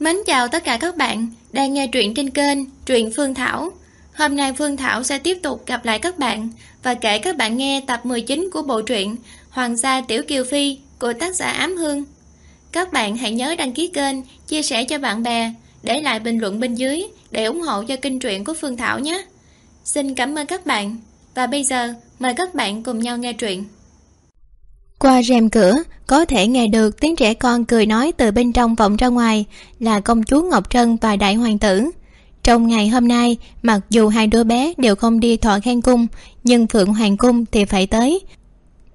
Mến chào tất cả các bạn đang nghe truyện trên kênh Truyện Phương Thảo. Hôm nay Phương Thảo sẽ tiếp tục gặp lại các bạn và kể các bạn nghe tập 19 của bộ truyện Hoàng gia Tiểu Kiều Phi của tác giả Ám Hương. Các bạn hãy nhớ đăng ký kênh, chia sẻ cho bạn bè, để lại bình luận bên dưới để ủng hộ cho kênh truyện của Phương Thảo nhé. Xin cảm ơn các bạn và bây giờ mời các bạn cùng nhau nghe truyện. Qua rèm cửa, có thể nghe được tiếng trẻ con cười nói từ bên trong vọng ra ngoài là công chúa Ngọc Trân và đại hoàng tử. Trong ngày hôm nay, mặc dù hai đứa bé đều không đi thọ khen cung, nhưng Phượng Hoàng Cung thì phải tới.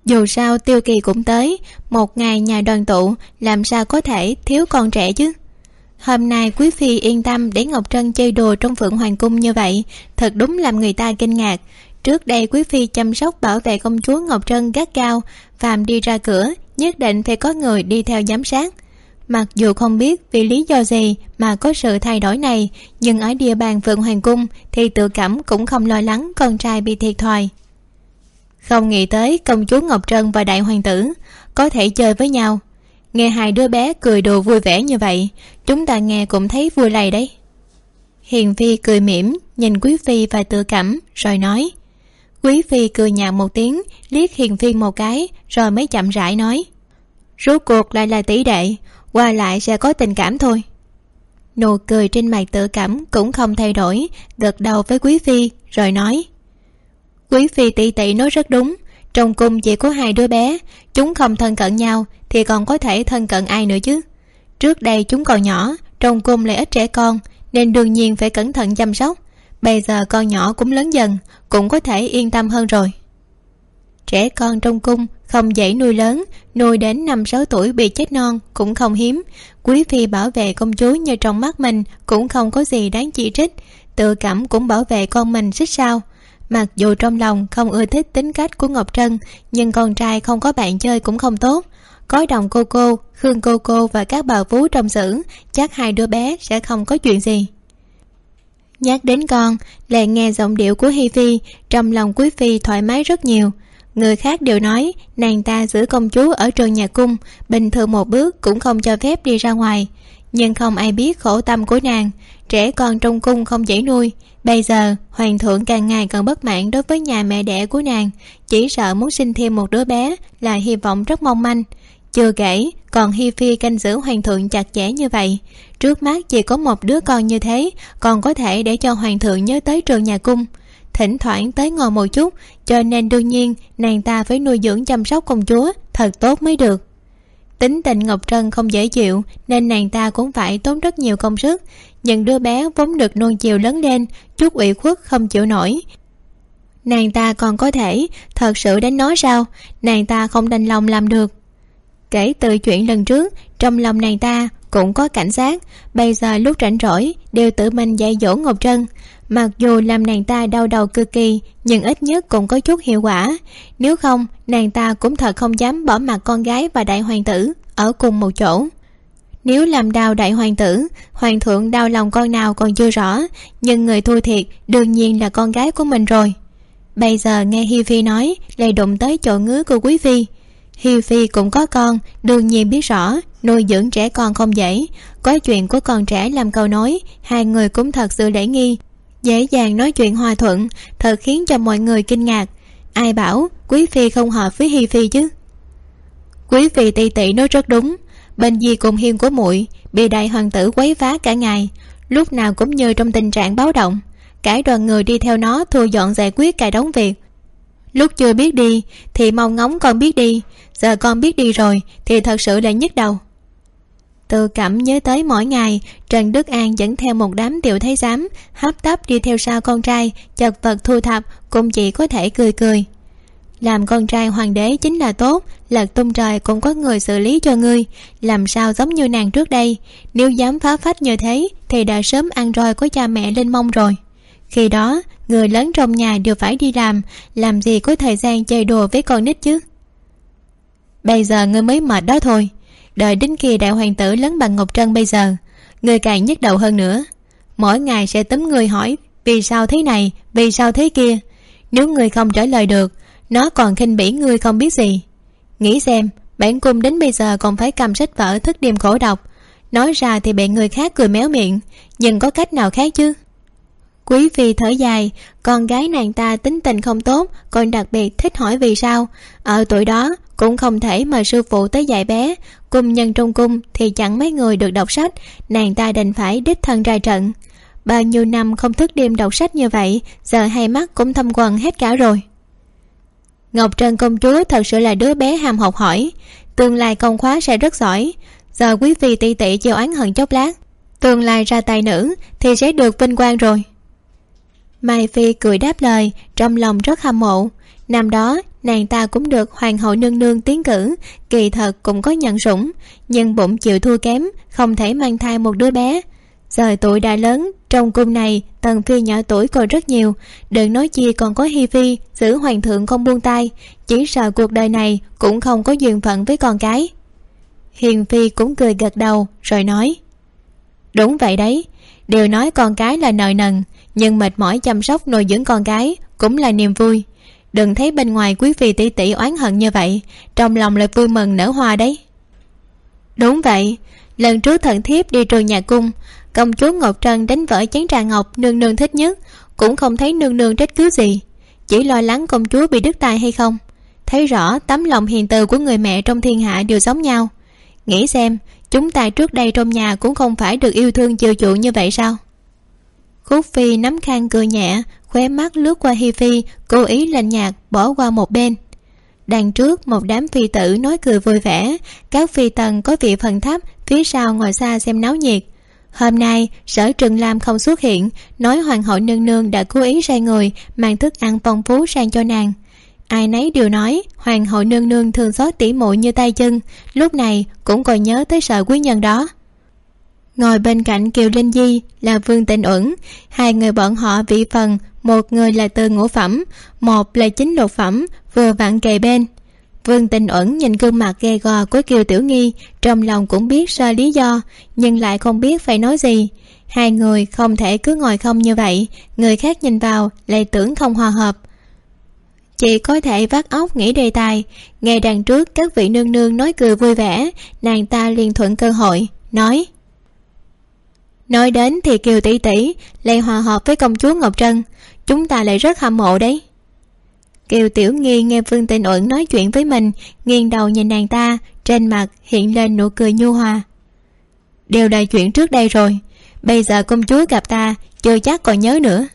Dù sao Tiêu Kỳ cũng tới, một ngày nhà đoàn tụ, làm sao có thể thiếu con trẻ chứ? Hôm nay Quý Phi yên tâm để Ngọc Trân chơi đùa trong Phượng Hoàng Cung như vậy, thật đúng làm người ta kinh ngạc. Trước đây Quý Phi chăm sóc bảo vệ công chúa Ngọc Trân gắt cao, phàm đi ra cửa, nhất định phải có người đi theo giám sát. Mặc dù không biết vì lý do gì mà có sự thay đổi này, nhưng ở địa bàn Phượng Hoàng Cung thì tự cảm cũng không lo lắng con trai bị thiệt thòi. Không nghĩ tới công chúa Ngọc Trân và đại hoàng tử có thể chơi với nhau. Nghe hai đứa bé cười đùa vui vẻ như vậy, chúng ta nghe cũng thấy vui lầy đấy. Hiền Phi cười mỉm, nhìn Quý Phi và tự cảm, rồi nói quý phi cười nhạt một tiếng, liếc hiền phi một cái, rồi mới chậm rãi nói. Rốt cuộc lại là tỷ đệ, qua lại sẽ có tình cảm thôi. Nụ cười trên mặt tự cảm cũng không thay đổi, gật đầu với quý phi, rồi nói. Quý phi tỷ tỷ nói rất đúng, trong cung chỉ có hai đứa bé, chúng không thân cận nhau thì còn có thể thân cận ai nữa chứ? Trước đây chúng còn nhỏ, trong cung lại ít trẻ con, nên đương nhiên phải cẩn thận chăm sóc bây giờ con nhỏ cũng lớn dần, cũng có thể yên tâm hơn rồi. Trẻ con trong cung không dễ nuôi lớn, nuôi đến năm sáu tuổi bị chết non cũng không hiếm. Quý phi bảo vệ công chúa như trong mắt mình cũng không có gì đáng chỉ trích, tự cảm cũng bảo vệ con mình xích sao. Mặc dù trong lòng không ưa thích tính cách của ngọc trân, nhưng con trai không có bạn chơi cũng không tốt. Có đồng cô cô, khương cô cô và các bà vú trong xưởng, chắc hai đứa bé sẽ không có chuyện gì nhắc đến con, lại nghe giọng điệu của hi phi, trong lòng quý phi thoải mái rất nhiều. Người khác đều nói, nàng ta giữ công chúa ở trường nhà cung, bình thường một bước cũng không cho phép đi ra ngoài. Nhưng không ai biết khổ tâm của nàng, trẻ con trong cung không dễ nuôi. Bây giờ, hoàng thượng càng ngày càng bất mãn đối với nhà mẹ đẻ của nàng, chỉ sợ muốn sinh thêm một đứa bé là hy vọng rất mong manh chưa kể, còn hi phi canh giữ hoàng thượng chặt chẽ như vậy. Trước mắt chỉ có một đứa con như thế, còn có thể để cho hoàng thượng nhớ tới trường nhà cung. Thỉnh thoảng tới ngồi một chút, cho nên đương nhiên, nàng ta phải nuôi dưỡng chăm sóc công chúa, thật tốt mới được. Tính tình ngọc trân không dễ chịu, nên nàng ta cũng phải tốn rất nhiều công sức. Nhưng đứa bé vốn được nuông chiều lớn lên, chút ủy khuất không chịu nổi. Nàng ta còn có thể, thật sự đánh nó sao? Nàng ta không đành lòng làm được kể từ chuyện lần trước, trong lòng nàng ta cũng có cảnh giác. Bây giờ lúc rảnh rỗi, đều tự mình dạy dỗ ngọc trân. Mặc dù làm nàng ta đau đầu cực kỳ, nhưng ít nhất cũng có chút hiệu quả. Nếu không, nàng ta cũng thật không dám bỏ mặt con gái và đại hoàng tử ở cùng một chỗ. Nếu làm đau đại hoàng tử, hoàng thượng đau lòng con nào còn chưa rõ, nhưng người thua thiệt đương nhiên là con gái của mình rồi. Bây giờ nghe hi phi nói, lại đụng tới chỗ ngứa của quý phi hi phi cũng có con đương nhiên biết rõ nuôi dưỡng trẻ con không dễ. Có chuyện của con trẻ làm câu nói, hai người cũng thật sự lễ nghi. Dễ dàng nói chuyện hòa thuận thật khiến cho mọi người kinh ngạc. Ai bảo quý phi không hợp với hi phi chứ? Quý phi tị tị nói rất đúng. Bên di cùng hiên của muội bị đại hoàng tử quấy phá cả ngày. Lúc nào cũng như trong tình trạng báo động. Cả đoàn người đi theo nó thu dọn giải quyết cài đóng việc lúc chưa biết đi, thì mong ngóng con biết đi. Giờ con biết đi rồi, thì thật sự là nhức đầu. Tự cảm nhớ tới mỗi ngày, trần đức an dẫn theo một đám tiểu thái giám, hấp tấp đi theo sau con trai, chật vật thu thập, cũng chỉ có thể cười cười. Làm con trai hoàng đế chính là tốt, lật tung trời cũng có người xử lý cho ngươi. Làm sao giống như nàng trước đây, nếu dám phá phách như thế, thì đã sớm ăn roi của cha mẹ lên mông rồi khi đó, người lớn trong nhà đều phải đi làm làm gì có thời gian chơi đùa với con nít chứ? Bây giờ ngươi mới mệt đó thôi. Đợi đến khi đại hoàng tử lớn bằng ngọc trân bây giờ, ngươi càng nhức đầu hơn nữa. Mỗi ngày sẽ tấm người hỏi, vì sao thế này, vì sao thế kia. Nếu ngươi không trả lời được, nó còn khinh bỉ ngươi không biết gì. Nghĩ xem, bản cung đến bây giờ còn phải cầm sách vở thức đêm khổ đọc nói ra thì bị người khác cười méo miệng, nhưng có cách nào khác chứ? Quý phi thở dài, con gái nàng ta tính tình không tốt còn đặc biệt thích hỏi vì sao? Ở tuổi đó, cũng không thể mời sư phụ tới dạy bé. Cung nhân trong cung thì chẳng mấy người được đọc sách, nàng ta đành phải đích thân ra trận. Bao nhiêu năm không thức đêm đọc sách như vậy, giờ hai mắt cũng thâm quần hết cả rồi. Ngọc trân công chúa thật sự là đứa bé ham học hỏi. Tương lai công khóa sẽ rất giỏi. Giờ quý phi tỷ tỷ chịu oán hận chốc lát. Tương lai ra tài nữ thì sẽ được vinh quang rồi mai phi cười đáp lời, trong lòng rất hâm mộ. Năm đó, nàng ta cũng được hoàng hậu nương nương tiến cử, kỳ thật cũng có nhận sủng, nhưng bụng chịu thua kém, không thể mang thai một đứa bé. Giờ tuổi đã lớn, trong cung này, tần phi nhỏ tuổi còn rất nhiều. Đừng nói chi còn có hi phi, giữ hoàng thượng không buông tay, chỉ sợ cuộc đời này cũng không có duyên phận với con cái. Hiền phi cũng cười gật đầu, rồi nói, đúng vậy đấy, đều nói con cái là nợ nần nhưng mệt mỏi chăm sóc nuôi dưỡng con gái cũng là niềm vui. Đừng thấy bên ngoài quý vị tỷ tỷ oán hận như vậy, trong lòng lại vui mừng nở hoa đấy. Đúng vậy, lần trước thần thiếp đi trường nhà cung, công chúa ngọc trân đánh vỡ chén trà ngọc nương nương thích nhất, cũng không thấy nương nương trách cứ gì. Chỉ lo lắng công chúa bị đứt tay hay không. Thấy rõ tấm lòng hiền từ của người mẹ trong thiên hạ đều giống nhau. Nghĩ xem, chúng ta trước đây trong nhà cũng không phải được yêu thương, chiều chuộng như vậy sao? Khúc phi nắm khăn cười nhẹ, khóe mắt lướt qua hi phi, cố ý lạnh nhạt bỏ qua một bên. Đằng trước, một đám phi tử nói cười vui vẻ, các phi tần có vị phần thấp, phía sau ngồi xa xem náo nhiệt. Hôm nay, sở trừng lam không xuất hiện, nói hoàng hậu nương nương đã cố ý sai người mang thức ăn phong phú sang cho nàng. Ai nấy đều nói, hoàng hậu nương nương thường xót tỉ muội như tay chân, lúc này cũng còn nhớ tới sợ quý nhân đó ngồi bên cạnh kiều linh di là vương tịnh uẩn. Hai người bọn họ vị phần, một người là từ ngũ phẩm, một là chính lục phẩm, vừa vặn kề bên. Vương tịnh uẩn nhìn gương mặt gầy gò của kiều tiểu nghi, trong lòng cũng biết sơ lý do, nhưng lại không biết phải nói gì. Hai người không thể cứ ngồi không như vậy, người khác nhìn vào lại tưởng không hòa hợp. Chị có thể vắt óc nghĩ đề tài, nghe đằng trước các vị nương nương nói cười vui vẻ, nàng ta liền thuận cơ hội, nói nói đến thì kiều tỷ tỷ lại hòa hợp với công chúa ngọc trân. Chúng ta lại rất hâm mộ đấy. Kiều tiểu nghi nghe phương tịnh uẩn nói chuyện với mình, nghiêng đầu nhìn nàng ta, trên mặt hiện lên nụ cười nhu hòa. Đều là chuyện trước đây rồi, bây giờ công chúa gặp ta, chưa chắc còn nhớ nữa.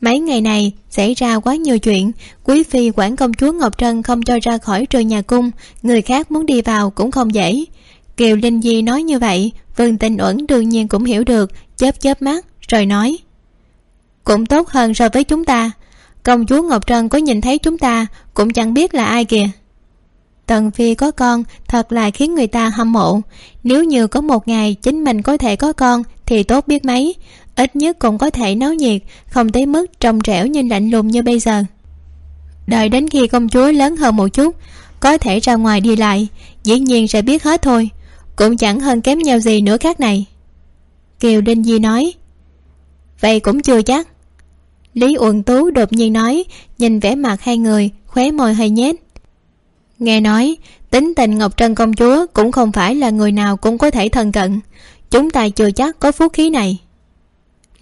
Mấy ngày này xảy ra quá nhiều chuyện, quý phi quản công chúa ngọc trân không cho ra khỏi trường nhà cung, người khác muốn đi vào cũng không dễ kiều linh di nói như vậy, vương tinh uẩn đương nhiên cũng hiểu được, chớp chớp mắt, rồi nói. Cũng tốt hơn so với chúng ta. Công chúa ngọc trân có nhìn thấy chúng ta, cũng chẳng biết là ai kìa. Tần phi có con, thật là khiến người ta hâm mộ. Nếu như có một ngày chính mình có thể có con, thì tốt biết mấy. Ít nhất cũng có thể náo nhiệt, không tới mức trong trẻo nhưng lạnh lùng như bây giờ. Đợi đến khi công chúa lớn hơn một chút, có thể ra ngoài đi lại. Dĩ nhiên sẽ biết hết thôi cũng chẳng hơn kém nhau gì nữa khác này. Kiều đinh di nói, vậy cũng chưa chắc. Lý uẩn tú đột nhiên nói, nhìn vẻ mặt hai người, khóe môi hơi nhếch. Nghe nói, tính tình ngọc trân công chúa cũng không phải là người nào cũng có thể thân cận. Chúng ta chưa chắc có phúc khí này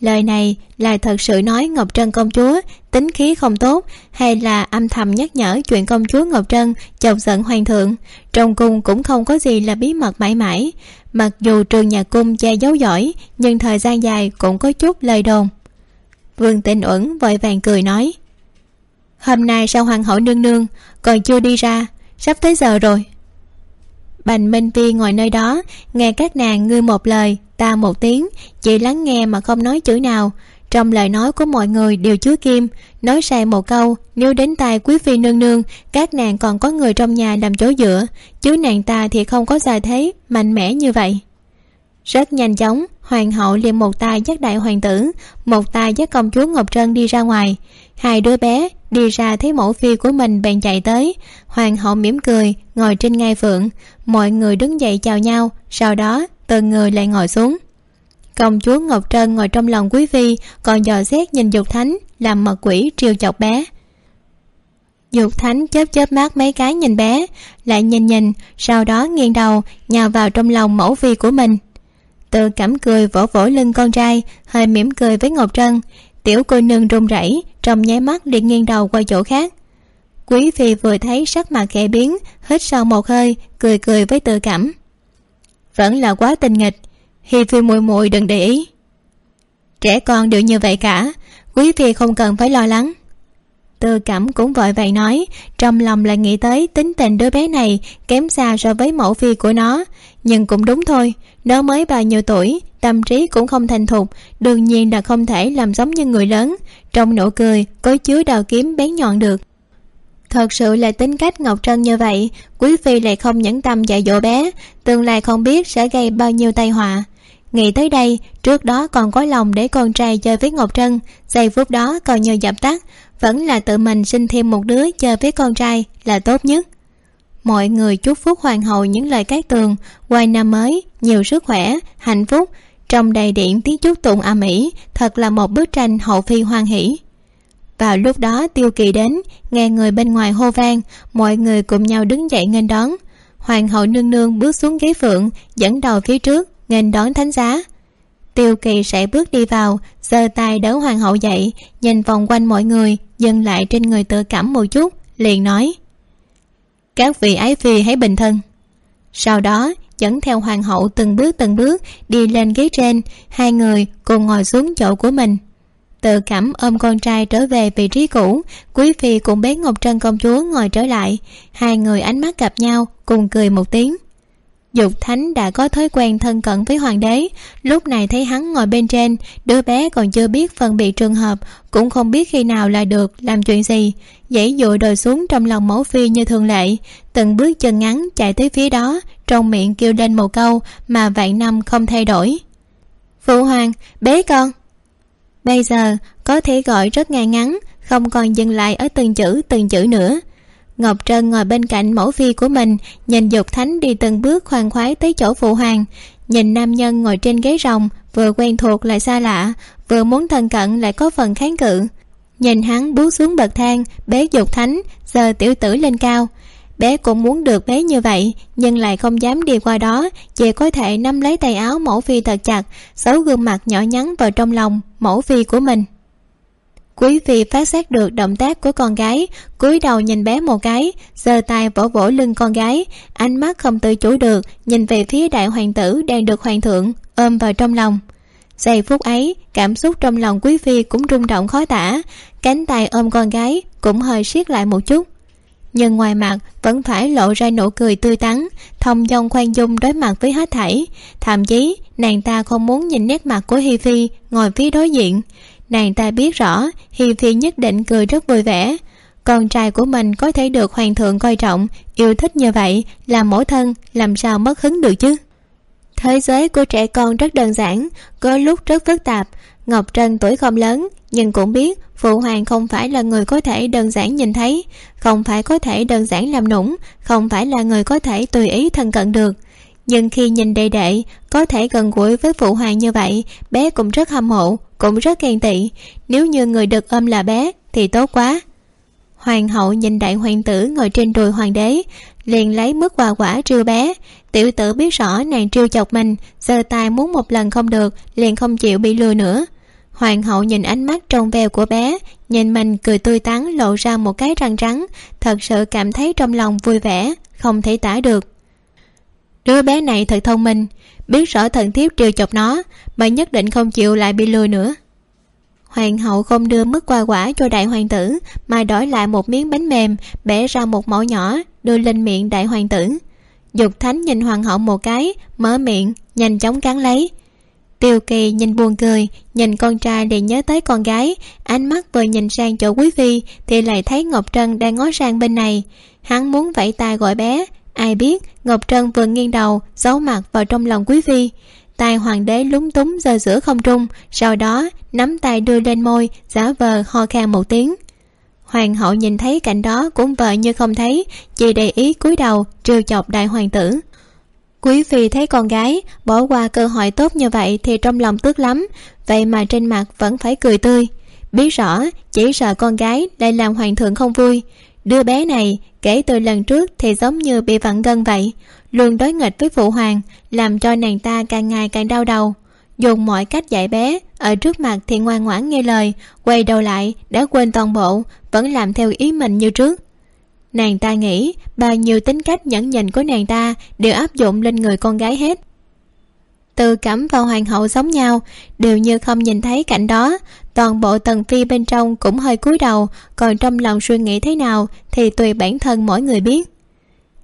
lời này là thật sự nói ngọc trân công chúa tính khí không tốt hay là âm thầm nhắc nhở chuyện công chúa ngọc trân chọc giận hoàng thượng. Trong cung cũng không có gì là bí mật mãi mãi. Mặc dù trường nhà cung che giấu giỏi, nhưng thời gian dài cũng có chút lời đồn. Vương tịnh uẩn vội vàng cười nói, hôm nay sao hoàng hậu nương nương còn chưa đi ra? Sắp tới giờ rồi bành minh phi ngồi nơi đó, nghe các nàng ngươi một lời, ta một tiếng, chỉ lắng nghe mà không nói chữ nào. Trong lời nói của mọi người đều chứa kim, nói sai một câu, nếu đến tai quý phi nương nương, các nàng còn có người trong nhà làm chỗ dựa, chứ nàng ta thì không có dài thế mạnh mẽ như vậy. Rất nhanh chóng, hoàng hậu liền một tay dắt đại hoàng tử, một tay dắt công chúa ngọc trân đi ra ngoài. Hai đứa bé đi ra thấy mẫu phi của mình bèn chạy tới, hoàng hậu mỉm cười ngồi trên ngai phượng mọi người đứng dậy chào nhau, sau đó từng người lại ngồi xuống. Công chúa ngọc trân ngồi trong lòng quý phi, còn dò xét nhìn dục thánh làm mật quỷ triều chọc bé. Dục thánh chớp chớp mắt mấy cái nhìn bé, lại nhìn nhìn, sau đó nghiêng đầu, nhào vào trong lòng mẫu phi của mình. Tự cảm cười vỗ vỗ lưng con trai, hơi mỉm cười với ngọc trân. Tiểu cô nương run rẩy, trong nháy mắt liền nghiêng đầu qua chỗ khác quý phi vừa thấy sắc mặt khẽ biến, hít sâu một hơi, cười cười với tự cảm. Vẫn là quá tình nghịch, hi phi muội muội đừng để ý. Trẻ con đều như vậy cả, quý phi không cần phải lo lắng. Tư cảm cũng vội vàng nói, trong lòng lại nghĩ tới tính tình đứa bé này kém xa so với mẫu phi của nó. Nhưng cũng đúng thôi, nó mới bao nhiêu tuổi, tâm trí cũng không thành thục, đương nhiên là không thể làm giống như người lớn. Trong nụ cười, có chứa đào kiếm bén nhọn được thật sự là tính cách ngọc trân như vậy, quý phi lại không nhẫn tâm dạy dỗ bé, tương lai không biết sẽ gây bao nhiêu tai họa. Nghĩ tới đây, trước đó còn có lòng để con trai chơi với ngọc trân, giây phút đó còn như dập tắt, vẫn là tự mình sinh thêm một đứa chơi với con trai là tốt nhất. Mọi người chúc phúc hoàng hậu những lời cát tường, quay năm mới, nhiều sức khỏe, hạnh phúc. Trong đầy điện tiếng chúc tụng ầm ĩ, thật là một bức tranh hậu phi hoan hỷ vào lúc đó tiêu kỳ đến, nghe người bên ngoài hô vang, mọi người cùng nhau đứng dậy nghênh đón. Hoàng hậu nương nương bước xuống ghế phượng, dẫn đầu phía trước, nghênh đón thánh giá. Tiêu kỳ sẽ bước đi vào, giơ tay đỡ hoàng hậu dậy, nhìn vòng quanh mọi người, dừng lại trên người tự cảm một chút, liền nói, các vị ái phi hãy bình thân. Sau đó, dẫn theo hoàng hậu từng bước từng bước đi lên ghế trên, hai người cùng ngồi xuống chỗ của mình tự cảm ôm con trai trở về vị trí cũ, quý phi cùng bé ngọc trân công chúa ngồi trở lại. Hai người ánh mắt gặp nhau, cùng cười một tiếng. Dục thánh đã có thói quen thân cận với hoàng đế. Lúc này thấy hắn ngồi bên trên, đứa bé còn chưa biết phân biệt trường hợp, cũng không biết khi nào là được, làm chuyện gì. Dãy dụi đồi xuống trong lòng mẫu phi như thường lệ. Từng bước chân ngắn chạy tới phía đó, trong miệng kêu lên một câu mà vạn năm không thay đổi. Phụ hoàng, bế con bây giờ, có thể gọi rất ngay ngắn, không còn dừng lại ở từng chữ từng chữ nữa. Ngọc trân ngồi bên cạnh mẫu phi của mình, nhìn dục thánh đi từng bước khoan khoái tới chỗ phụ hoàng. Nhìn nam nhân ngồi trên ghế rồng, vừa quen thuộc lại xa lạ, vừa muốn thân cận lại có phần kháng cự. Nhìn hắn bước xuống bậc thang, bế dục thánh giờ tiểu tử lên cao bé cũng muốn được bé như vậy, nhưng lại không dám đi qua đó, chỉ có thể nắm lấy tay áo mẫu phi thật chặt, xấu gương mặt nhỏ nhắn vào trong lòng mẫu phi của mình. Quý phi phát giác được động tác của con gái, cúi đầu nhìn bé một cái, giơ tay vỗ vỗ lưng con gái, ánh mắt không tự chủ được, nhìn về phía đại hoàng tử đang được hoàng thượng ôm vào trong lòng. Giây phút ấy, cảm xúc trong lòng quý phi cũng rung động khó tả, cánh tay ôm con gái cũng hơi siết lại một chút nhưng ngoài mặt, vẫn phải lộ ra nụ cười tươi tắn, thông dong khoan dung đối mặt với hết thảy. Thậm chí, nàng ta không muốn nhìn nét mặt của hi phi ngồi phía đối diện. Nàng ta biết rõ, hi phi nhất định cười rất vui vẻ. Con trai của mình có thể được hoàng thượng coi trọng, yêu thích như vậy, làm mẫu thân, làm sao mất hứng được chứ? Thế giới của trẻ con rất đơn giản, có lúc rất phức tạp. Ngọc trân tuổi không lớn nhưng cũng biết, phụ hoàng không phải là người có thể đơn giản nhìn thấy, không phải có thể đơn giản làm nũng, không phải là người có thể tùy ý thân cận được. Nhưng khi nhìn đệ đệ, có thể gần gũi với phụ hoàng như vậy, bé cũng rất hâm mộ, cũng rất ghen tị. Nếu như người được ôm là bé, thì tốt quá. Hoàng hậu nhìn đại hoàng tử ngồi trên đùi hoàng đế, liền lấy mức quà quả trêu bé. Tiểu tử biết rõ nàng trêu chọc mình, giơ tay muốn một lần không được, liền không chịu bị lừa nữa hoàng hậu nhìn ánh mắt trong veo của bé, nhìn mình cười tươi tắn lộ ra một cái răng trắng, thật sự cảm thấy trong lòng vui vẻ, không thể tả được. Đứa bé này thật thông minh, biết rõ thần thiếp trêu chọc nó, mà nhất định không chịu lại bị lừa nữa. Hoàng hậu không đưa mức quà quả cho đại hoàng tử, mà đổi lại một miếng bánh mềm, bẻ ra một mẫu nhỏ, đưa lên miệng đại hoàng tử. Dục thánh nhìn hoàng hậu một cái, mở miệng, nhanh chóng cắn lấy tiêu kỳ nhìn buồn cười, nhìn con trai để nhớ tới con gái. Ánh mắt vừa nhìn sang chỗ quý phi thì lại thấy ngọc trân đang ngó sang bên này. Hắn muốn vẫy tay gọi bé. Ai biết, ngọc trân vừa nghiêng đầu, giấu mặt vào trong lòng quý phi. Tay hoàng đế lúng túng giờ giữa không trung, sau đó nắm tay đưa lên môi, giả vờ ho khan một tiếng. Hoàng hậu nhìn thấy cảnh đó cũng vợ như không thấy, chỉ để ý cúi đầu trêu chọc đại hoàng tử quý phi thấy con gái bỏ qua cơ hội tốt như vậy thì trong lòng tức lắm, vậy mà trên mặt vẫn phải cười tươi. Biết rõ, chỉ sợ con gái lại làm hoàng thượng không vui. Đứa bé này kể từ lần trước thì giống như bị vặn gân vậy, luôn đối nghịch với phụ hoàng, làm cho nàng ta càng ngày càng đau đầu. Dùng mọi cách dạy bé, ở trước mặt thì ngoan ngoãn nghe lời, quay đầu lại đã quên toàn bộ, vẫn làm theo ý mình như trước nàng ta nghĩ, bao nhiêu tính cách nhẫn nhịn của nàng ta đều áp dụng lên người con gái hết. Từ cẩm và hoàng hậu giống nhau, đều như không nhìn thấy cảnh đó. Toàn bộ tần phi bên trong cũng hơi cúi đầu, còn trong lòng suy nghĩ thế nào thì tùy bản thân mỗi người biết.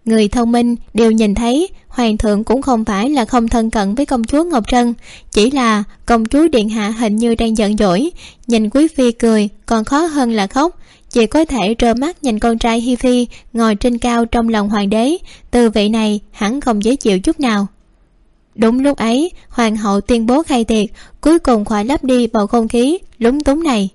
Người thông minh đều nhìn thấy, hoàng thượng cũng không phải là không thân cận với công chúa ngọc trân, chỉ là công chúa điện hạ hình như đang giận dỗi, nhìn quý phi cười, còn khó hơn là khóc chỉ có thể trơ mắt nhìn con trai hi phi ngồi trên cao trong lòng hoàng đế. Từ vị này hẳn không dễ chịu chút nào. Đúng lúc ấy, hoàng hậu tuyên bố khai tiệc, cuối cùng khỏi lấp đi bầu không khí, lúng túng này.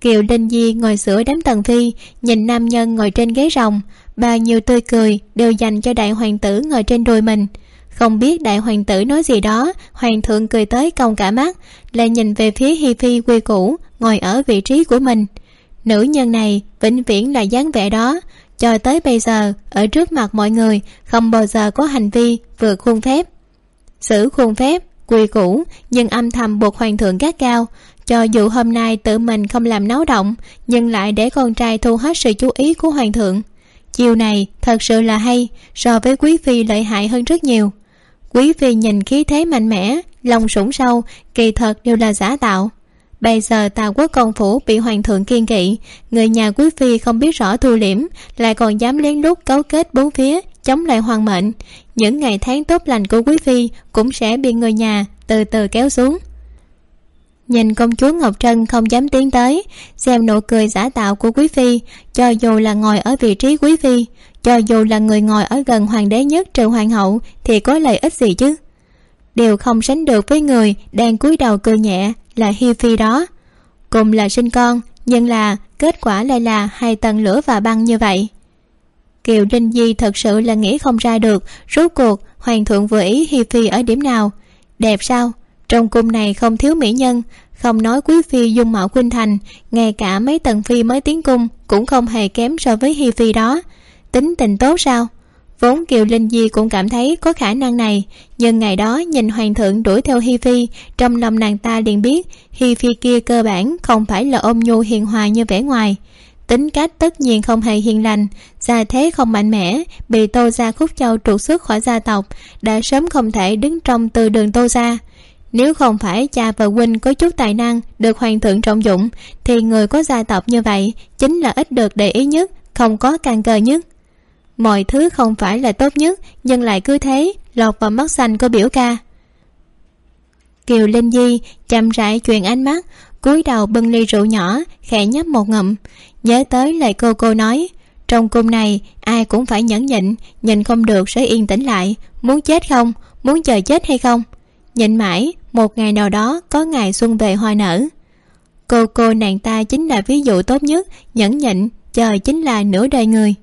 Kiều linh di ngồi sửa đám tần phi, nhìn nam nhân ngồi trên ghế rồng. Bao nhiêu tươi cười đều dành cho đại hoàng tử ngồi trên đùi mình. Không biết đại hoàng tử nói gì đó, hoàng thượng cười tới cong cả mắt, lại nhìn về phía hi phi quy cũ ngồi ở vị trí của mình nữ nhân này vĩnh viễn là dáng vẻ đó. Cho tới bây giờ, ở trước mặt mọi người, không bao giờ có hành vi vượt khuôn phép. Xử khuôn phép quy củ, nhưng âm thầm buộc hoàng thượng gác cao cho dù hôm nay tự mình không làm náo động, nhưng lại để con trai thu hết sự chú ý của hoàng thượng. Chiều này, thật sự là hay, so với quý phi lợi hại hơn rất nhiều. Quý phi nhìn khí thế mạnh mẽ, lòng sủng sâu, kỳ thật đều là giả tạo bây giờ tào quốc công phủ bị hoàng thượng kiên kỵ, người nhà quý phi không biết rõ thu liễm, lại còn dám lén lút cấu kết bốn phía, chống lại hoàng mệnh. Những ngày tháng tốt lành của quý phi cũng sẽ bị người nhà từ từ kéo xuống. Nhìn công chúa ngọc trân không dám tiến tới, xem nụ cười giả tạo của quý phi, cho dù là ngồi ở vị trí quý phi, cho dù là người ngồi ở gần hoàng đế nhất trừ hoàng hậu thì có lợi ích gì chứ? Đều không sánh được với người đang cúi đầu cười nhẹ là hi phi đó. Cùng là sinh con, nhưng là kết quả lại là hai tầng lửa và băng như vậy. Kiều trinh di thật sự là nghĩ không ra được rốt cuộc hoàng thượng vừa ý hi phi ở điểm nào. Đẹp sao? Trong cung này không thiếu mỹ nhân, không nói quý phi dung mạo khuynh thành, ngay cả mấy tầng phi mới tiến cung cũng không hề kém so với hi phi đó. Tính tình tốt sao? Vốn kiều linh di cũng cảm thấy có khả năng này, nhưng ngày đó nhìn hoàng thượng đuổi theo hi phi, trong lòng nàng ta liền biết hi phi kia cơ bản không phải là ôm nhu hiền hòa như vẻ ngoài. Tính cách tất nhiên không hề hiền lành, gia thế không mạnh mẽ, bị tô gia khúc châu trục xuất khỏi gia tộc, đã sớm không thể đứng trong từ đường tô gia. Nếu không phải cha và huynh có chút tài năng được hoàng thượng trọng dụng, thì người có gia tộc như vậy chính là ít được để ý nhất, không có càng cờ nhất mọi thứ không phải là tốt nhất, nhưng lại cứ thế, lọt vào mắt xanh của biểu ca. Kiều linh di chậm rãi chuyện ánh mắt, cúi đầu bưng ly rượu nhỏ, khẽ nhấp một ngụm. Nhớ tới lời cô cô nói, trong cung này ai cũng phải nhẫn nhịn, nhìn không được sẽ yên tĩnh lại, muốn chết không, muốn chờ chết hay không. Nhịn mãi, một ngày nào đó có ngày xuân về hoa nở. Cô cô nàng ta chính là ví dụ tốt nhất, nhẫn nhịn, chờ chính là nửa đời người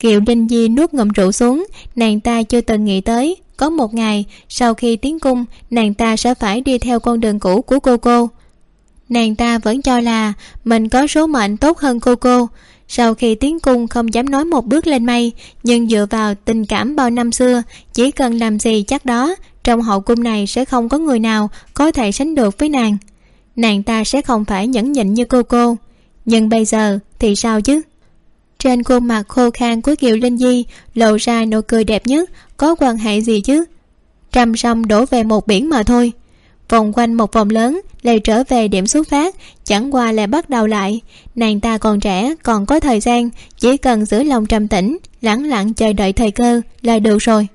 kiều linh di nuốt ngụm rượu xuống, nàng ta chưa từng nghĩ tới, có một ngày, sau khi tiến cung, nàng ta sẽ phải đi theo con đường cũ của cô cô. Nàng ta vẫn cho là mình có số mệnh tốt hơn cô cô. Sau khi tiến cung không dám nói một bước lên mây, nhưng dựa vào tình cảm bao năm xưa, chỉ cần làm gì chắc đó, trong hậu cung này sẽ không có người nào có thể sánh được với nàng. Nàng ta sẽ không phải nhẫn nhịn như cô cô. Nhưng bây giờ thì sao chứ? Trên khuôn mặt khô khan của kiều linh di lộ ra nụ cười đẹp nhất. Có quan hệ gì chứ? Trăm sông đổ về một biển mà thôi. Vòng quanh một vòng lớn, lại trở về điểm xuất phát. Chẳng qua là bắt đầu lại. Nàng ta còn trẻ, còn có thời gian. Chỉ cần giữ lòng trầm tĩnh, lẳng lặng chờ đợi thời cơ là được rồi.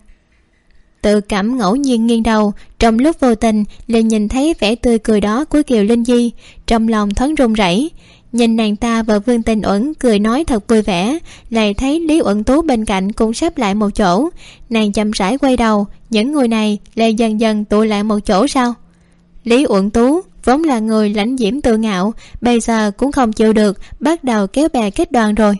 Tự cảm ngẫu nhiên nghiêng đầu, trong lúc vô tình liền nhìn thấy vẻ tươi cười đó của kiều linh di. Trong lòng thoáng run rẩy nhìn nàng ta và vương tình uẩn cười nói thật vui vẻ, lại thấy lý uẩn tú bên cạnh cũng sắp lại một chỗ. Nàng chậm rãi quay đầu, những người này lại dần dần tụ lại một chỗ sao? Lý uẩn tú, vốn là người lãnh diễm tự ngạo, bây giờ cũng không chịu được, bắt đầu kéo bè kết đoàn rồi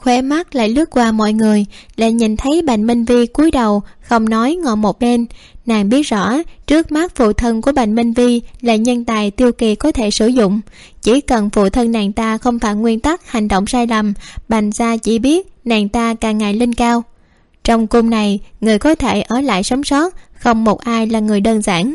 khóe mắt lại lướt qua mọi người, lại nhìn thấy bành minh vi cúi đầu, không nói ngồi một bên. Nàng biết rõ, trước mắt phụ thân của bành minh vi là nhân tài tiêu kỳ có thể sử dụng. Chỉ cần phụ thân nàng ta không phạm nguyên tắc hành động sai lầm, bành gia chỉ biết nàng ta càng ngày lên cao. Trong cung này, người có thể ở lại sống sót, không một ai là người đơn giản.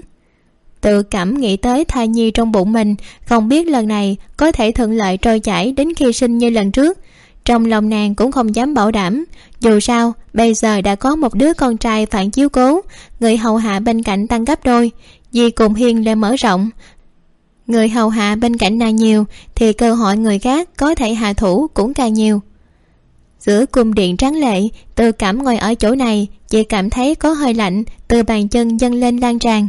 Tự cảm nghĩ tới thai nhi trong bụng mình, không biết lần này có thể thuận lợi trôi chảy đến khi sinh như lần trước trong lòng nàng cũng không dám bảo đảm. Dù sao, bây giờ đã có một đứa con trai phản chiếu cố. Người hầu hạ bên cạnh tăng gấp đôi. Vì cùng hiên lại mở rộng. Người hầu hạ bên cạnh nàng nhiều, thì cơ hội người khác có thể hạ thủ cũng càng nhiều. Giữa cung điện tráng lệ từ cảm ngồi ở chỗ này chị cảm thấy có hơi lạnh, từ bàn chân dâng lên lan tràn.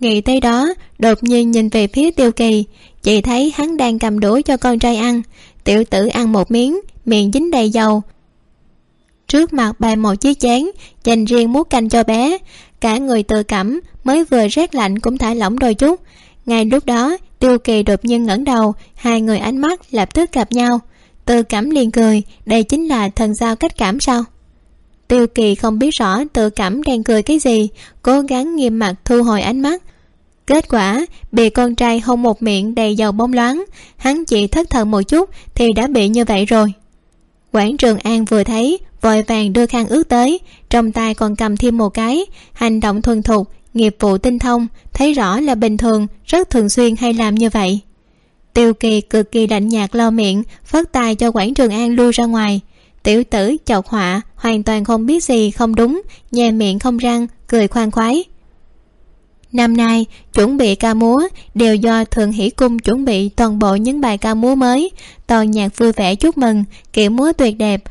Nghĩ tới đó, đột nhiên nhìn về phía tiêu kỳ chị thấy hắn đang cầm đũa cho con trai ăn. Tiểu tử ăn một miếng miệng dính đầy dầu. Trước mặt bày một chiếc chén, dành riêng múc canh cho bé. Cả người tự cảm, mới vừa rét lạnh cũng thả lỏng đôi chút. Ngay lúc đó, tiêu kỳ đột nhiên ngẩng đầu, hai người ánh mắt lập tức gặp nhau. Tự cảm liền cười, đây chính là thần giao cách cảm sao? Tiêu kỳ không biết rõ tự cảm đang cười cái gì, cố gắng nghiêm mặt thu hồi ánh mắt. Kết quả, bị con trai hôn một miệng đầy dầu bông loáng. Hắn chỉ thất thần một chút thì đã bị như vậy rồi quảng trường an vừa thấy, vội vàng đưa khăn ướt tới, trong tay còn cầm thêm một cái, hành động thuần thục, nghiệp vụ tinh thông, thấy rõ là bình thường, rất thường xuyên hay làm như vậy. Tiêu kỳ cực kỳ lạnh nhạt lo miệng, phất tay cho quảng trường an lui ra ngoài. Tiểu tử chọc họa, hoàn toàn không biết gì không đúng, nhè miệng không răng, cười khoan khoái năm nay, chuẩn bị ca múa đều do thường hỷ cung chuẩn bị toàn bộ những bài ca múa mới. Toàn nhạc vui vẻ chúc mừng, kiểu múa tuyệt đẹp.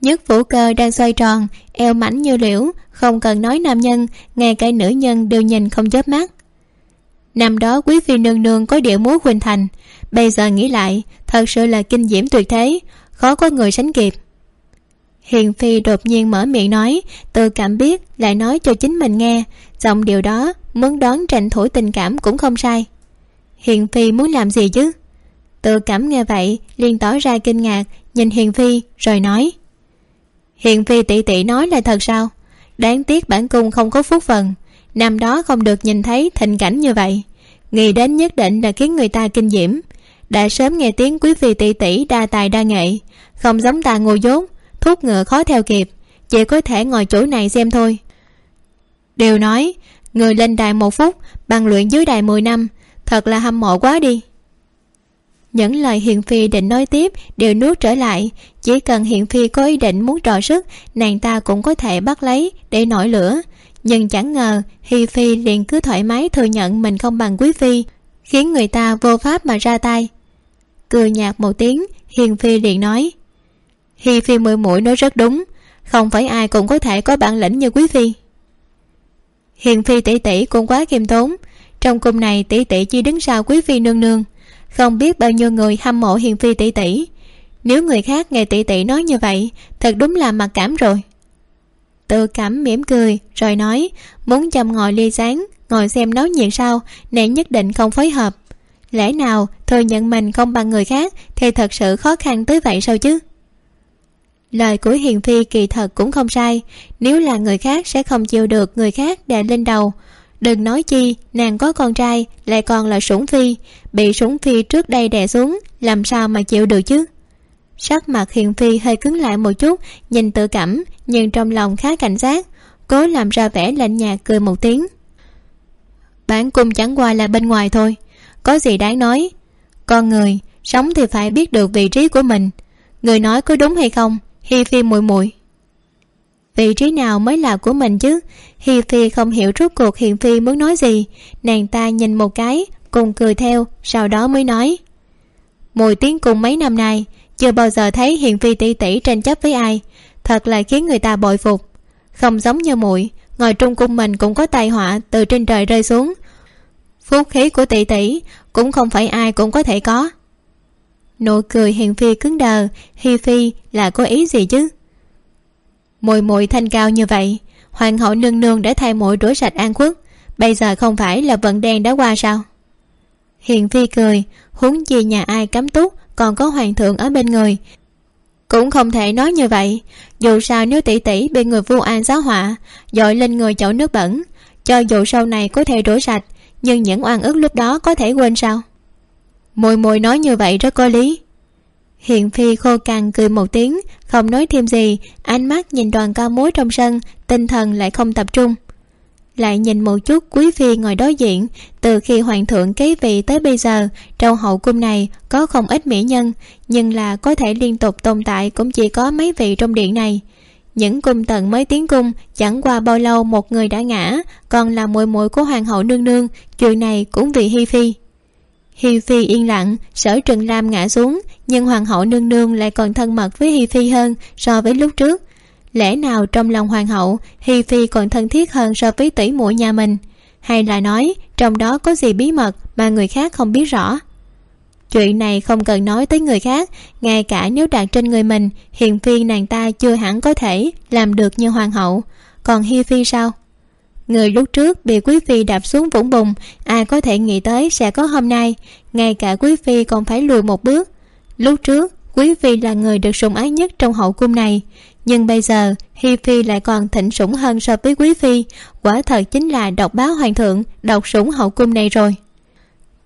Nhất vũ cơ đang xoay tròn, eo mảnh như liễu, không cần nói nam nhân, ngay cả nữ nhân đều nhìn không chớp mắt. Năm đó quý phi nương nương có điệu múa huỳnh thành. Bây giờ nghĩ lại, thật sự là kinh diễm tuyệt thế, khó có người sánh kịp. Hiền phi đột nhiên mở miệng nói tự cảm biết lại nói cho chính mình nghe giọng điều đó, muốn đón tranh thủ tình cảm cũng không sai. Hiền phi muốn làm gì chứ? Tự cảm nghe vậy, liền tỏ ra kinh ngạc, nhìn hiền phi, rồi nói. Hiền phi tỉ tỉ nói là thật sao? Đáng tiếc bản cung không có phúc phần. Năm đó không được nhìn thấy thịnh cảnh như vậy. Nghĩ đến nhất định là khiến người ta kinh diễm. Đã sớm nghe tiếng quý phi tỷ tỷ đa tài đa nghệ. Không giống ta ngồi dốt, thuốc ngựa khó theo kịp. Chỉ có thể ngồi chỗ này xem thôi đều nói, người lên đài một phút, bằng luyện dưới đài mười năm, thật là hâm mộ quá đi. Những lời hiền phi định nói tiếp đều nuốt trở lại, chỉ cần hiền phi có ý định muốn trò sức, nàng ta cũng có thể bắt lấy để nổi lửa. Nhưng chẳng ngờ, hi phi liền cứ thoải mái thừa nhận mình không bằng quý phi, khiến người ta vô pháp mà ra tay. Cười nhạt một tiếng, hiền phi liền nói, hi phi mười mũi nói rất đúng, không phải ai cũng có thể có bản lĩnh như quý phi hiền phi tỷ tỷ cũng quá khiêm tốn. Trong cung này tỷ tỷ chỉ đứng sau quý phi nương nương. Không biết bao nhiêu người hâm mộ hiền phi tỷ tỷ. Nếu người khác nghe tỷ tỷ nói như vậy, thật đúng là mặc cảm rồi. Tự cảm mỉm cười, rồi nói, muốn chăm ngồi ly sáng ngồi xem náo nhiệt sao, nể nhất định không phối hợp. Lẽ nào, thừa nhận mình không bằng người khác, thì thật sự khó khăn tới vậy sao chứ? Lời của hiền phi kỳ thật cũng không sai. Nếu là người khác sẽ không chịu được người khác đè lên đầu. Đừng nói chi, nàng có con trai, lại còn là sủng phi. Bị sủng phi trước đây đè xuống, làm sao mà chịu được chứ? Sắc mặt hiền phi hơi cứng lại một chút, nhìn tự cảm, nhưng trong lòng khá cảnh giác. Cố làm ra vẻ lạnh nhạt cười một tiếng. Bản cung chẳng qua là bên ngoài thôi. Có gì đáng nói? Con người, sống thì phải biết được vị trí của mình. Người nói có đúng hay không? Hi phi muội muội. Vị trí nào mới là của mình chứ? Hi phi không hiểu rốt cuộc hiền phi muốn nói gì. Nàng ta nhìn một cái, cùng cười theo, sau đó mới nói. Mùi tiếng cùng mấy năm nay, chưa bao giờ thấy hiền phi tỷ tỷ tranh chấp với ai. Thật là khiến người ta bội phục. Không giống như muội, ngồi trung cung mình cũng có tai họa từ trên trời rơi xuống. Phúc khí của tỷ tỷ cũng không phải ai cũng có thể có nụ cười hiền phi cứng đờ. Hi phi là có ý gì chứ? Mùi mùi thanh cao như vậy hoàng hậu nương nương đã thay mũi rửa sạch an quốc, bây giờ không phải là vận đen đã qua sao? Hiền phi cười huống chi nhà ai cấm túc còn có hoàng thượng ở bên người. Cũng không thể nói như vậy. Dù sao nếu tỷ tỷ bị người vu an giáo họa dội lên người chậu nước bẩn cho dù sau này có thể rửa sạch nhưng những oan ức lúc đó có thể quên sao? Mùi mùi nói như vậy rất có lý. Hiền phi khô cằn cười một tiếng, không nói thêm gì, ánh mắt nhìn đoàn cao mối trong sân, tinh thần lại không tập trung. Lại nhìn một chút quý phi ngồi đối diện, từ khi hoàng thượng kế vị tới bây giờ, trong hậu cung này có không ít mỹ nhân, nhưng là có thể liên tục tồn tại cũng chỉ có mấy vị trong điện này. Những cung tần mới tiến cung, chẳng qua bao lâu một người đã ngã, còn là muội muội của hoàng hậu nương nương, chuyện này cũng vì hi phi hi phi yên lặng, sở trừng lam ngã xuống, nhưng hoàng hậu nương nương lại còn thân mật với hi phi hơn so với lúc trước. Lẽ nào trong lòng hoàng hậu, hi phi còn thân thiết hơn so với tỷ muội nhà mình? Hay là nói, trong đó có gì bí mật mà người khác không biết rõ? Chuyện này không cần nói tới người khác, ngay cả nếu đặt trên người mình, hiền phi nàng ta chưa hẳn có thể làm được như hoàng hậu. Còn hi phi sao? Người lúc trước bị quý phi đạp xuống vũng bùn, ai có thể nghĩ tới sẽ có hôm nay. Ngay cả quý phi còn phải lùi một bước. Lúc trước, quý phi là người được sủng ái nhất trong hậu cung này. Nhưng bây giờ, hi phi lại còn thịnh sủng hơn so với quý phi. Quả thật chính là độc báo hoàng thượng độc sủng hậu cung này rồi.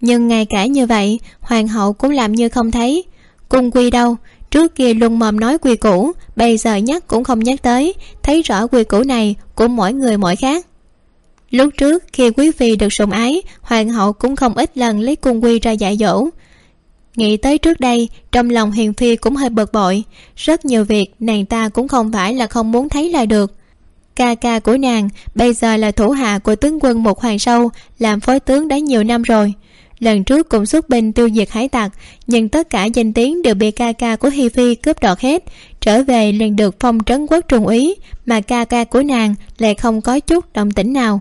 Nhưng ngay cả như vậy, hoàng hậu cũng làm như không thấy. Cung quy đâu? Trước kia luôn mồm nói quy củ, bây giờ nhắc cũng không nhắc tới. Thấy rõ quy củ này của mỗi người mỗi khác lúc trước, khi quý phi được sủng ái, hoàng hậu cũng không ít lần lấy cung quy ra dạy dỗ. Nghĩ tới trước đây, trong lòng hiền phi cũng hơi bực bội. Rất nhiều việc nàng ta cũng không phải là không muốn thấy là được. Ca ca của nàng bây giờ là thủ hạ của tướng quân một hoàng sâu, làm phó tướng đã nhiều năm rồi. Lần trước cũng xuất binh tiêu diệt hải tặc, nhưng tất cả danh tiếng đều bị ca ca của hi phi cướp đoạt hết. Trở về liền được phong trấn quốc trung úy, mà ca ca của nàng lại không có chút động tĩnh nào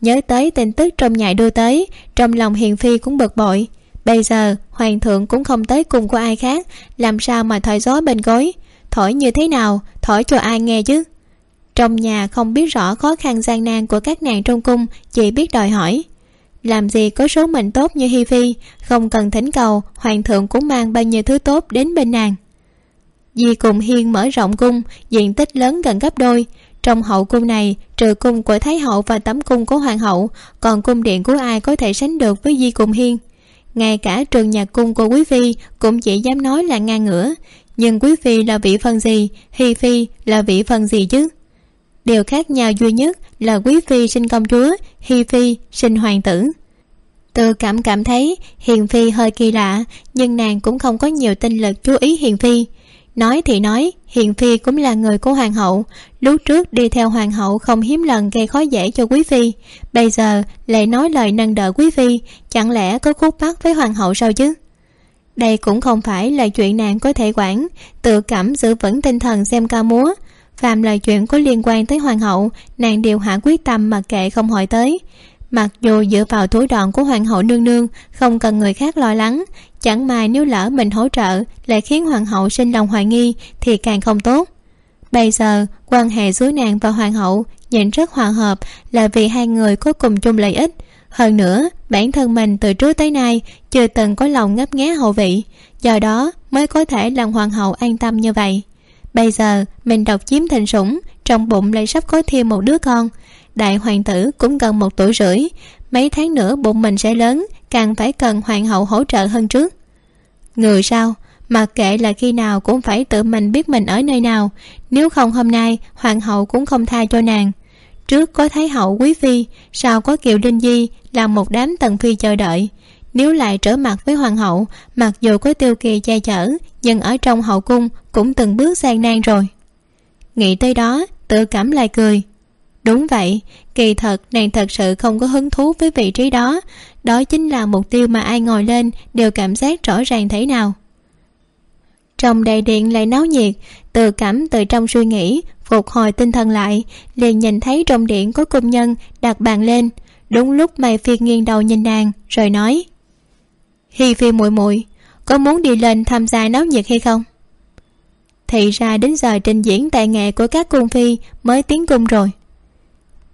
nhớ tới tin tức trong nhại đưa tới, trong lòng hiền phi cũng bực bội. Bây giờ, hoàng thượng cũng không tới cùng của ai khác, làm sao mà thổi gió bên gối? Thổi như thế nào, thổi cho ai nghe chứ? Trong nhà không biết rõ khó khăn gian nan của các nàng trong cung, chỉ biết đòi hỏi. Làm gì có số mệnh tốt như hi phi, không cần thỉnh cầu, hoàng thượng cũng mang bao nhiêu thứ tốt đến bên nàng. Di cùng hiên mở rộng cung, diện tích lớn gần gấp đôi trong hậu cung này, trừ cung của thái hậu và tấm cung của hoàng hậu, còn cung điện của ai có thể sánh được với di cùng hiên? Ngay cả trường nhạc cung của quý phi cũng chỉ dám nói là ngang ngửa. Nhưng quý phi là vị phần gì, hi phi là vị phần gì chứ? Điều khác nhau duy nhất là quý phi sinh công chúa, hi phi sinh hoàng tử. Từ cảm cảm thấy, hiền phi hơi kỳ lạ, nhưng nàng cũng không có nhiều tinh lực chú ý hiền phi nói thì nói, hiền phi cũng là người của hoàng hậu. Lúc trước đi theo hoàng hậu không hiếm lần gây khó dễ cho quý phi. Bây giờ lại nói lời nâng đỡ quý phi, chẳng lẽ có khúc mắc với hoàng hậu sao chứ? Đây cũng không phải là chuyện nàng có thể quản. Tự cảm giữ vững tinh thần xem ca múa. Phàm là chuyện có liên quan tới hoàng hậu, nàng đều hạ quyết tâm mà kệ không hỏi tới mặc dù dựa vào thủ đoạn của hoàng hậu nương nương, không cần người khác lo lắng, chẳng may nếu lỡ mình hỗ trợ lại khiến hoàng hậu sinh lòng hoài nghi thì càng không tốt. Bây giờ, quan hệ giữa nàng và hoàng hậu nhìn rất hòa hợp là vì hai người có cùng chung lợi ích. Hơn nữa, bản thân mình từ trước tới nay chưa từng có lòng ngấp nghé hậu vị, do đó mới có thể làm hoàng hậu an tâm như vậy. Bây giờ, mình độc chiếm thành sủng, trong bụng lại sắp có thêm một đứa con đại hoàng tử cũng gần một tuổi rưỡi. Mấy tháng nữa bụng mình sẽ lớn, càng phải cần hoàng hậu hỗ trợ hơn trước. Người sao? Mặc kệ là khi nào cũng phải tự mình biết mình ở nơi nào. Nếu không hôm nay, hoàng hậu cũng không tha cho nàng. Trước có thái hậu quý phi, sau có kiều linh di, là một đám tần phi chờ đợi. Nếu lại trở mặt với hoàng hậu, mặc dù có tiêu kỳ che chở, nhưng ở trong hậu cung cũng từng bước sang nan rồi. Nghĩ tới đó, tự cảm lại cười đúng vậy, kỳ thật nàng thật sự không có hứng thú với vị trí đó. Đó chính là mục tiêu mà ai ngồi lên đều cảm giác rõ ràng thế nào. Trong đại điện lại náo nhiệt, từ cảm từ trong suy nghĩ, phục hồi tinh thần lại, liền nhìn thấy trong điện có công nhân đặt bàn lên. Đúng lúc mày phi nghiêng đầu nhìn nàng, rồi nói, hi phi muội muội, có muốn đi lên tham gia náo nhiệt hay không? Thì ra đến giờ trình diễn tài nghệ của các cung phi mới tiến cung rồi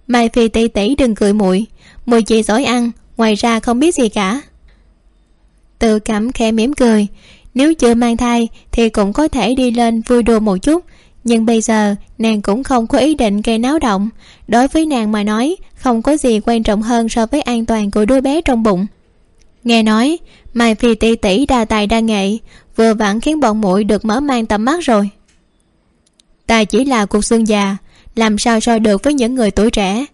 mai phi tỷ tỷ đừng cười muội. Muội chỉ giỏi ăn, ngoài ra không biết gì cả. Tự cảm khẽ mỉm cười. Nếu chưa mang thai thì cũng có thể đi lên vui đùa một chút. Nhưng bây giờ, nàng cũng không có ý định gây náo động. Đối với nàng mà nói, không có gì quan trọng hơn so với an toàn của đứa bé trong bụng. Nghe nói, mai phi tỷ tỷ đa tài đa nghệ, vừa vặn khiến bọn muội được mở mang tầm mắt rồi. Ta chỉ là cuộc xương già làm sao so được với những người tuổi trẻ?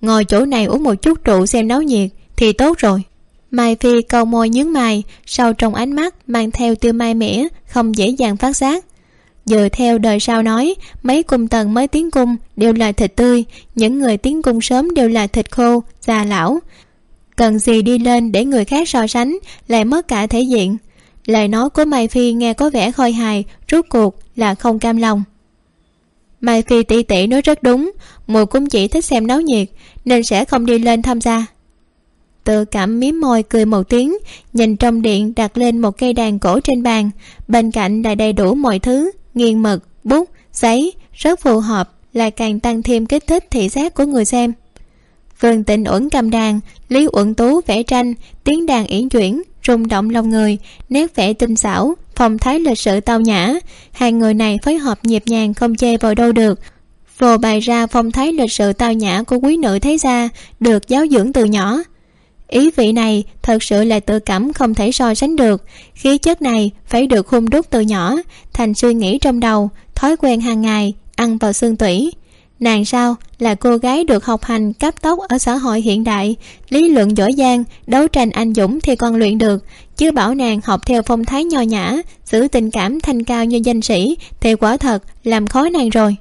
Ngồi chỗ này uống một chút rượu xem náo nhiệt thì tốt rồi. Mai phi câu môi nhướng mày, sau trong ánh mắt mang theo tiêu mai mỉa, không dễ dàng phát giác. Dựa theo đời sau nói, mấy cung tần mới tiến cung đều là thịt tươi, những người tiến cung sớm đều là thịt khô, già lão. Cần gì đi lên để người khác so sánh, lại mất cả thể diện. Lời nói của mai phi nghe có vẻ khôi hài rút cuộc là không cam lòng mai phi tỷ tỷ nói rất đúng mùi cũng chỉ thích xem náo nhiệt, nên sẽ không đi lên tham gia. Tự cảm mím môi cười một tiếng, nhìn trong điện đặt lên một cây đàn cổ trên bàn, bên cạnh là đầy đủ mọi thứ, nghiền mực, bút, giấy, rất phù hợp, lại càng tăng thêm kích thích thị giác của người xem. Vương tịnh uẩn cầm đàn, lý uẩn tú vẽ tranh, tiếng đàn yển chuyển, rung động lòng người, nét vẽ tinh xảo phong thái lịch sự tao nhã. Hai người này phối hợp nhịp nhàng không chê vào đâu được. Vừa bày ra phong thái lịch sự tao nhã của quý nữ thấy ra được giáo dưỡng từ nhỏ. Ý vị này thật sự là tự cảm không thể so sánh được. Khí chất này phải được hung đúc từ nhỏ, thành suy nghĩ trong đầu, thói quen hàng ngày, ăn vào xương tủy nàng sao là cô gái được học hành cấp tốc ở xã hội hiện đại, lý luận giỏi giang, đấu tranh anh dũng thì còn luyện được. Chứ bảo nàng học theo phong thái nho nhã, giữ tình cảm thanh cao như danh sĩ thì quả thật làm khó nàng rồi.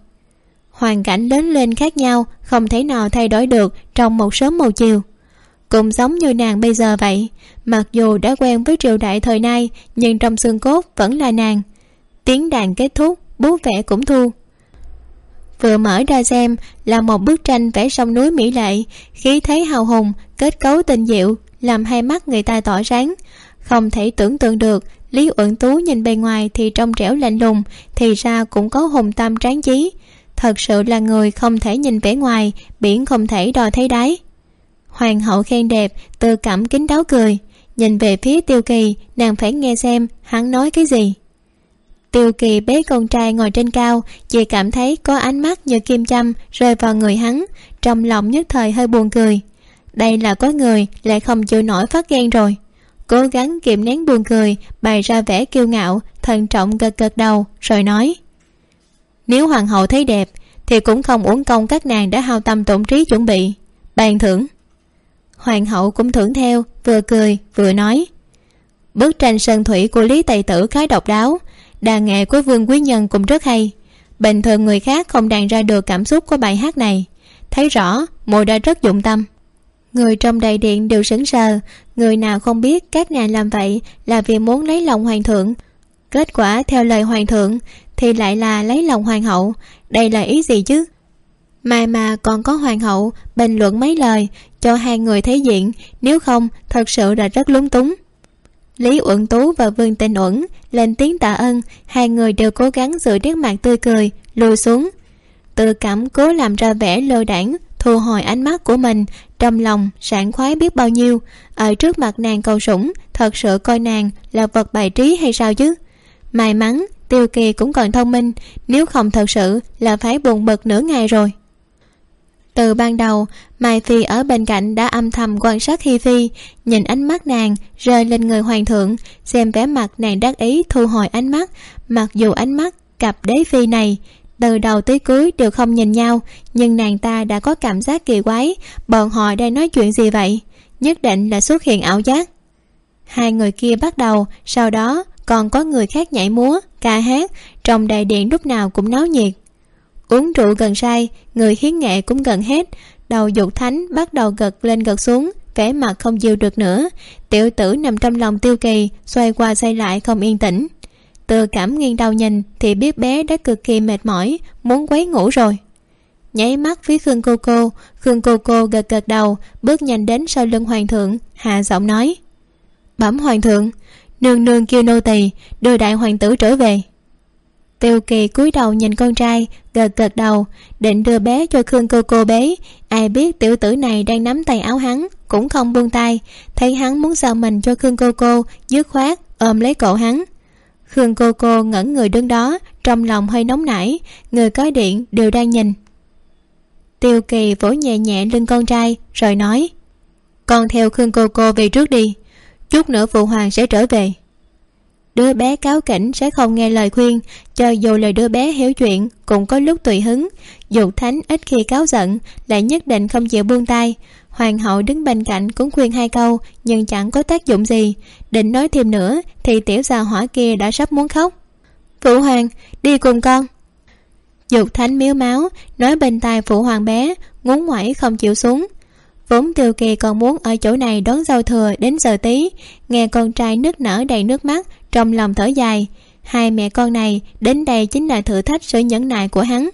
Hoàn cảnh lớn lên khác nhau, không thể nào thay đổi được trong một sớm một chiều. Cũng giống như nàng bây giờ vậy, mặc dù đã quen với triều đại thời nay, nhưng trong xương cốt vẫn là nàng. Tiếng đàn kết thúc, bố vẽ cũng thu vừa mở ra xem là một bức tranh vẽ sông núi mỹ lệ khí thế hào hùng, kết cấu tình diệu, làm hai mắt người ta tỏ sáng. Không thể tưởng tượng được, lý uẩn tú nhìn bề ngoài thì trong trẻo lạnh lùng, thì ra cũng có hùng tâm tráng chí thật sự là người không thể nhìn vẻ ngoài, biển không thể đo thấy đáy. Hoàng hậu khen đẹp từ cảm kính đáo cười. Nhìn về phía tiêu kỳ, nàng phải nghe xem hắn nói cái gì tiêu kỳ bế con trai ngồi trên cao, chỉ cảm thấy có ánh mắt như kim châm rơi vào người hắn, trong lòng nhất thời hơi buồn cười. Đây là có người lại không chịu nổi phát ghen rồi. Cố gắng kiềm nén buồn cười, bày ra vẻ kiêu ngạo, thận trọng gật gật đầu, rồi nói. Nếu hoàng hậu thấy đẹp, thì cũng không uổng công các nàng đã hao tâm tổn trí chuẩn bị. Bàn thưởng. Hoàng hậu cũng thưởng theo, vừa cười, vừa nói. Bức tranh sơn thủy của lý tây tử khá độc đáo đàn nghệ của vương quý nhân cũng rất hay. Bình thường người khác không đàn ra được cảm xúc của bài hát này. Thấy rõ mùi đã rất dụng tâm. Người trong đại điện đều sững sờ. Người nào không biết các nàng làm vậy là vì muốn lấy lòng hoàng thượng. Kết quả theo lời hoàng thượng thì lại là lấy lòng hoàng hậu. Đây là ý gì chứ? Mai mà còn có hoàng hậu bình luận mấy lời cho hai người thấy diện. Nếu không, thật sự là rất lúng túng lý uẩn tú và vương Tinh uẩn lên tiếng tạ ơn, hai người đều cố gắng giữ nét mặt tươi cười, lùi xuống. Tự cảm cố làm ra vẻ lơ đãng thu hồi ánh mắt của mình, trong lòng sảng khoái biết bao nhiêu. Ở trước mặt nàng cầu sủng, thật sự coi nàng là vật bài trí hay sao chứ? May mắn, tiêu kỳ cũng còn thông minh, nếu không thật sự là phải buồn bực nửa ngày rồi từ ban đầu, mai phi ở bên cạnh đã âm thầm quan sát hi phi, nhìn ánh mắt nàng rơi lên người hoàng thượng, xem vẻ mặt nàng đắc ý thu hồi ánh mắt. Mặc dù ánh mắt cặp đế phi này từ đầu tới cuối đều không nhìn nhau, nhưng nàng ta đã có cảm giác kỳ quái, bọn họ đang nói chuyện gì vậy? Nhất định là xuất hiện ảo giác. Hai người kia bắt đầu, sau đó còn có người khác nhảy múa, ca hát, trong đại điện lúc nào cũng náo nhiệt uống rượu gần say, người hiến nghệ cũng gần hết. Đầu dục thánh bắt đầu gật lên gật xuống, vẻ mặt không dịu được nữa. Tiểu tử nằm trong lòng tiêu kỳ, xoay qua xoay lại không yên tĩnh. Từ cảm nghiêng đầu nhìn thì biết bé đã cực kỳ mệt mỏi, muốn quấy ngủ rồi. Nháy mắt phía khương cô cô, khương cô cô gật gật đầu, bước nhanh đến sau lưng hoàng thượng, hạ giọng nói. Bẩm hoàng thượng, nương nương kêu nô tỳ, đưa đại hoàng tử trở về tiêu kỳ cúi đầu nhìn con trai, gật gật đầu, định đưa bé cho khương cô cô bế. Ai biết tiểu tử này đang nắm tay áo hắn, cũng không buông tay. Thấy hắn muốn giao mình cho khương cô cô, dứt khoát, ôm lấy cổ hắn. Khương cô cô ngẩn người đứng đó, trong lòng hơi nóng nảy, người có điện đều đang nhìn. Tiêu kỳ vỗ nhẹ nhẹ lưng con trai, rồi nói, con theo khương cô cô về trước đi, chút nữa phụ hoàng sẽ trở về đứa bé cáo kỉnh sẽ không nghe lời khuyên, cho dù lời đứa bé hiểu chuyện cũng có lúc tùy hứng. Dù thánh ít khi cáo giận, lại nhất định không chịu buông tay. Hoàng hậu đứng bên cạnh cũng khuyên hai câu, nhưng chẳng có tác dụng gì. Định nói thêm nữa, thì tiểu già hỏa kia đã sắp muốn khóc. Phụ hoàng, đi cùng con. Dục thánh miếu máu, nói bên tai phụ hoàng bé, ngúng ngoảy không chịu xuống. Vốn tiêu kỳ còn muốn ở chỗ này đón giao thừa đến giờ tí, nghe con trai nức nở đầy nước mắt trong lòng thở dài, hai mẹ con này đến đây chính là thử thách sự nhẫn nại của hắn.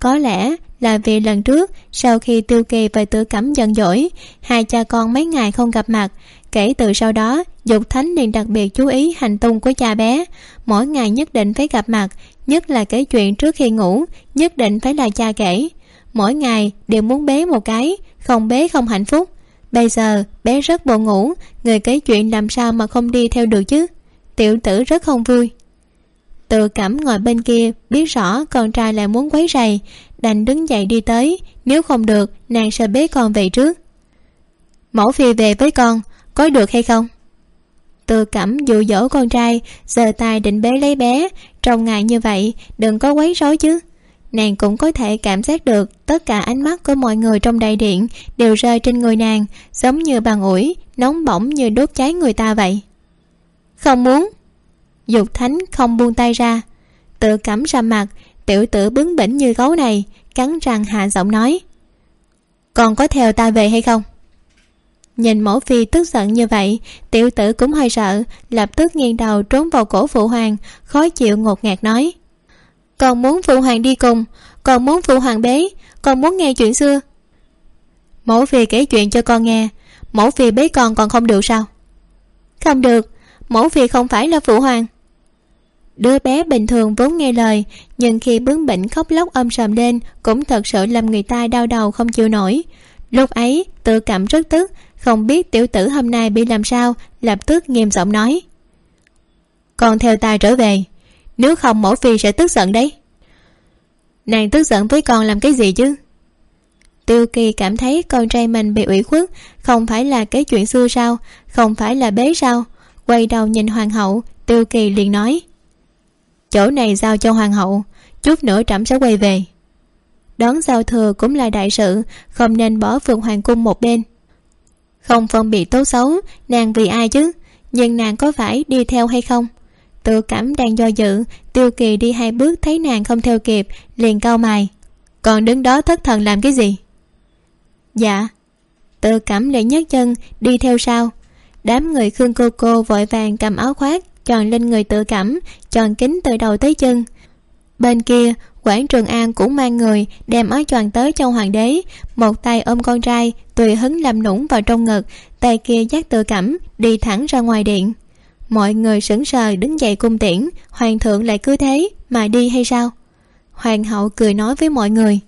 Có lẽ là vì lần trước, sau khi tiêu kỳ và tự cẩm giận dỗi, hai cha con mấy ngày không gặp mặt, kể từ sau đó, dục thánh liền đặc biệt chú ý hành tung của cha bé. Mỗi ngày nhất định phải gặp mặt, nhất là kể chuyện trước khi ngủ, nhất định phải là cha kể. Mỗi ngày đều muốn bế một cái, không bế không hạnh phúc. Bây giờ, bé rất buồn ngủ, người kể chuyện làm sao mà không đi theo được chứ? Tiểu tử rất không vui. Tự cảm ngồi bên kia, biết rõ con trai lại muốn quấy rầy, đành đứng dậy đi tới, nếu không được, nàng sẽ bế con về trước. Mẫu phi về với con, có được hay không? Tự cảm dụ dỗ con trai, giơ tay định bế lấy bé, trong ngày như vậy, đừng có quấy rối chứ. Nàng cũng có thể cảm giác được tất cả ánh mắt của mọi người trong đại điện đều rơi trên người nàng, giống như bàn ủi, nóng bỏng như đốt cháy người ta vậy không muốn. Dục thánh không buông tay ra. Tự cắm ra mặt, tiểu tử bướng bỉnh như gấu này, cắn răng hạ giọng nói. Còn có theo ta về hay không? Nhìn mẫu phi tức giận như vậy, tiểu tử cũng hơi sợ, lập tức nghiêng đầu trốn vào cổ phụ hoàng, khó chịu ngột ngạt nói. Còn muốn phụ hoàng đi cùng, còn muốn phụ hoàng bế, còn muốn nghe chuyện xưa. Mẫu phi kể chuyện cho con nghe, mẫu phi bế con còn không được sao? Không được mẫu phi không phải là phụ hoàng. Đứa bé bình thường vốn nghe lời, nhưng khi bướng bỉnh khóc lóc ôm sầm lên, cũng thật sự làm người ta đau đầu không chịu nổi. Lúc ấy, tự cảm rất tức, không biết tiểu tử hôm nay bị làm sao, lập tức nghiêm giọng nói. Con theo ta trở về, nếu không mẫu phi sẽ tức giận đấy. Nàng tức giận với con làm cái gì chứ? Tiêu kỳ cảm thấy con trai mình bị ủy khuất, không phải là cái chuyện xưa sao, không phải là bế sao quay đầu nhìn hoàng hậu tiêu kỳ liền nói, chỗ này giao cho hoàng hậu, chút nữa trẫm sẽ quay về. Đón giao thừa cũng là đại sự, không nên bỏ phượng hoàng cung một bên. Không phân biệt tốt xấu, nàng vì ai chứ? Nhưng nàng có phải đi theo hay không? Tự cảm đang do dự tiêu kỳ đi hai bước thấy nàng không theo kịp, liền cau mày, còn đứng đó thất thần làm cái gì? Dạ tự cảm lại nhấc chân, đi theo sau đám người khương cô cô vội vàng cầm áo khoác, tròn lên người tự cảm, tròn kính từ đầu tới chân. Bên kia, quảng trường an cũng mang người, đem áo choàng tới cho hoàng đế. Một tay ôm con trai, tùy hứng làm nũng vào trong ngực, tay kia dắt tự cảm, đi thẳng ra ngoài điện. Mọi người sững sờ đứng dậy cung tiễn, hoàng thượng lại cứ thế, mà đi hay sao? Hoàng hậu cười nói với mọi người.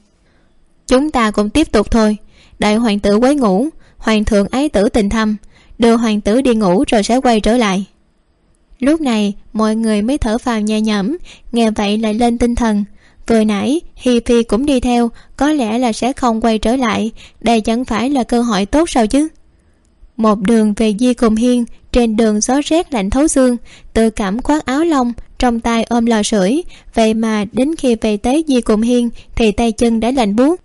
Chúng ta cũng tiếp tục thôi. Đại hoàng tử quấy ngủ, hoàng thượng ái tử tình thâm đưa hoàng tử đi ngủ rồi sẽ quay trở lại. Lúc này, mọi người mới thở phào nhẹ nhõm, nghe vậy lại lên tinh thần. Vừa nãy, hi phi cũng đi theo, có lẽ là sẽ không quay trở lại, đây chẳng phải là cơ hội tốt sao chứ? Một đường về di cùng hiên, trên đường gió rét lạnh thấu xương, tự cảm khoác áo lông, trong tay ôm lò sưởi. Vậy mà đến khi về tới di cùng hiên, thì tay chân đã lạnh buốt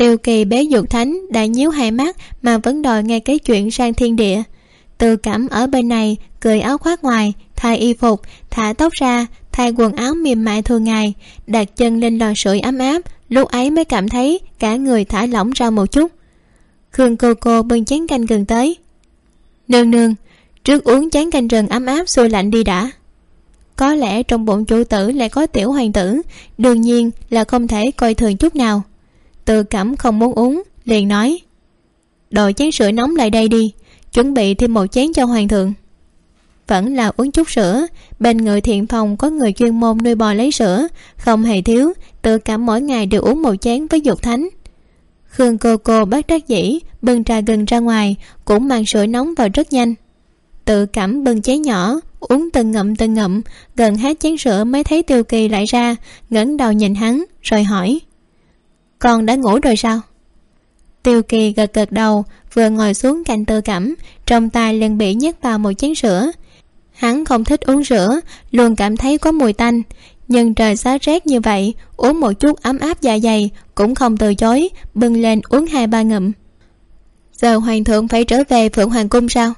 tiêu kỳ bế dục thánh đã nhíu hai mắt mà vẫn đòi nghe cái chuyện sang thiên địa. Từ cảm ở bên này cười áo khoác ngoài, thay y phục, thả tóc ra, thay quần áo mềm mại thường ngày, đặt chân lên lò sưởi ấm áp, lúc ấy mới cảm thấy cả người thả lỏng ra một chút. Khương cô cô bưng chén canh gần tới. Nương nương, trước uống chén canh rừng ấm áp sôi lạnh đi đã. Có lẽ trong bụng chủ tử lại có tiểu hoàng tử, đương nhiên là không thể coi thường chút nào tự cảm không muốn uống, liền nói đội chén sữa nóng lại đây đi, chuẩn bị thêm một chén cho hoàng thượng. Vẫn là uống chút sữa, bên người thiện phòng có người chuyên môn nuôi bò lấy sữa, không hề thiếu tự cảm mỗi ngày đều uống một chén với dục thánh. Khương cô cô bắt đắc dĩ, bưng trà gừng ra ngoài, cũng mang sữa nóng vào rất nhanh. Tự cảm bưng chén nhỏ, uống từng ngậm từng ngậm, gần hết chén sữa mới thấy tiêu kỳ lại ra, ngẩng đầu nhìn hắn, rồi hỏi con đã ngủ rồi sao? Tiêu kỳ gật gật đầu, vừa ngồi xuống cạnh tư cẩm, trong tay liền bị nhét vào một chén sữa. Hắn không thích uống sữa, luôn cảm thấy có mùi tanh. Nhưng trời xá rét như vậy, uống một chút ấm áp dạ dày cũng không từ chối, bưng lên uống hai ba ngụm. Giờ hoàng thượng phải trở về phượng hoàng cung sao?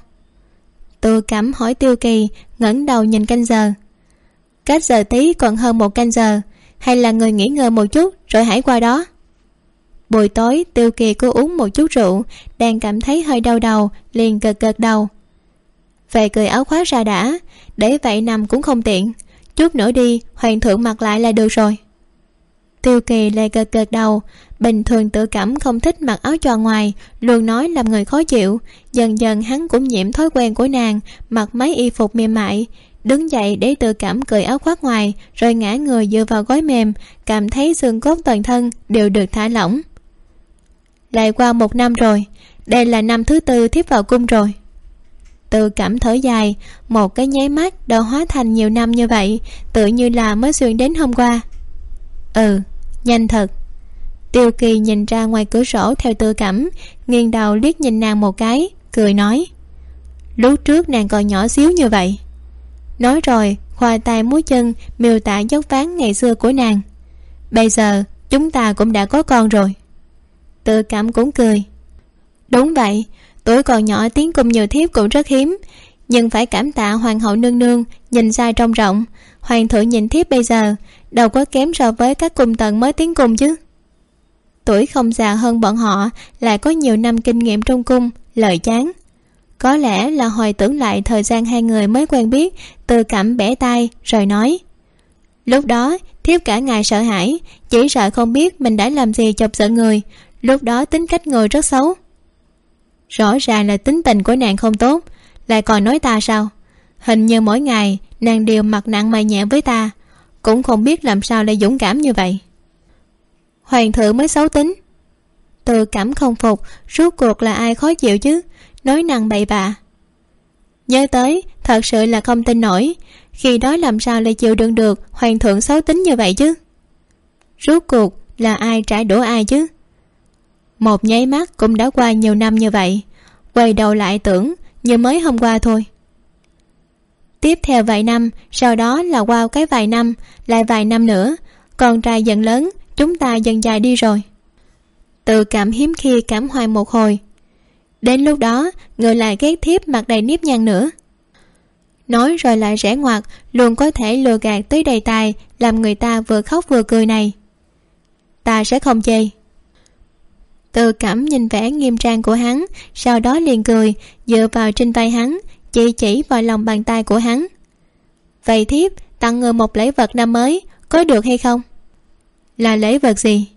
Tư cẩm hỏi tiêu kỳ, ngẩng đầu nhìn canh giờ. Cách giờ tí còn hơn một canh giờ, hay là người nghỉ ngơi một chút rồi hãy qua đó? Buổi tối, tiêu kỳ cô uống một chút rượu, đang cảm thấy hơi đau đầu, liền gật gật đầu. Về cười áo khoác ra đã, để vậy nằm cũng không tiện. Chút nữa đi, hoàng thượng mặc lại là được rồi. Tiêu kỳ lại gật gật đầu, bình thường tự cảm không thích mặc áo choàng ngoài, luôn nói làm người khó chịu. Dần dần hắn cũng nhiễm thói quen của nàng, mặc mấy y phục mềm mại, đứng dậy để tự cảm cởi áo khoác ngoài, rồi ngã người dựa vào gối mềm, cảm thấy xương cốt toàn thân đều được thả lỏng lại qua một năm rồi, đây là năm thứ tư thiếp vào cung rồi. Tự cảm thở dài, một cái nháy mắt đã hóa thành nhiều năm như vậy, tự như là mới xuyên đến hôm qua. Ừ nhanh thật. Tiêu kỳ nhìn ra ngoài cửa sổ theo tự cảm, nghiêng đầu liếc nhìn nàng một cái, cười nói, lúc trước nàng còn nhỏ xíu như vậy. Nói rồi, khoa tay múa chân, miêu tả dốc ván ngày xưa của nàng, bây giờ, chúng ta cũng đã có con rồi tự cảm cũng cười. Đúng vậy, tuổi còn nhỏ tiếng cung nhiều thiếp cũng rất hiếm, nhưng phải cảm tạ hoàng hậu nương nương nhìn xa trông rộng. Hoàng thượng nhìn thiếp bây giờ, đâu có kém so với các cung tần mới tiến cung chứ. Tuổi không già hơn bọn họ lại có nhiều năm kinh nghiệm trong cung, lời chán. Có lẽ là hồi tưởng lại thời gian hai người mới quen biết từ cảm bẻ tay rồi nói. Lúc đó, thiếp cả ngày sợ hãi, chỉ sợ không biết mình đã làm gì chọc giận người lúc đó tính cách người rất xấu. Rõ ràng là tính tình của nàng không tốt, lại còn nói ta sao? Hình như mỗi ngày nàng đều mặt nặng mày nhẹ với ta, cũng không biết làm sao lại dũng cảm như vậy. Hoàng thượng mới xấu tính. Tự cảm không phục, rốt cuộc là ai khó chịu chứ? Nói năng bậy bạ. Nhớ tới, thật sự là không tin nổi, khi đó làm sao lại chịu đựng được hoàng thượng xấu tính như vậy chứ? Rốt cuộc là ai trả đũa ai chứ? Một nháy mắt cũng đã qua nhiều năm như vậy. Quay đầu lại tưởng, như mới hôm qua thôi. Tiếp theo vài năm, sau đó là qua cái vài năm, lại vài năm nữa. Con trai dần lớn, chúng ta dần dài đi rồi. Tự cảm hiếm khi cảm hoài một hồi. Đến lúc đó, người lại ghét thiếp mặt đầy nếp nhăn nữa. Nói rồi lại rẽ ngoặt, luôn có thể lừa gạt tới đầy tài làm người ta vừa khóc vừa cười này. Ta sẽ không chê tự cảm nhìn vẻ nghiêm trang của hắn, sau đó liền cười, dựa vào trên vai hắn, chỉ chỉ vào lòng bàn tay của hắn. Vậy thiếp, tặng người một lễ vật năm mới, có được hay không? Là lễ vật gì?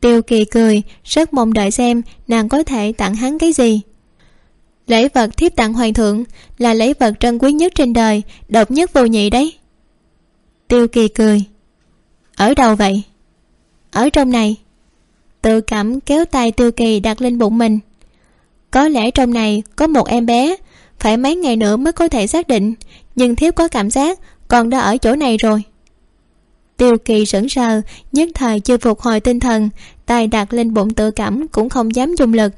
Tiêu kỳ cười, rất mong đợi xem nàng có thể tặng hắn cái gì. Lễ vật thiếp tặng hoàng thượng là lễ vật trân quý nhất trên đời, độc nhất vô nhị đấy. Tiêu kỳ cười. Ở đâu vậy? Ở trong này tự cảm kéo tay tiêu kỳ đặt lên bụng mình. Có lẽ trong này có một em bé, phải mấy ngày nữa mới có thể xác định, nhưng thiếp có cảm giác còn đã ở chỗ này rồi. Tiêu kỳ sững sờ, nhất thời chưa phục hồi tinh thần, tay đặt lên bụng tự cảm cũng không dám dùng lực.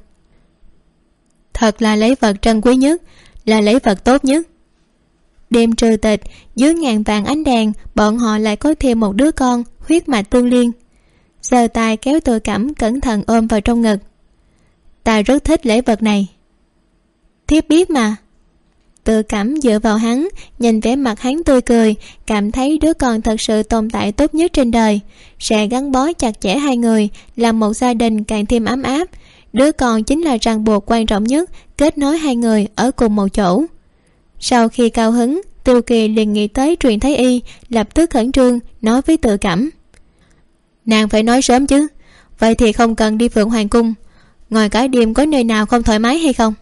Thật là lấy vật trân quý nhất, là lấy vật tốt nhất. Đêm trừ tịch, dưới ngàn vàng ánh đèn, bọn họ lại có thêm một đứa con huyết mạch tương liên giơ tay kéo tôi cảm cẩn thận ôm vào trong ngực. Ta rất thích lễ vật này. Thiếp biết mà. Tự cảm dựa vào hắn, nhìn vẻ mặt hắn tươi cười, cảm thấy đứa con thật sự tồn tại tốt nhất trên đời. Sẽ gắn bó chặt chẽ hai người, làm một gia đình càng thêm ấm áp. Đứa con chính là ràng buộc quan trọng nhất, kết nối hai người ở cùng một chỗ. Sau khi cao hứng, tiêu kỳ liền nghĩ tới truyền thái y, lập tức khẩn trương, nói với tự cảm nàng phải nói sớm chứ. Vậy thì không cần đi phượng hoàng cung. Ngoài cả đêm có nơi nào không thoải mái hay không?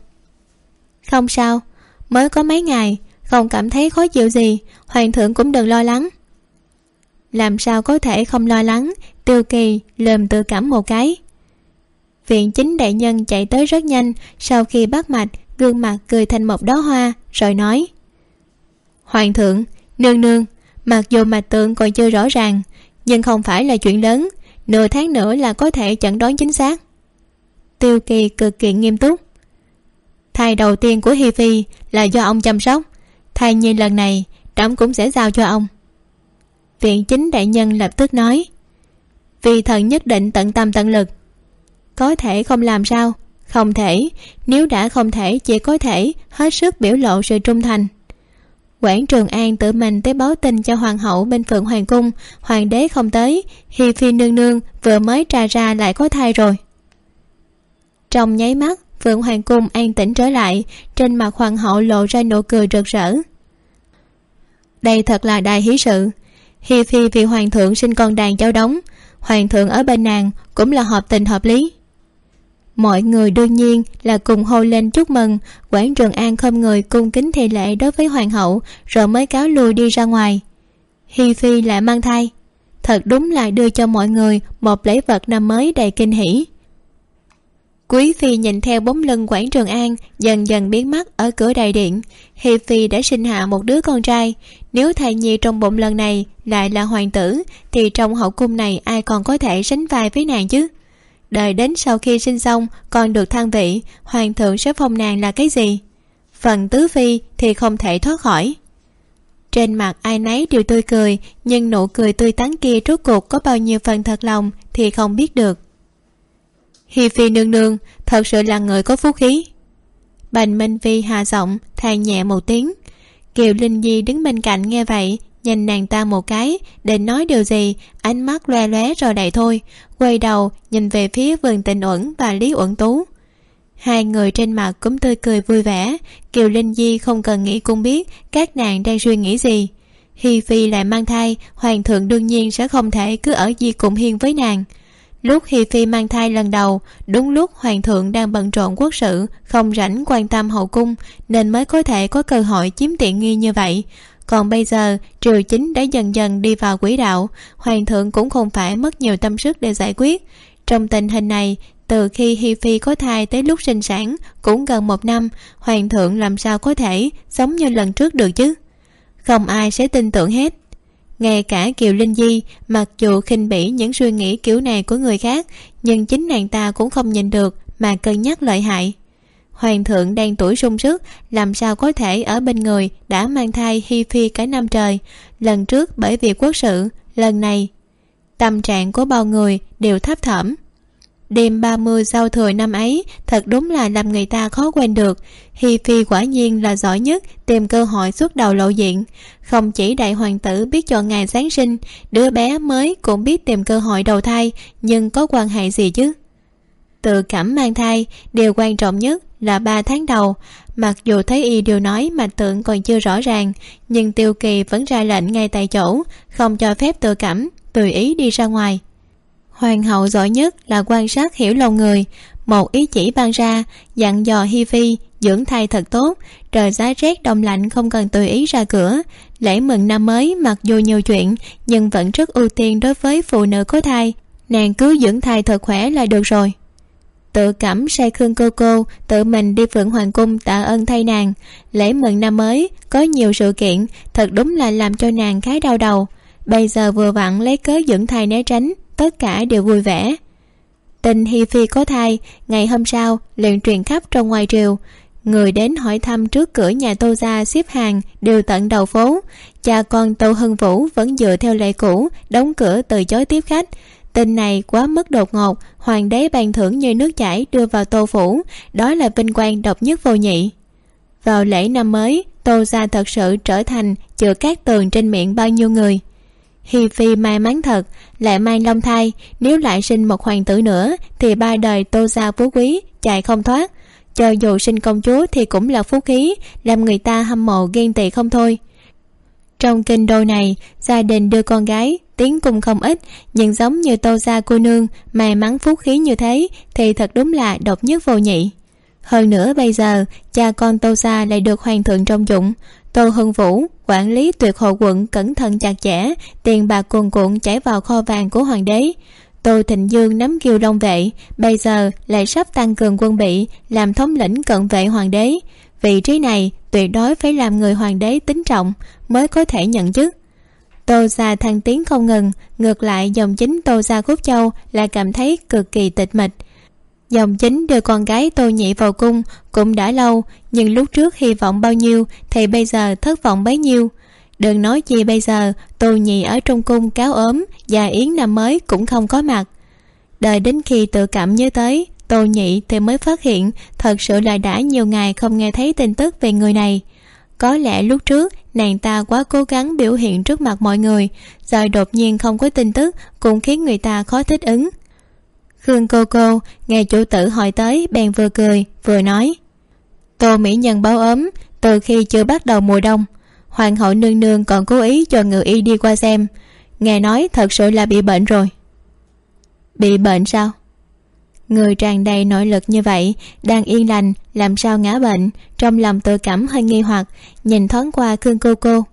Không sao. Mới có mấy ngày, không cảm thấy khó chịu gì. Hoàng thượng cũng đừng lo lắng. Làm sao có thể không lo lắng? Tiêu kỳ lườm tự cảm một cái. Viện chính đại nhân chạy tới rất nhanh. Sau khi bắt mạch, gương mặt cười thành một đóa hoa, rồi nói. Hoàng thượng, nương nương, mặc dù mạch tượng còn chưa rõ ràng nhưng không phải là chuyện lớn. Nửa tháng nữa là có thể chẩn đoán chính xác. Tiêu kỳ cực kỳ nghiêm túc. Thai đầu tiên của hi phi là do ông chăm sóc. Thai nhi lần này, trẫm cũng sẽ giao cho ông. Viện chính đại nhân lập tức nói, vì thần nhất định tận tâm tận lực. Có thể không làm sao? Không thể. Nếu đã không thể, chỉ có thể hết sức biểu lộ sự trung thành quảng trường an tự mình tới báo tin cho hoàng hậu bên phượng hoàng cung, hoàng đế không tới, hi phi nương nương vừa mới tra ra lại có thai rồi. Trong nháy mắt, phượng hoàng cung an tĩnh trở lại, trên mặt hoàng hậu lộ ra nụ cười rực rỡ. Đây thật là đại hí sự. Hi phi vì hoàng thượng sinh con đàn cháu đóng, hoàng thượng ở bên nàng cũng là hợp tình hợp lý mọi người đương nhiên là cùng hô lên chúc mừng. Quảng trường an không người cung kính thi lễ đối với hoàng hậu, rồi mới cáo lui đi ra ngoài. Hi phi lại mang thai. Thật đúng là đưa cho mọi người một lễ vật năm mới đầy kinh hỷ quý phi nhìn theo bóng lưng quảng trường an, dần dần biến mất ở cửa đại điện. Hi phi đã sinh hạ một đứa con trai. Nếu thai nhi trong bụng lần này lại là hoàng tử, thì trong hậu cung này ai còn có thể sánh vai với nàng chứ? Đợi đến sau khi sinh xong còn được thăng vị hoàng thượng sẽ phong nàng là cái gì? Phần tứ phi thì không thể thoát khỏi. Trên mặt ai nấy đều tươi cười, nhưng nụ cười tươi tắn kia rốt cuộc có bao nhiêu phần thật lòng thì không biết được. Hi phi nương nương, thật sự là người có phú khí. Bành minh phi hà giọng than nhẹ một tiếng. Kiều linh di đứng bên cạnh nghe vậy nhìn nàng ta một cái, định nói điều gì, ánh mắt loe lóe rồi đậy thôi, quay đầu nhìn về phía vườn tình uẩn và lý uẩn tú. Hai người trên mặt cũng tươi cười vui vẻ, kiều linh di không cần nghĩ cũng biết các nàng đang suy nghĩ gì. Hi phi lại mang thai, hoàng thượng đương nhiên sẽ không thể cứ ở di cùng hiên với nàng. Lúc hi phi mang thai lần đầu, đúng lúc hoàng thượng đang bận rộn quốc sự, không rảnh quan tâm hậu cung, nên mới có thể có cơ hội chiếm tiện nghi như vậy còn bây giờ, triều chính đã dần dần đi vào quỹ đạo, hoàng thượng cũng không phải mất nhiều tâm sức để giải quyết. Trong tình hình này, từ khi hi phi có thai tới lúc sinh sản, cũng gần một năm, hoàng thượng làm sao có thể sống như lần trước được chứ? Không ai sẽ tin tưởng hết. Ngay cả kiều linh di, mặc dù khinh bỉ những suy nghĩ kiểu này của người khác, nhưng chính nàng ta cũng không nhìn được mà cân nhắc lợi hại hoàng thượng đang tuổi sung sức, làm sao có thể ở bên người đã mang thai hi phi cả năm trời? Lần trước bởi vì quốc sự, lần này, tâm trạng của bao người đều thấp thỏm. Đêm ba mươi sau thừa năm ấy, thật đúng là làm người ta khó quên được. Hi phi quả nhiên là giỏi nhất tìm cơ hội xuất đầu lộ diện. Không chỉ đại hoàng tử biết chọn ngày giáng sinh, đứa bé mới cũng biết tìm cơ hội đầu thai, nhưng có quan hệ gì chứ? Tự cảm mang thai, điều quan trọng nhất là ba tháng đầu. Mặc dù thấy y điều nói mà tượng còn chưa rõ ràng, nhưng tiêu kỳ vẫn ra lệnh ngay tại chỗ, không cho phép tự cảm tùy ý đi ra ngoài. Hoàng hậu giỏi nhất là quan sát hiểu lòng người. Một ý chỉ ban ra, dặn dò hi phi, dưỡng thai thật tốt, trời giá rét đông lạnh không cần tùy ý ra cửa. Lễ mừng năm mới mặc dù nhiều chuyện, nhưng vẫn rất ưu tiên đối với phụ nữ có thai. Nàng cứ dưỡng thai thật khỏe là được rồi tự cảm say khương cô cô, tự mình đi phượng hoàng cung tạ ơn thay nàng. Lễ mừng năm mới, có nhiều sự kiện, thật đúng là làm cho nàng khá đau đầu. Bây giờ vừa vặn lấy cớ dưỡng thai né tránh, tất cả đều vui vẻ. Tình hi phi có thai, ngày hôm sau, liền truyền khắp trong ngoài triều. Người đến hỏi thăm trước cửa nhà tô gia xếp hàng, đều tận đầu phố. Cha con tô hưng vũ vẫn dựa theo lệ cũ, đóng cửa từ chối tiếp khách tin này quá mức đột ngột, hoàng đế ban thưởng như nước chảy đưa vào tô phủ, đó là vinh quang độc nhất vô nhị. Vào lễ năm mới, tô gia thật sự trở thành chữa cát tường trên miệng bao nhiêu người. Hi phi may mắn thật lại mang long thai, nếu lại sinh một hoàng tử nữa, thì ba đời tô gia phú quý, chạy không thoát. Cho dù sinh công chúa thì cũng là phú khí, làm người ta hâm mộ ghen tị không thôi trong kinh đô này, gia đình đưa con gái tiến cung không ít, nhưng giống như tô gia cô nương, may mắn phú khí như thế, thì thật đúng là độc nhất vô nhị. Hơn nữa bây giờ, cha con tô gia lại được hoàng thượng trọng dụng. Tô hưng vũ, quản lý tuyệt hộ quận cẩn thận chặt chẽ, tiền bạc cuồn cuộn chảy vào kho vàng của hoàng đế. Tô thịnh dương nắm kiêu long vệ, bây giờ lại sắp tăng cường quân bị, làm thống lĩnh cận vệ hoàng đế vị trí này tuyệt đối phải làm người hoàng đế tính trọng mới có thể nhận chức. Tô gia thăng tiến không ngừng, ngược lại dòng chính tô gia khúc châu lại cảm thấy cực kỳ tịch mịch. Dòng chính đưa con gái tô nhị vào cung cũng đã lâu, nhưng lúc trước hy vọng bao nhiêu thì bây giờ thất vọng bấy nhiêu. Đừng nói gì bây giờ tô nhị ở trong cung cáo ốm và yến năm mới cũng không có mặt. Đợi đến khi tự cảm nhớ tới tô nhị thì mới phát hiện, thật sự là đã nhiều ngày không nghe thấy tin tức về người này. Có lẽ lúc trước, nàng ta quá cố gắng biểu hiện trước mặt mọi người, rồi đột nhiên không có tin tức cũng khiến người ta khó thích ứng. Khương cô cô, nghe chủ tử hỏi tới, bèn vừa cười, vừa nói. Tô mỹ nhân báo ốm, từ khi chưa bắt đầu mùa đông, hoàng hậu nương nương còn cố ý cho ngự y đi qua xem. Nghe nói thật sự là bị bệnh rồi. Bị bệnh sao? Người tràn đầy nội lực như vậy, đang yên lành, làm sao ngã bệnh? Trong lòng tự cảm hơi nghi hoặc, nhìn thoáng qua khương cô cô.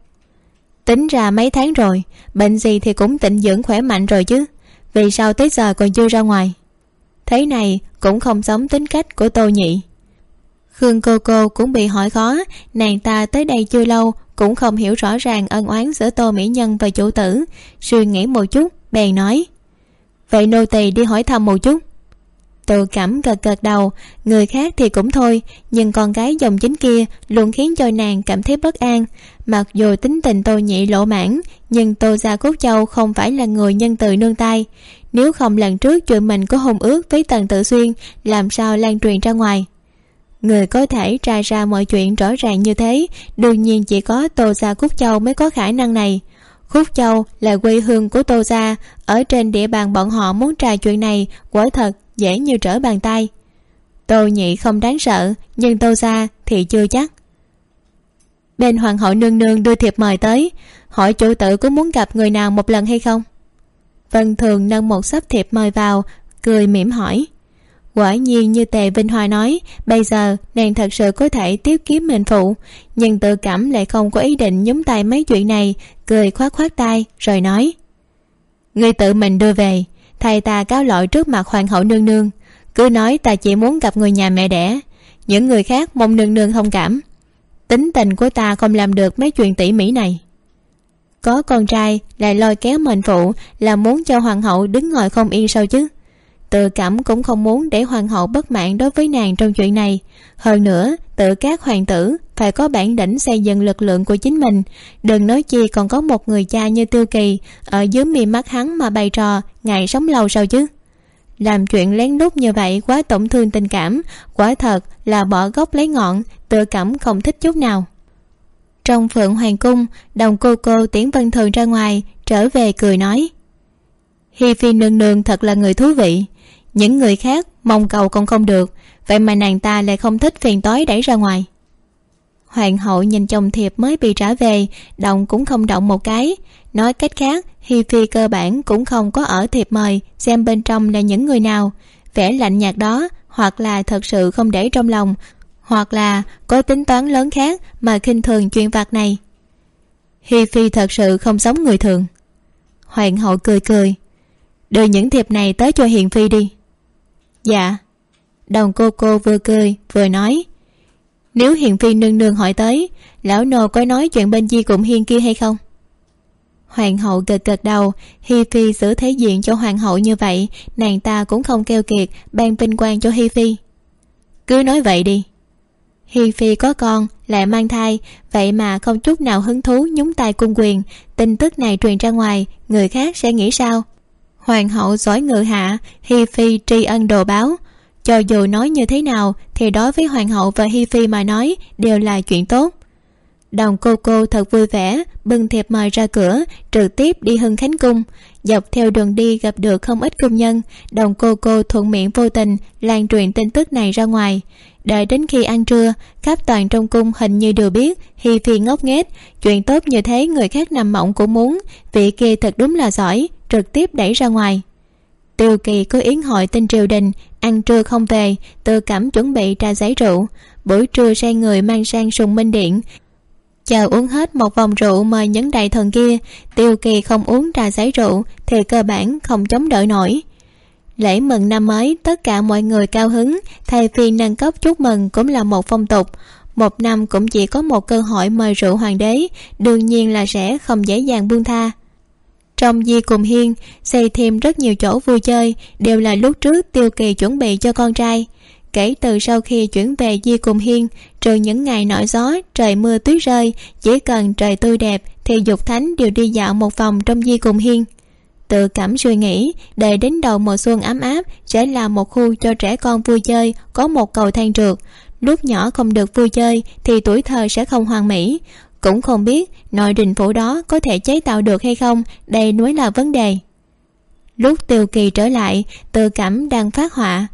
Tính ra mấy tháng rồi, bệnh gì thì cũng tịnh dưỡng khỏe mạnh rồi chứ. Vì sao tới giờ còn chưa ra ngoài? Thế này cũng không giống tính cách của tô nhị. Khương cô cô cũng bị hỏi khó, nàng ta tới đây chưa lâu cũng không hiểu rõ ràng ân oán giữa tô mỹ nhân và chủ tử. Suy nghĩ một chút, bèn nói, vậy nô tỳ đi hỏi thăm một chút tự cảm gật gật đầu, người khác thì cũng thôi, nhưng con gái dòng chính kia luôn khiến cho nàng cảm thấy bất an. Mặc dù tính tình tô nhị lộ mãn, nhưng tô gia cốt châu không phải là người nhân từ nương tay. Nếu không lần trước chuyện mình có hôn ước với tần tự xuyên, làm sao lan truyền ra ngoài? Người có thể tra ra mọi chuyện rõ ràng như thế, đương nhiên chỉ có tô gia cúc châu mới có khả năng này. Khúc châu là quê hương của tô gia, ở trên địa bàn bọn họ muốn trà chuyện này, quả thật dễ như trở bàn tay. Tô nhị không đáng sợ, nhưng tô gia thì chưa chắc. Bên hoàng hậu nương nương đưa thiệp mời tới, hỏi chủ tử có muốn gặp người nào một lần hay không? Vân thường nâng một sấp thiệp mời vào, cười mỉm hỏi. Quả nhiên như tề vinh hoa nói, bây giờ nàng thật sự có thể tiếp kiếm mệnh phụ, nhưng tự cảm lại không có ý định nhúng tay mấy chuyện này, cười khoát khoát tay, rồi nói. Ngươi tự mình đưa về thầy ta cáo lỗi trước mặt hoàng hậu nương nương. Cứ nói ta chỉ muốn gặp người nhà mẹ đẻ. Những người khác mong nương nương thông cảm. Tính tình của ta không làm được mấy chuyện tỉ mỉ này. Có con trai lại lôi kéo mệnh phụ là muốn cho hoàng hậu đứng ngồi không yên sao chứ? Tự cảm cũng không muốn để hoàng hậu bất mãn đối với nàng trong chuyện này. Hơn nữa, tự các hoàng tử phải có bản đỉnh xây dựng lực lượng của chính mình. Đừng nói chi còn có một người cha như tiêu kỳ ở dưới mi mắt hắn mà bày trò ngày sống lâu sao chứ? Làm chuyện lén lút như vậy quá tổn thương tình cảm, quả thật là bỏ gốc lấy ngọn, tự cảm không thích chút nào. Trong phượng hoàng cung, đồng cô cô tiễn vân thường ra ngoài, trở về cười nói, hi phi nương nương thật là người thú vị. Những người khác mong cầu còn không được, vậy mà nàng ta lại không thích phiền tối đẩy ra ngoài hoàng hậu nhìn chồng thiệp mới bị trả về động cũng không động một cái. Nói cách khác, hi phi cơ bản cũng không có ở thiệp mời, xem bên trong là những người nào. Vẻ lạnh nhạt đó, hoặc là thật sự không để trong lòng, hoặc là có tính toán lớn khác mà khinh thường chuyện vặt này. Hi phi thật sự không giống người thường. Hoàng hậu cười cười. Đưa những thiệp này tới cho hiền phi đi. Dạ. Đồng cô cô vừa cười, vừa nói nếu hiền phi nương nương hỏi tới, lão nô có nói chuyện bên di cụm hiên kia hay không? Hoàng hậu gật gật đầu, hi phi xử thế diện cho hoàng hậu như vậy, nàng ta cũng không keo kiệt, ban vinh quang cho hi phi. Cứ nói vậy đi. Hi phi có con lại mang thai, vậy mà không chút nào hứng thú nhúng tay cung quyền, tin tức này truyền ra ngoài, người khác sẽ nghĩ sao? Hoàng hậu giỏi ngự hạ, hi phi tri ân đồ báo cho dù nói như thế nào, thì đối với hoàng hậu và hi phi mà nói, đều là chuyện tốt. Đồng cô cô thật vui vẻ, bưng thiệp mời ra cửa trực tiếp đi hưng khánh cung. Dọc theo đường đi gặp được không ít công nhân, đồng cô cô thuận miệng vô tình, lan truyền tin tức này ra ngoài. Đợi đến khi ăn trưa, khắp toàn trong cung hình như đều biết hi phi ngốc nghếch, chuyện tốt như thế người khác nằm mộng cũng muốn, vị kia thật đúng là giỏi, trực tiếp đẩy ra ngoài tiêu kỳ có yến hội tên triều đình, ăn trưa không về tự cảm chuẩn bị trà giấy rượu. Buổi trưa sai người mang sang sùng minh điện chờ uống hết một vòng rượu mời nhấn đại thần kia, tiêu kỳ không uống trà giấy rượu thì cơ bản không chống đỡ nổi. Lễ mừng năm mới, tất cả mọi người cao hứng, thay phi nâng cốc chúc mừng cũng là một phong tục. Một năm cũng chỉ có một cơ hội mời rượu hoàng đế, đương nhiên là sẽ không dễ dàng buông tha trong di cùng hiên, xây thêm rất nhiều chỗ vui chơi đều là lúc trước tiêu kỳ chuẩn bị cho con trai. Kể từ sau khi chuyển về di cùng hiên, trừ những ngày nổi gió, trời mưa tuyết rơi, chỉ cần trời tươi đẹp thì dục thánh đều đi dạo một vòng trong di cùng hiên. Tự cảm suy nghĩ để đến đầu mùa xuân ấm áp, sẽ là một khu cho trẻ con vui chơi, có một cầu thang trượt. Lúc nhỏ không được vui chơi thì tuổi thơ sẽ không hoàn mỹ cũng không biết nội đình phủ đó có thể chế tạo được hay không, đây mới là vấn đề. Lúc tiêu kỳ trở lại tự cảm đang phát họa,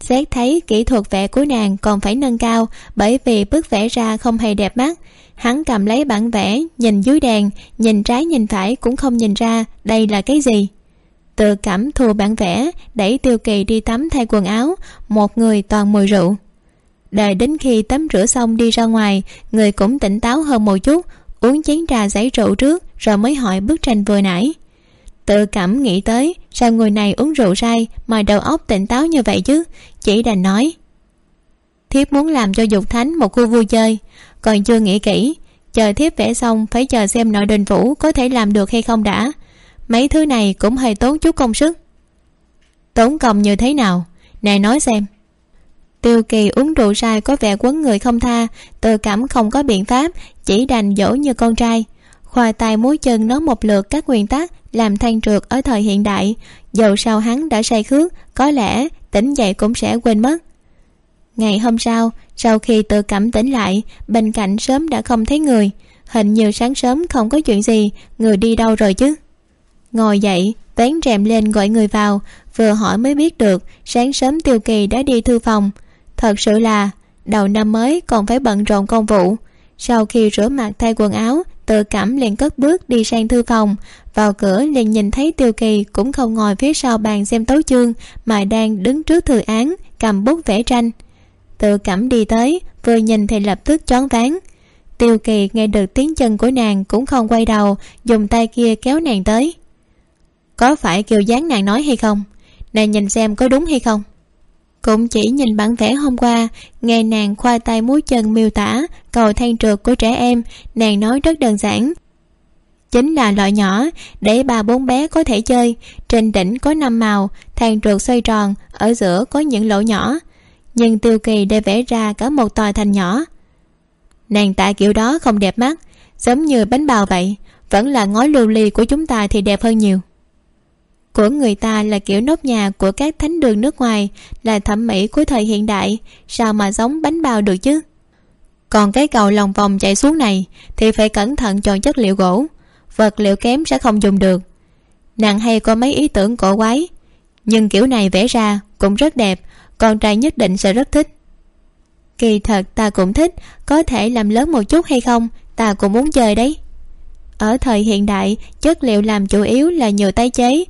xét thấy kỹ thuật vẽ của nàng còn phải nâng cao, bởi vì bức vẽ ra không hề đẹp mắt. Hắn cầm lấy bản vẽ, nhìn dưới đèn, nhìn trái nhìn phải cũng không nhìn ra đây là cái gì. Tự cảm thua bản vẽ, đẩy tiêu kỳ đi tắm thay quần áo, một người toàn mùi rượu đợi đến khi tắm rửa xong đi ra ngoài, người cũng tỉnh táo hơn một chút, uống chén trà giấy rượu trước, rồi mới hỏi bức tranh vừa nãy. Tự cảm nghĩ tới, sao người này uống rượu say mà đầu óc tỉnh táo như vậy chứ? Chỉ đành nói. Thiếp muốn làm cho dục thánh một khu vui chơi. Còn chưa nghĩ kỹ, chờ thiếp vẽ xong phải chờ xem nội đình phủ có thể làm được hay không đã. Mấy thứ này cũng hơi tốn chút công sức. Tốn công như thế nào? Nè nói xem tiêu kỳ uống rượu sai có vẻ quấn người không tha, tự cảm không có biện pháp, chỉ đành dỗ như con trai. Khoai tay múi chân nói một lượt các nguyên tắc, làm than trượt ở thời hiện đại. Dầu sao hắn đã say khước, có lẽ tỉnh dậy cũng sẽ quên mất. Ngày hôm sau sau khi tự cảm tỉnh lại, bên cạnh sớm đã không thấy người. Hình như sáng sớm không có chuyện gì, người đi đâu rồi chứ? Ngồi dậy, vén rèm lên gọi người vào, vừa hỏi mới biết được, sáng sớm tiêu kỳ đã đi thư phòng thật sự là, đầu năm mới còn phải bận rộn công vụ. Sau khi rửa mặt thay quần áo, tự cảm liền cất bước đi sang thư phòng. Vào cửa liền nhìn thấy tiêu kỳ cũng không ngồi phía sau bàn xem tấu chương, mà đang đứng trước thư án, cầm bút vẽ tranh. Tự cảm đi tới, vừa nhìn thì lập tức choáng váng. Tiêu kỳ nghe được tiếng chân của nàng cũng không quay đầu, dùng tay kia kéo nàng tới. Có phải kiều dáng nàng nói hay không? Nàng nhìn xem có đúng hay không? Cũng chỉ nhìn bản vẽ hôm qua, nghe nàng khoa tay múa chân miêu tả cầu than trượt của trẻ em, nàng nói rất đơn giản. Chính là loại nhỏ, để ba bốn bé có thể chơi, trên đỉnh có năm màu than trượt xoay tròn, ở giữa có những lỗ nhỏ. Nhưng tiêu kỳ để vẽ ra cả một tòa thành nhỏ. Nàng tạ kiểu đó không đẹp mắt, giống như bánh bao vậy, vẫn là ngói lưu ly của chúng ta thì đẹp hơn nhiều của người ta là kiểu nốt nhà của các thánh đường nước ngoài, là thẩm mỹ của thời hiện đại. Sao mà giống bánh bao được chứ? Còn cái cầu lòng vòng chạy xuống này, thì phải cẩn thận chọn chất liệu gỗ. Vật liệu kém sẽ không dùng được. Nàng hay có mấy ý tưởng cổ quái. Nhưng kiểu này vẽ ra cũng rất đẹp, con trai nhất định sẽ rất thích. Kỳ thật ta cũng thích, có thể làm lớn một chút hay không, ta cũng muốn chơi đấy. Ở thời hiện đại, chất liệu làm chủ yếu là nhựa tái chế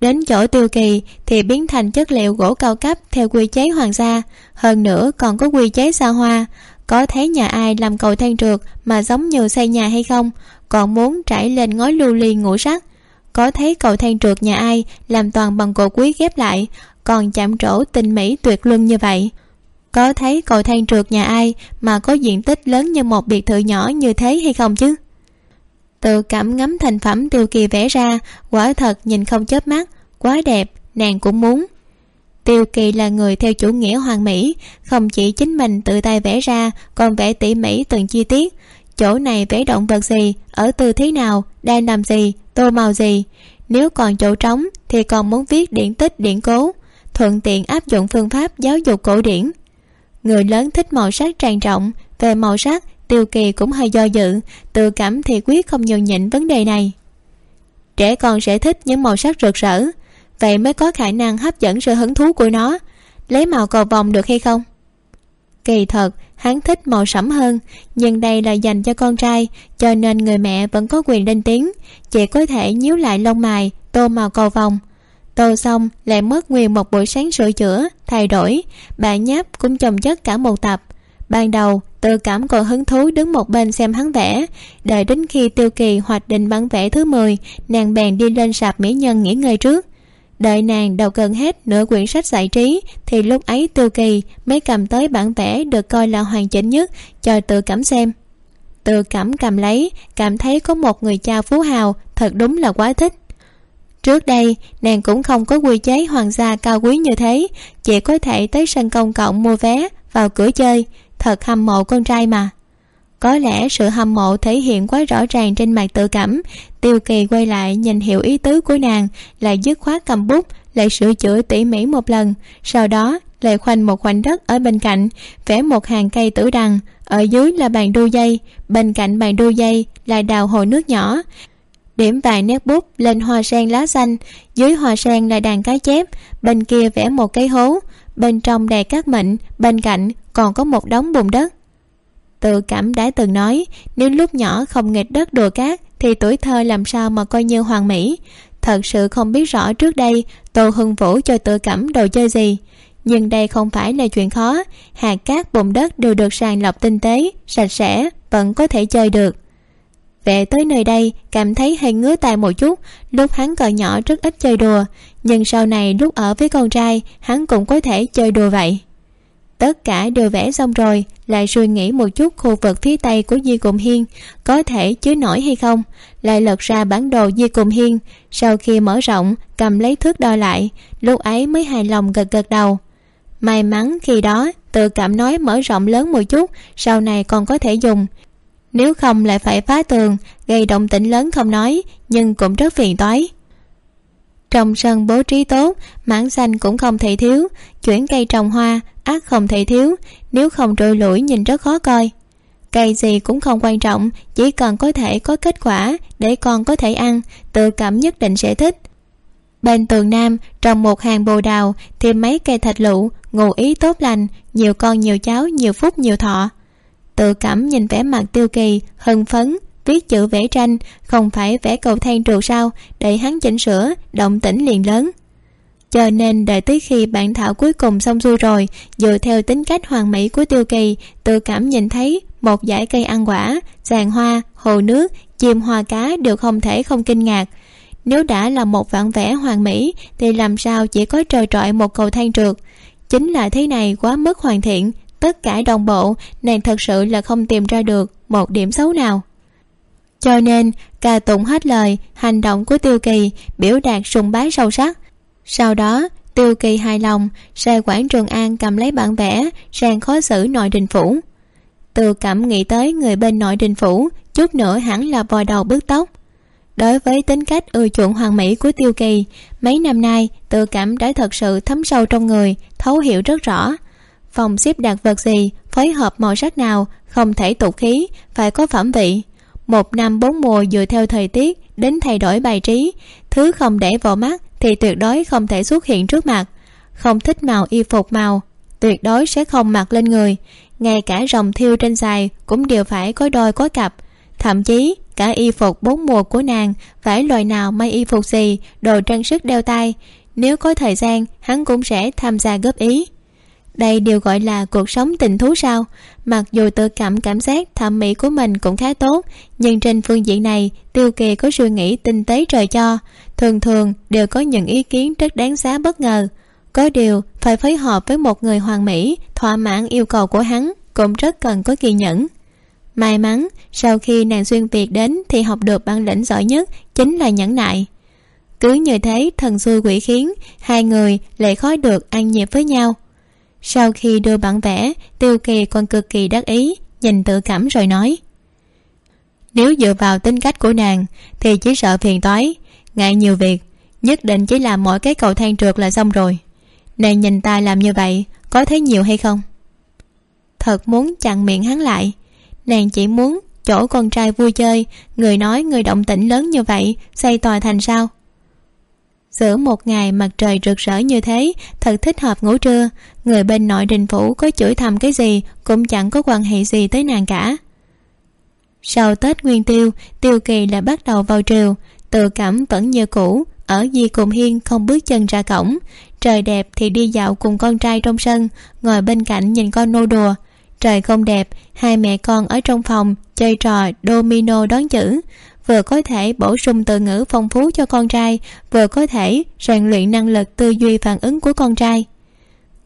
đến chỗ tiêu kỳ thì biến thành chất liệu gỗ cao cấp theo quy chế hoàng gia. Hơn nữa còn có quy chế xa hoa. Có thấy nhà ai làm cầu thang trượt mà giống như xây nhà hay không? Còn muốn trải lên ngói lưu ly ngũ sắc. Có thấy cầu thang trượt nhà ai làm toàn bằng gỗ quý ghép lại, còn chạm trổ tình mỹ tuyệt luân như vậy. Có thấy cầu thang trượt nhà ai mà có diện tích lớn như một biệt thự nhỏ như thế hay không chứ? Tự cảm ngắm thành phẩm tiêu kỳ vẽ ra, quả thật nhìn không chớp mắt, quá đẹp, nàng cũng muốn. Tiêu kỳ là người theo chủ nghĩa hoàn mỹ, không chỉ chính mình tự tay vẽ ra, còn vẽ tỉ mỉ từng chi tiết. Chỗ này vẽ động vật gì, ở tư thế nào, đang làm gì, tô màu gì. Nếu còn chỗ trống thì còn muốn viết điển tích, điển cố, thuận tiện áp dụng phương pháp giáo dục cổ điển. Người lớn thích màu sắc tràn trọng về màu sắc tiêu kỳ cũng hơi do dự, tự cảm thì quyết không nhường nhịn vấn đề này. Trẻ con sẽ thích những màu sắc rực rỡ, vậy mới có khả năng hấp dẫn sự hứng thú của nó. Lấy màu cầu vồng được hay không? Kỳ thật, hắn thích màu sẫm hơn, nhưng đây là dành cho con trai, cho nên người mẹ vẫn có quyền lên tiếng. Chỉ có thể nhíu lại lông mày, tô màu cầu vồng. Tô xong, lại mất nguyên một buổi sáng sửa chữa, thay đổi. Bà nháp cũng chồng chất cả một tập. Ban đầu tự cảm còn hứng thú đứng một bên xem hắn vẽ. Đợi đến khi tiêu kỳ hoạch định bản vẽ thứ mười, nàng bèn đi lên sạp mỹ nhân nghỉ ngơi trước. Đợi nàng đọc gần hết nửa quyển sách giải trí, thì lúc ấy tiêu kỳ mới cầm tới bản vẽ được coi là hoàn chỉnh nhất cho tự cảm xem. Tự cảm cầm lấy, cảm thấy có một người cha phú hào, thật đúng là quá thích. Trước đây, nàng cũng không có quy chế hoàng gia cao quý như thế, chỉ có thể tới sân công cộng mua vé vào cửa chơi thật hâm mộ con trai mà. Có lẽ sự hâm mộ thể hiện quá rõ ràng trên mặt tự cảm, tiêu kỳ quay lại nhìn hiểu ý tứ của nàng, lại dứt khoát cầm bút, lại sửa chữa tỉ mỉ một lần, sau đó lại khoanh một khoảnh đất ở bên cạnh, vẽ một hàng cây tử đằng, ở dưới là bàn đu dây, bên cạnh bàn đu dây là đào hồ nước nhỏ. Điểm vài nét bút lên hoa sen lá xanh, dưới hoa sen là đàn cá chép, bên kia vẽ một cái hố, bên trong đầy cát mịn, bên cạnh còn có một đống bùn đất. Tự cảm đã từng nói, nếu lúc nhỏ không nghịch đất đùa cát, thì tuổi thơ làm sao mà coi như hoàn mỹ. Thật sự không biết rõ trước đây, tô hưng vũ cho tự cảm đồ chơi gì. Nhưng đây không phải là chuyện khó. Hạt cát, bùn đất đều được sàng lọc tinh tế, sạch sẽ, vẫn có thể chơi được. Về tới nơi đây, cảm thấy hơi ngứa tai một chút. Lúc hắn còn nhỏ rất ít chơi đùa. Nhưng sau này lúc ở với con trai, hắn cũng có thể chơi đùa vậy tất cả đều vẽ xong rồi, lại suy nghĩ một chút khu vực phía tây của di cùng hiên có thể chứa nổi hay không, lại lật ra bản đồ di cùng hiên. Sau khi mở rộng, cầm lấy thước đo lại, lúc ấy mới hài lòng gật gật đầu. May mắn khi đó, tự cảm nói mở rộng lớn một chút, sau này còn có thể dùng. Nếu không lại phải phá tường, gây động tĩnh lớn không nói, nhưng cũng rất phiền toái trong sân bố trí tốt, mảng xanh cũng không thể thiếu. Chuyển cây trồng hoa, ác không thể thiếu. Nếu không trôi lũi nhìn rất khó coi. Cây gì cũng không quan trọng, chỉ cần có thể có kết quả để con có thể ăn, tự cảm nhất định sẽ thích. Bên tường nam, trồng một hàng bồ đào, thêm mấy cây thạch lựu, ngụ ý tốt lành, nhiều con, nhiều cháu, nhiều phúc, nhiều thọ. Tự cảm nhìn vẻ mặt tiêu kỳ, hưng phấn viết chữ vẽ tranh, không phải vẽ cầu thang trượt sao, để hắn chỉnh sửa, động tĩnh liền lớn. Cho nên đợi tới khi bản thảo cuối cùng xong xuôi rồi, dựa theo tính cách hoàn mỹ của tiêu kỳ, tự cảm nhìn thấy một dải cây ăn quả giàn hoa, hồ nước, chim hoa cá đều không thể không kinh ngạc. Nếu đã là một vạn vẽ hoàn mỹ, thì làm sao chỉ có trời trọi một cầu thang trượt? Chính là thế này quá mức hoàn thiện, tất cả đồng bộ, nàng thật sự là không tìm ra được một điểm xấu nào cho nên, ca tụng hết lời, hành động của tiêu kỳ biểu đạt sùng bái sâu sắc. Sau đó, tiêu kỳ hài lòng, sai quản trường an cầm lấy bản vẽ sang khó xử nội đình phủ. Từ cảm nghĩ tới người bên nội đình phủ, chút nữa hẳn là vòi đầu bứt tóc. Đối với tính cách ưa chuộng hoàn mỹ của tiêu kỳ, mấy năm nay, tự cảm đã thật sự thấm sâu trong người, thấu hiểu rất rõ. Phòng xếp đặt vật gì, phối hợp màu sắc nào, không thể tụ khí, phải có phẩm vị một năm bốn mùa dựa theo thời tiết, đến thay đổi bài trí. Thứ không để vào mắt thì tuyệt đối không thể xuất hiện trước mặt. Không thích màu y phục màu, tuyệt đối sẽ không mặc lên người. Ngay cả rồng thiêu trên dài cũng đều phải có đôi có cặp. Thậm chí, cả y phục bốn mùa của nàng phải loại nào may y phục gì, đồ trang sức đeo tay nếu có thời gian, hắn cũng sẽ tham gia góp ý đây đều gọi là cuộc sống tình thú sao? Mặc dù tự cảm cảm giác thẩm mỹ của mình cũng khá tốt, nhưng trên phương diện này, tiêu kỳ có suy nghĩ tinh tế trời cho. Thường thường đều có những ý kiến rất đáng giá bất ngờ. Có điều, phải phối hợp với một người hoàn mỹ, thỏa mãn yêu cầu của hắn cũng rất cần có kỳ nhẫn. May mắn, sau khi nàng xuyên việt đến thì học được bản lĩnh giỏi nhất chính là nhẫn nại. Cứ như thế, thần xui quỷ khiến, hai người lại khó được ăn nhịp với nhau sau khi đưa bản vẽ, tiêu kỳ còn cực kỳ đắc ý, nhìn tự cảm rồi nói. Nếu dựa vào tính cách của nàng, thì chỉ sợ phiền toái. Ngại nhiều việc, nhất định chỉ làm mỗi cái cầu thang trượt là xong rồi. Nàng nhìn ta làm như vậy, có thấy nhiều hay không? Thật muốn chặn miệng hắn lại. Nàng chỉ muốn chỗ con trai vui chơi, người nói người động tĩnh lớn như vậy xây tòa thành sao? Giữa một ngày mặt trời rực rỡ như thế, thật thích hợp ngủ trưa. Người bên nội đình phủ có chửi thầm cái gì, cũng chẳng có quan hệ gì tới nàng cả. Sau tết nguyên tiêu tiêu kỳ lại bắt đầu vào triều. Tự cảm vẫn như cũ, ở di cùng hiên không bước chân ra cổng. Trời đẹp thì đi dạo cùng con trai trong sân, ngồi bên cạnh nhìn con nô đùa. Trời không đẹp, hai mẹ con ở trong phòng chơi trò domino đón chữ vừa có thể bổ sung từ ngữ phong phú cho con trai, vừa có thể rèn luyện năng lực tư duy phản ứng của con trai.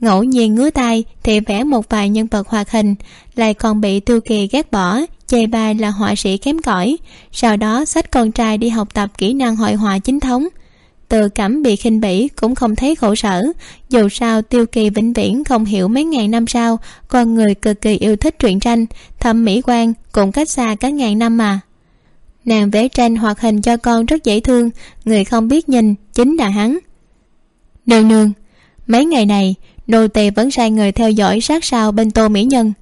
Ngẫu nhiên ngứa tay thì vẽ một vài nhân vật hoạt hình, lại còn bị tiêu kỳ ghét bỏ, chê bai là họa sĩ kém cỏi. Sau đó xách con trai đi học tập kỹ năng hội họa chính thống. Từ cảm bị khinh bỉ cũng không thấy khổ sở, dù sao tiêu kỳ vĩnh viễn không hiểu mấy ngàn năm sau, con người cực kỳ yêu thích truyện tranh, thẩm mỹ quan cũng cách xa cả ngàn năm mà nàng vẽ tranh hoạt hình cho con rất dễ thương, người không biết nhìn chính là hắn. Nương nương, mấy ngày này, nô tỳ vẫn sai người theo dõi sát sao bên tô mỹ nhân,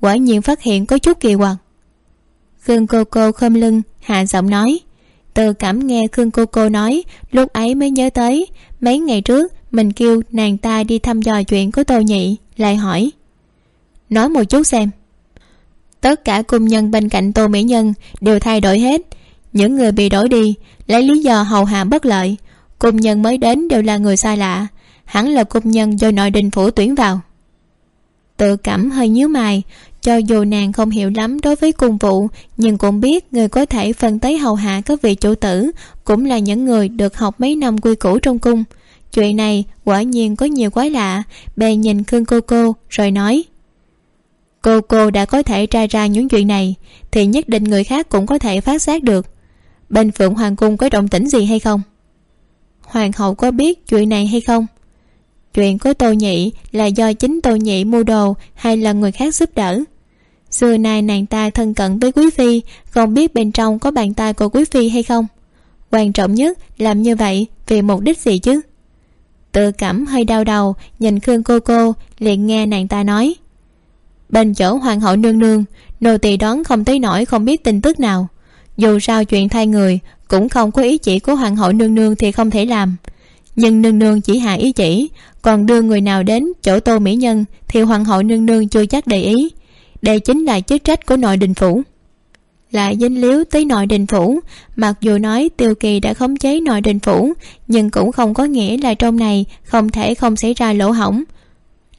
quả nhiên phát hiện có chút kỳ quặc. Khương cô cô khom lưng, hạ giọng nói, từ cảm nghe khương cô cô nói, lúc ấy mới nhớ tới, mấy ngày trước, mình kêu nàng ta đi thăm dò chuyện của tô nhị, lại hỏi, nói một chút xem tất cả cung nhân bên cạnh tô mỹ nhân đều thay đổi hết. Những người bị đổi đi, lấy lý do hầu hạ bất lợi. Cung nhân mới đến đều là người xa lạ. Hẳn là cung nhân do nội đình phủ tuyển vào. Tự cảm hơi nhíu mày, cho dù nàng không hiểu lắm đối với cung vụ nhưng cũng biết người có thể phân tới hầu hạ các vị chủ tử cũng là những người được học mấy năm quy củ trong cung. Chuyện này quả nhiên có nhiều quái lạ. Bè nhìn khương cô cô, rồi nói cô cô đã có thể tra ra những chuyện này, thì nhất định người khác cũng có thể phát giác được. Bên phượng hoàng cung có động tĩnh gì hay không? Hoàng hậu có biết chuyện này hay không? Chuyện của tô nhị là do chính tô nhị mua đồ hay là người khác giúp đỡ? Xưa nay nàng ta thân cận với quý phi, không biết bên trong có bàn tay của quý phi hay không? Quan trọng nhất làm như vậy vì mục đích gì chứ? Tự cảm hơi đau đầu, nhìn khương cô cô liền nghe nàng ta nói bên chỗ hoàng hậu nương nương, nô tỳ đón không thấy nổi không biết tin tức nào. Dù sao chuyện thay người, cũng không có ý chỉ của hoàng hậu nương nương thì không thể làm. Nhưng nương nương chỉ hạ ý chỉ, còn đưa người nào đến chỗ tô mỹ nhân thì hoàng hậu nương nương chưa chắc để ý. Đây chính là chức trách của nội đình phủ. Lại dính líu tới nội đình phủ, mặc dù nói tiêu kỳ đã khống chế nội đình phủ, nhưng cũng không có nghĩa là trong này không thể không xảy ra lỗ hỏng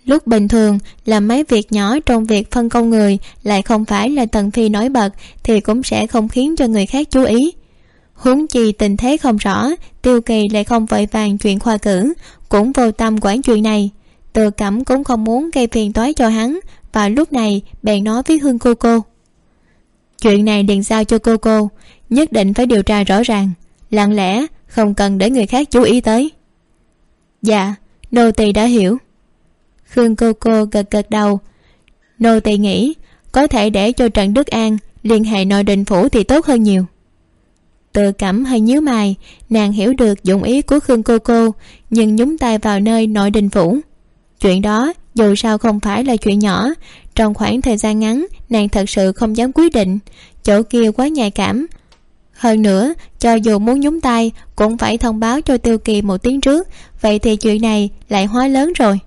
lúc bình thường, làm mấy việc nhỏ trong việc phân công người lại không phải là tần phi nổi bật thì cũng sẽ không khiến cho người khác chú ý. Huống chi tình thế không rõ, tiêu kỳ lại không vội vàng chuyện khoa cử, cũng vô tâm quản chuyện này. Từ cẩm cũng không muốn gây phiền toái cho hắn, và lúc này bèn nói với hương cô cô. Chuyện này liền giao cho cô cô, nhất định phải điều tra rõ ràng, lặng lẽ, không cần để người khác chú ý tới. Dạ nô tỳ đã hiểu khương cô cô gật gật đầu. Nô tỳ nghĩ, có thể để cho trần đức an liên hệ nội đình phủ thì tốt hơn nhiều. Tự cảm hơi nhíu mày, nàng hiểu được dụng ý của khương cô cô, nhưng nhúng tay vào nơi nội đình phủ. Chuyện đó, dù sao không phải là chuyện nhỏ, trong khoảng thời gian ngắn, nàng thật sự không dám quyết định. Chỗ kia quá nhạy cảm. Hơn nữa, cho dù muốn nhúng tay, cũng phải thông báo cho tiêu kỳ một tiếng trước, vậy thì chuyện này lại hóa lớn rồi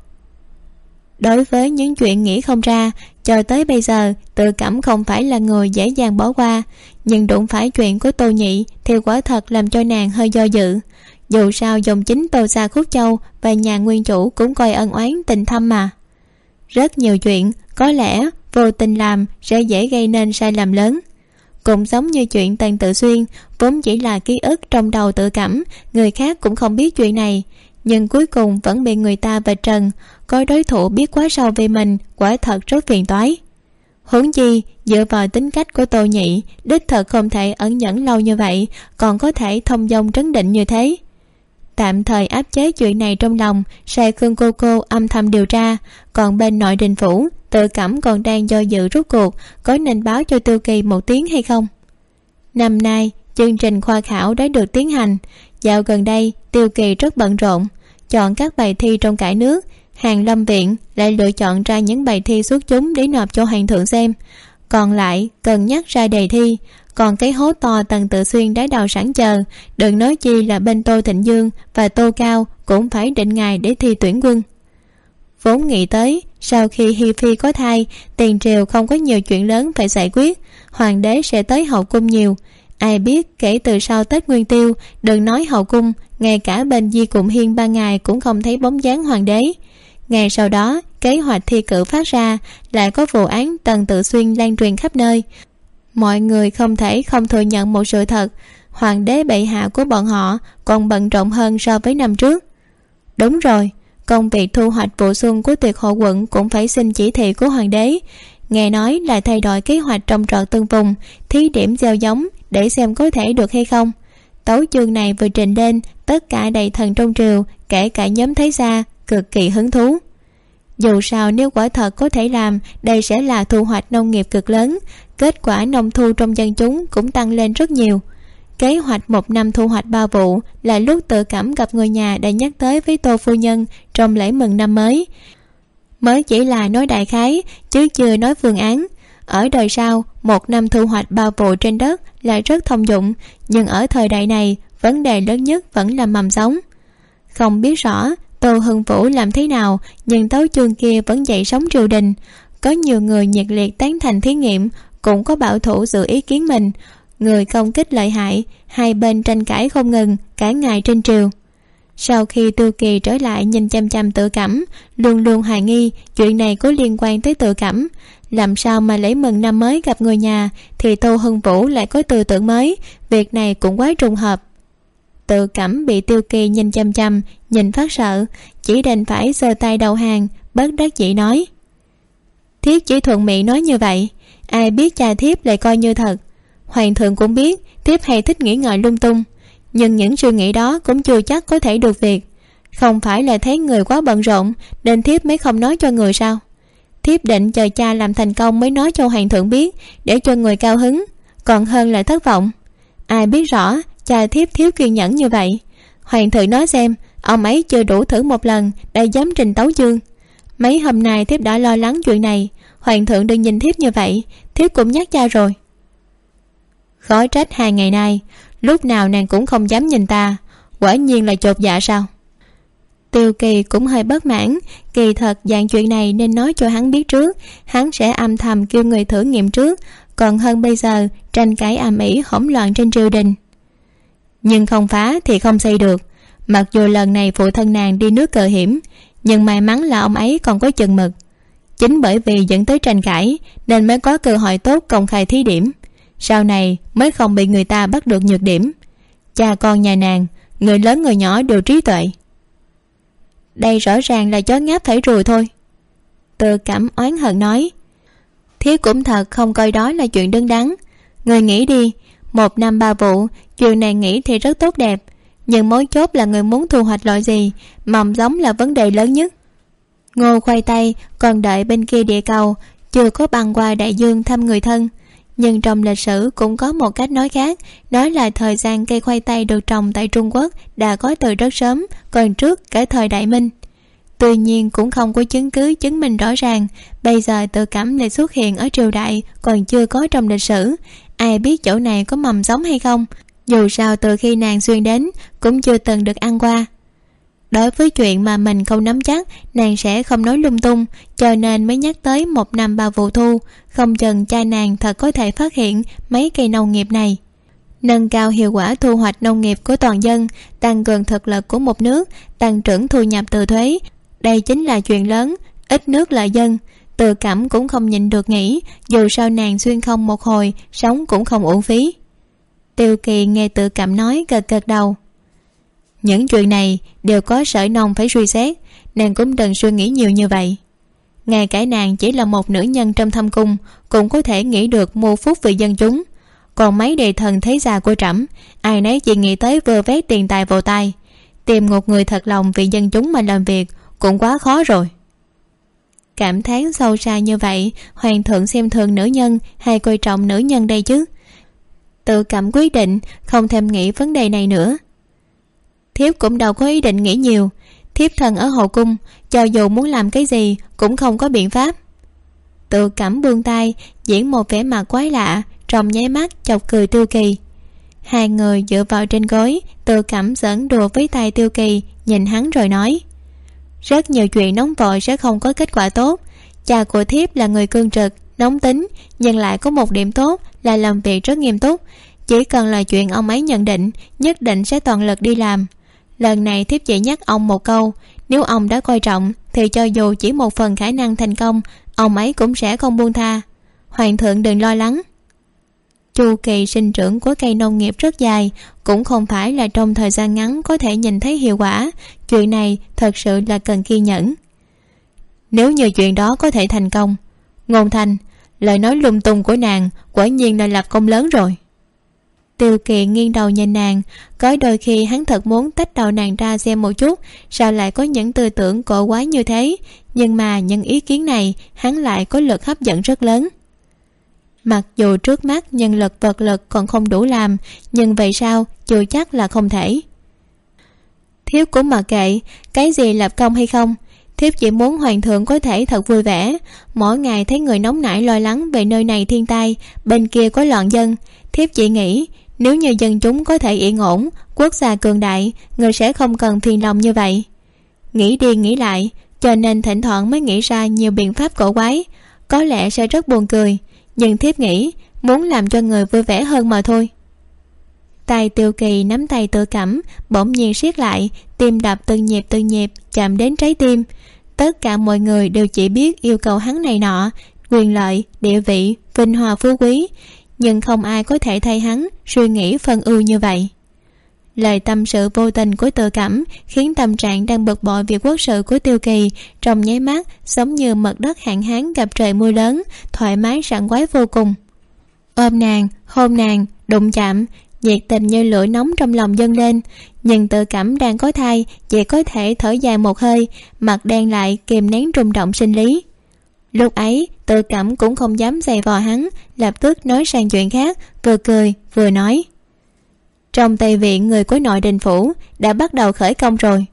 đối với những chuyện nghĩ không ra, cho tới bây giờ, tự cảm không phải là người dễ dàng bỏ qua. Nhưng đụng phải chuyện của tô nhị thì quả thật làm cho nàng hơi do dự. Dù sao dòng chính tô xa khúc châu và nhà nguyên chủ cũng coi ân oán tình thâm mà. Rất nhiều chuyện, có lẽ vô tình làm sẽ dễ gây nên sai lầm lớn. Cũng giống như chuyện tần tự xuyên, vốn chỉ là ký ức trong đầu tự cảm, người khác cũng không biết chuyện này nhưng cuối cùng vẫn bị người ta vạch trần. Có đối thủ biết quá sâu về mình, quả thật rất phiền toái. Huống chi, dựa vào tính cách của tô nhị, đích thật không thể ẩn nhẫn lâu như vậy, còn có thể thông dong trấn định như thế. Tạm thời áp chế chuyện này trong lòng sai khương cô cô âm thầm điều tra. Còn bên nội đình phủ, tự cảm còn đang do dự rút cuộc, có nên báo cho tiêu kỳ một tiếng hay không? Năm nay, chương trình khoa khảo đã được tiến hành. Dạo gần đây, tiêu kỳ rất bận rộn chọn các bài thi trong cả nước. Hàng lâm viện lại lựa chọn ra những bài thi xuất chúng để nộp cho hoàng thượng xem. Còn lại, cần nhắc ra đề thi. Còn cái hố to tần tự xuyên đã đào sẵn chờ. Đừng nói chi là bên tô thịnh dương và tô cao cũng phải định ngày để thi tuyển quân. Vốn nghĩ tới, sau khi hi phi có thai, tiền triều không có nhiều chuyện lớn phải giải quyết. Hoàng đế sẽ tới hậu cung nhiều ai biết kể từ sau tết nguyên tiêu, đừng nói hậu cung, ngay cả bên di cụm hiên ba ngày cũng không thấy bóng dáng hoàng đế. Ngày sau đó, kế hoạch thi cử phát ra, lại có vụ án tần tự xuyên lan truyền khắp nơi. Mọi người không thể không thừa nhận một sự thật, hoàng đế bệ hạ của bọn họ còn bận rộn hơn so với năm trước. Đúng rồi, công việc thu hoạch vụ xuân của tuyệt hộ quận cũng phải xin chỉ thị của hoàng đế nghe nói là thay đổi kế hoạch trồng trọt từng vùng, thí điểm gieo giống để xem có thể được hay không. Tấu chương này vừa trình lên, tất cả đầy thần trong triều, kể cả nhóm thấy xa cực kỳ hứng thú. Dù sao nếu quả thật có thể làm, đây sẽ là thu hoạch nông nghiệp cực lớn, kết quả nông thu trong dân chúng cũng tăng lên rất nhiều. Kế hoạch một năm thu hoạch ba vụ là lúc tự cảm gặp người nhà đã nhắc tới với tô phu nhân trong lễ mừng năm mới mới chỉ là nói đại khái, chứ chưa nói phương án. Ở đời sau, một năm thu hoạch bao vụ trên đất là rất thông dụng, nhưng ở thời đại này, vấn đề lớn nhất vẫn là mầm giống. Không biết rõ, tô hưng vũ làm thế nào, nhưng tấu chương kia vẫn dậy sóng triều đình. Có nhiều người nhiệt liệt tán thành thí nghiệm, cũng có bảo thủ dự ý kiến mình. Người công kích lợi hại, hai bên tranh cãi không ngừng, cả ngày trên triều sau khi tư kỳ trở lại nhìn chăm chăm tự cảm, luôn luôn hoài nghi chuyện này có liên quan tới tự cảm. Làm sao mà lấy mừng năm mới gặp người nhà thì tô hưng vũ lại có tư tưởng mới, việc này cũng quá trùng hợp. Tự cảm bị tiêu kỳ nhìn chăm chăm, nhìn phát sợ, chỉ đành phải giơ tay đầu hàng, bất đắc dĩ nói. Thiếp chỉ thuận miệng nói như vậy, ai biết cha thiếp lại coi như thật. Hoàng thượng cũng biết thiếp hay thích nghĩ ngợi lung tung nhưng những suy nghĩ đó cũng chưa chắc có thể được việc. Không phải là thấy người quá bận rộn, nên thiếp mới không nói cho người sao? Thiếp định chờ cha làm thành công mới nói cho hoàng thượng biết, để cho người cao hứng. Còn hơn là thất vọng. Ai biết rõ, cha thiếp thiếu kiên nhẫn như vậy. Hoàng thượng nói xem, ông ấy chưa đủ thử một lần, đã dám trình tấu chương. Mấy hôm nay thiếp đã lo lắng chuyện này. Hoàng thượng đừng nhìn thiếp như vậy, thiếp cũng nhắc cha rồi. Khó trách hai ngày nay lúc nào nàng cũng không dám nhìn ta. Quả nhiên là chột dạ sao? Tiêu kỳ cũng hơi bất mãn. Kỳ thật, dạng chuyện này nên nói cho hắn biết trước. Hắn sẽ âm thầm kêu người thử nghiệm trước. Còn hơn bây giờ, tranh cãi ầm ĩ hỗn loạn trên triều đình. Nhưng không phá thì không xây được. Mặc dù lần này phụ thân nàng đi nước cờ hiểm, nhưng may mắn là ông ấy còn có chừng mực. Chính bởi vì dẫn tới tranh cãi, nên mới có cơ hội tốt công khai thí điểm sau này mới không bị người ta bắt được nhược điểm. Cha con nhà nàng, người lớn người nhỏ đều trí tuệ. Đây rõ ràng là chó ngáp thảy rùi thôi. Tự cảm oán hận nói thiếp cũng thật không coi đó là chuyện đứng đắn người nghĩ đi, một năm ba vụ chuyện này nghĩ thì rất tốt đẹp. Nhưng mối chốt là người muốn thu hoạch loại gì mầm giống là vấn đề lớn nhất. Ngô khoai tây còn đợi bên kia địa cầu, chưa có băng qua đại dương thăm người thân nhưng trong lịch sử cũng có một cách nói khác, đó là thời gian cây khoai tây được trồng tại trung quốc đã có từ rất sớm, còn trước cả thời đại minh. Tuy nhiên cũng không có chứng cứ chứng minh rõ ràng, bây giờ tự cảm lại xuất hiện ở triều đại còn chưa có trong lịch sử. Ai biết chỗ này có mầm giống hay không? Dù sao từ khi nàng xuyên đến, cũng chưa từng được ăn qua đối với chuyện mà mình không nắm chắc, nàng sẽ không nói lung tung, cho nên mới nhắc tới một năm ba vụ thu. Không chừng cha nàng thật có thể phát hiện mấy cây nông nghiệp này. Nâng cao hiệu quả thu hoạch nông nghiệp của toàn dân, tăng cường thực lực của một nước, tăng trưởng thu nhập từ thuế. Đây chính là chuyện lớn, ít nước lợi dân. Tự cảm cũng không nhịn được nghĩ, dù sao nàng xuyên không một hồi, sống cũng không uổng phí. Tiêu kỳ nghe tự cảm nói, gật gật đầu những chuyện này đều có sở nông phải suy xét nàng cũng đừng suy nghĩ nhiều như vậy. Ngay cả nàng chỉ là một nữ nhân trong thâm cung cũng có thể nghĩ được mưu phúc vì dân chúng. Còn mấy đề thần thế già của trẫm, ai nấy chỉ nghĩ tới vơ vét tiền tài vào tay. Tìm một người thật lòng vì dân chúng mà làm việc cũng quá khó rồi. Cảm thán sâu xa như vậy, hoàng thượng xem thường nữ nhân hay coi trọng nữ nhân đây chứ? Tự cảm quyết định, không thèm nghĩ vấn đề này nữa thiếp cũng đâu có ý định nghĩ nhiều. Thiếp thần ở hậu cung, cho dù muốn làm cái gì, cũng không có biện pháp. Tự cảm buông tay, diễn một vẻ mặt quái lạ, trong nháy mắt chọc cười tiêu kỳ. Hai người dựa vào trên gối, tự cảm giỡn đùa với tay tiêu kỳ, nhìn hắn rồi nói, rất nhiều chuyện nóng vội sẽ không có kết quả tốt. Cha của thiếp là người cương trực, nóng tính, nhưng lại có một điểm tốt, là làm việc rất nghiêm túc. Chỉ cần là chuyện ông ấy nhận định, nhất định sẽ toàn lực đi làm lần này thiếp chỉ nhắc ông một câu, nếu ông đã coi trọng, thì cho dù chỉ một phần khả năng thành công, ông ấy cũng sẽ không buông tha. Hoàng thượng đừng lo lắng. Chu kỳ sinh trưởng của cây nông nghiệp rất dài, cũng không phải là trong thời gian ngắn có thể nhìn thấy hiệu quả. Chuyện này thật sự là cần kiên nhẫn. Nếu như chuyện đó có thể thành công, ngôn thành, lời nói lung tung của nàng quả nhiên là lập công lớn rồi tiêu kỳ nghiêng đầu nhìn nàng, có đôi khi hắn thật muốn tách đầu nàng ra xem một chút, sao lại có những tư tưởng cổ quái như thế. Nhưng mà những ý kiến này, hắn lại có lực hấp dẫn rất lớn. Mặc dù trước mắt nhân lực vật lực còn không đủ làm, nhưng vậy sao, chưa chắc là không thể. Thiếp cũng mặc kệ, cái gì lập công hay không, thiếp chỉ muốn hoàng thượng có thể thật vui vẻ. Mỗi ngày thấy người nóng nảy lo lắng về nơi này thiên tai, bên kia có loạn dân, thiếp chỉ nghĩ nếu như dân chúng có thể yên ổn, quốc gia cường đại, người sẽ không cần phiền lòng như vậy. Nghĩ đi nghĩ lại, cho nên thỉnh thoảng mới nghĩ ra nhiều biện pháp cổ quái. Có lẽ sẽ rất buồn cười, nhưng thiếp nghĩ, muốn làm cho người vui vẻ hơn mà thôi. Tay tiêu kỳ nắm tay tự cảm, bỗng nhiên siết lại, tim đập từng nhịp từng nhịp, chạm đến trái tim. Tất cả mọi người đều chỉ biết yêu cầu hắn này nọ, quyền lợi, địa vị, vinh hòa phú quý nhưng không ai có thể thay hắn suy nghĩ phân ưu như vậy. Lời tâm sự vô tình của tự cảm khiến tâm trạng đang bực bội việc quốc sự của tiêu kỳ trong nháy mắt giống như mật đất hạn hán gặp trời mưa lớn, thoải mái sảng khoái vô cùng. Ôm nàng, hôn nàng, đụng chạm, nhiệt tình như lửa nóng trong lòng dâng lên, nhưng tự cảm đang có thai chỉ có thể thở dài một hơi, mặt đen lại kìm nén rung động sinh lý. Lúc ấy tự cảm cũng không dám giày vò hắn, lập tức nói sang chuyện khác vừa cười, vừa nói. Trong tây viện, người của nội đình phủ đã bắt đầu khởi công rồi.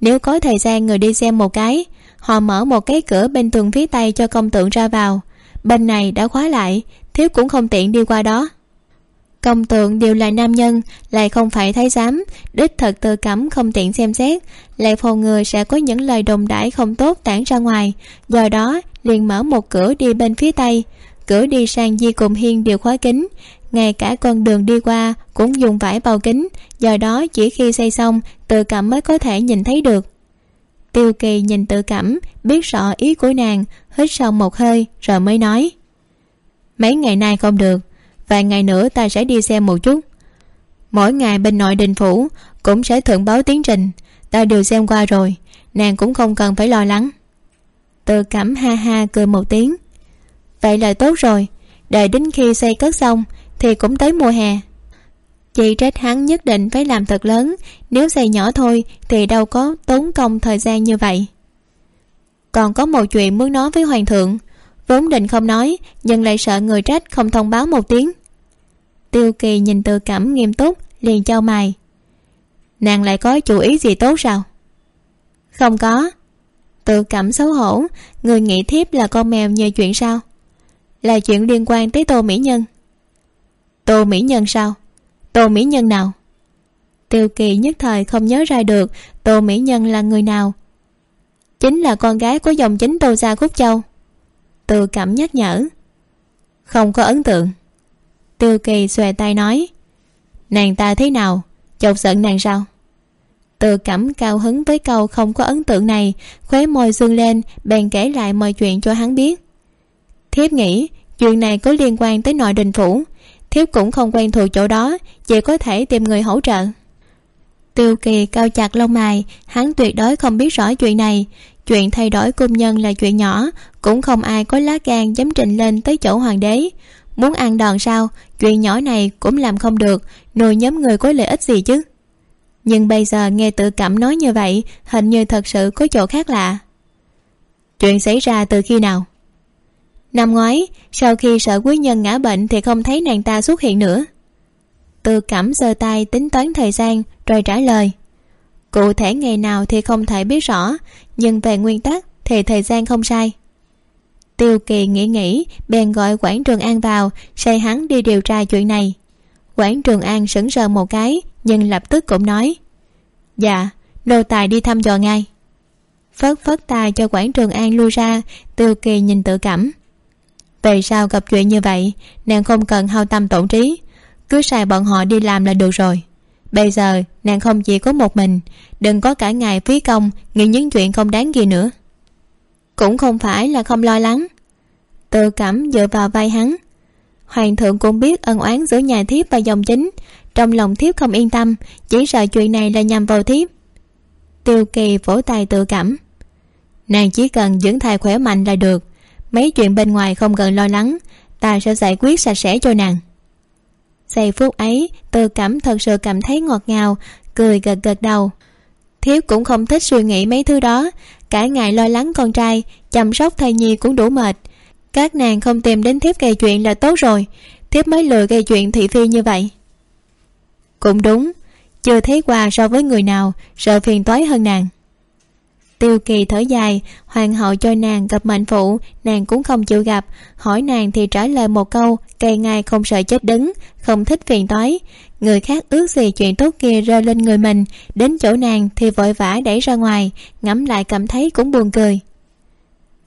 Nếu có thời gian, người đi xem một cái. Họ mở một cái cửa bên tường phía tây cho công tượng ra vào. Bên này đã khóa lại, thiếu cũng không tiện đi qua đó công tượng đều là nam nhân, lại không phải thái giám. Đích thật tự cảm không tiện xem xét. Lại phòng ngừa sẽ có những lời đồn đãi không tốt tản ra ngoài. Do đó, liền mở một cửa đi bên phía tây. Cửa đi sang di cùng hiên đều khóa kín. Ngay cả con đường đi qua cũng dùng vải bao kính do đó, chỉ khi xây xong tự cảm mới có thể nhìn thấy được. Tiêu kỳ nhìn tự cảm biết rõ ý của nàng, hít sâu một hơi, rồi mới nói, mấy ngày nay không được vài ngày nữa ta sẽ đi xem một chút. Mỗi ngày bên nội đình phủ cũng sẽ thượng báo tiến trình. Ta đều xem qua rồi, nàng cũng không cần phải lo lắng. Tự cảm ha ha cười một tiếng. Vậy là tốt rồi, đợi đến khi xây cất xong thì cũng tới mùa hè. Chị trách hắn nhất định phải làm thật lớn, nếu xây nhỏ thôi thì đâu có tốn công thời gian như vậy. Còn có một chuyện muốn nói với hoàng thượng vốn định không nói, nhưng lại sợ người trách không thông báo một tiếng. Tiêu kỳ nhìn tự cảm nghiêm túc, liền cho mày. Nàng lại có chủ ý gì tốt sao? Không có. Tự cảm xấu hổ, người nghĩ thiếp là con mèo nhờ chuyện sao? Là chuyện liên quan tới tô mỹ nhân. Tô mỹ nhân sao? Tô mỹ nhân nào? Tiêu kỳ nhất thời không nhớ ra được tô mỹ nhân là người nào. Chính là con gái của dòng chính tô gia khúc châu tự cảm nhắc nhở. Không có ấn tượng. Tiêu kỳ xòe tay nói, nàng ta thế nào? Chọc giận nàng sao? Tự cảm cao hứng với câu không có ấn tượng này, khóe môi dương lên, bèn kể lại mọi chuyện cho hắn biết. Thiếp nghĩ, chuyện này có liên quan tới nội đình phủ. Thiếp cũng không quen thuộc chỗ đó, chỉ có thể tìm người hỗ trợ. Tiêu kỳ cao chặt lông mày, hắn tuyệt đối không biết rõ chuyện này chuyện thay đổi cung nhân là chuyện nhỏ, cũng không ai có lá gan dám trình lên tới chỗ hoàng đế. Muốn ăn đòn sao? Chuyện nhỏ này cũng làm không được, nồi nhóm người có lợi ích gì chứ? Nhưng bây giờ nghe tự cảm nói như vậy, hình như thật sự có chỗ khác lạ. Chuyện xảy ra từ khi nào? Năm ngoái, sau khi sợ quý nhân ngã bệnh thì không thấy nàng ta xuất hiện nữa. Tự cảm giơ tay tính toán thời gian, rồi trả lời cụ thể ngày nào thì không thể biết rõ, nhưng về nguyên tắc thì thời gian không sai. Tiêu kỳ nghĩ nghĩ, bèn gọi quản trường an vào, sai hắn đi điều tra chuyện này. Quản trường an sững sờ một cái, nhưng lập tức cũng nói dạ nô tài đi thăm dò ngay. Phớt phớt tài cho quản trường an lui ra, tiêu kỳ nhìn tự cảm. Về sau gặp chuyện như vậy, nàng không cần hao tâm tổn trí, cứ sai bọn họ đi làm là được rồi bây giờ, nàng không chỉ có một mình, đừng có cả ngày phí công, nghĩ những chuyện không đáng gì nữa. Cũng không phải là không lo lắng. Tự cảm dựa vào vai hắn. Hoàng thượng cũng biết ân oán giữa nhà thiếp và dòng chính, trong lòng thiếp không yên tâm, chỉ sợ chuyện này là nhằm vào thiếp. Tiêu kỳ vỗ tay tự cảm nàng chỉ cần dưỡng thai khỏe mạnh là được, mấy chuyện bên ngoài không cần lo lắng, ta sẽ giải quyết sạch sẽ cho nàng giây phút ấy tự cảm thật sự cảm thấy ngọt ngào, cười gật gật đầu. Thiếu cũng không thích suy nghĩ mấy thứ đó. Cả ngày lo lắng con trai, chăm sóc thai nhi cũng đủ mệt. Các nàng không tìm đến thiếp gây chuyện là tốt rồi. Thiếp mới lừa gây chuyện thị phi như vậy. Cũng đúng, chưa thấy qua so với người nào, sợ phiền toái hơn nàng tiêu kỳ thở dài, hoàng hậu cho nàng gặp mệnh phụ, nàng cũng không chịu gặp. Hỏi nàng thì trả lời một câu cây ngai không sợ chết đứng, không thích phiền toái. Người khác ước gì chuyện tốt kia rơi lên người mình, đến chỗ nàng thì vội vã đẩy ra ngoài, ngẫm lại cảm thấy cũng buồn cười.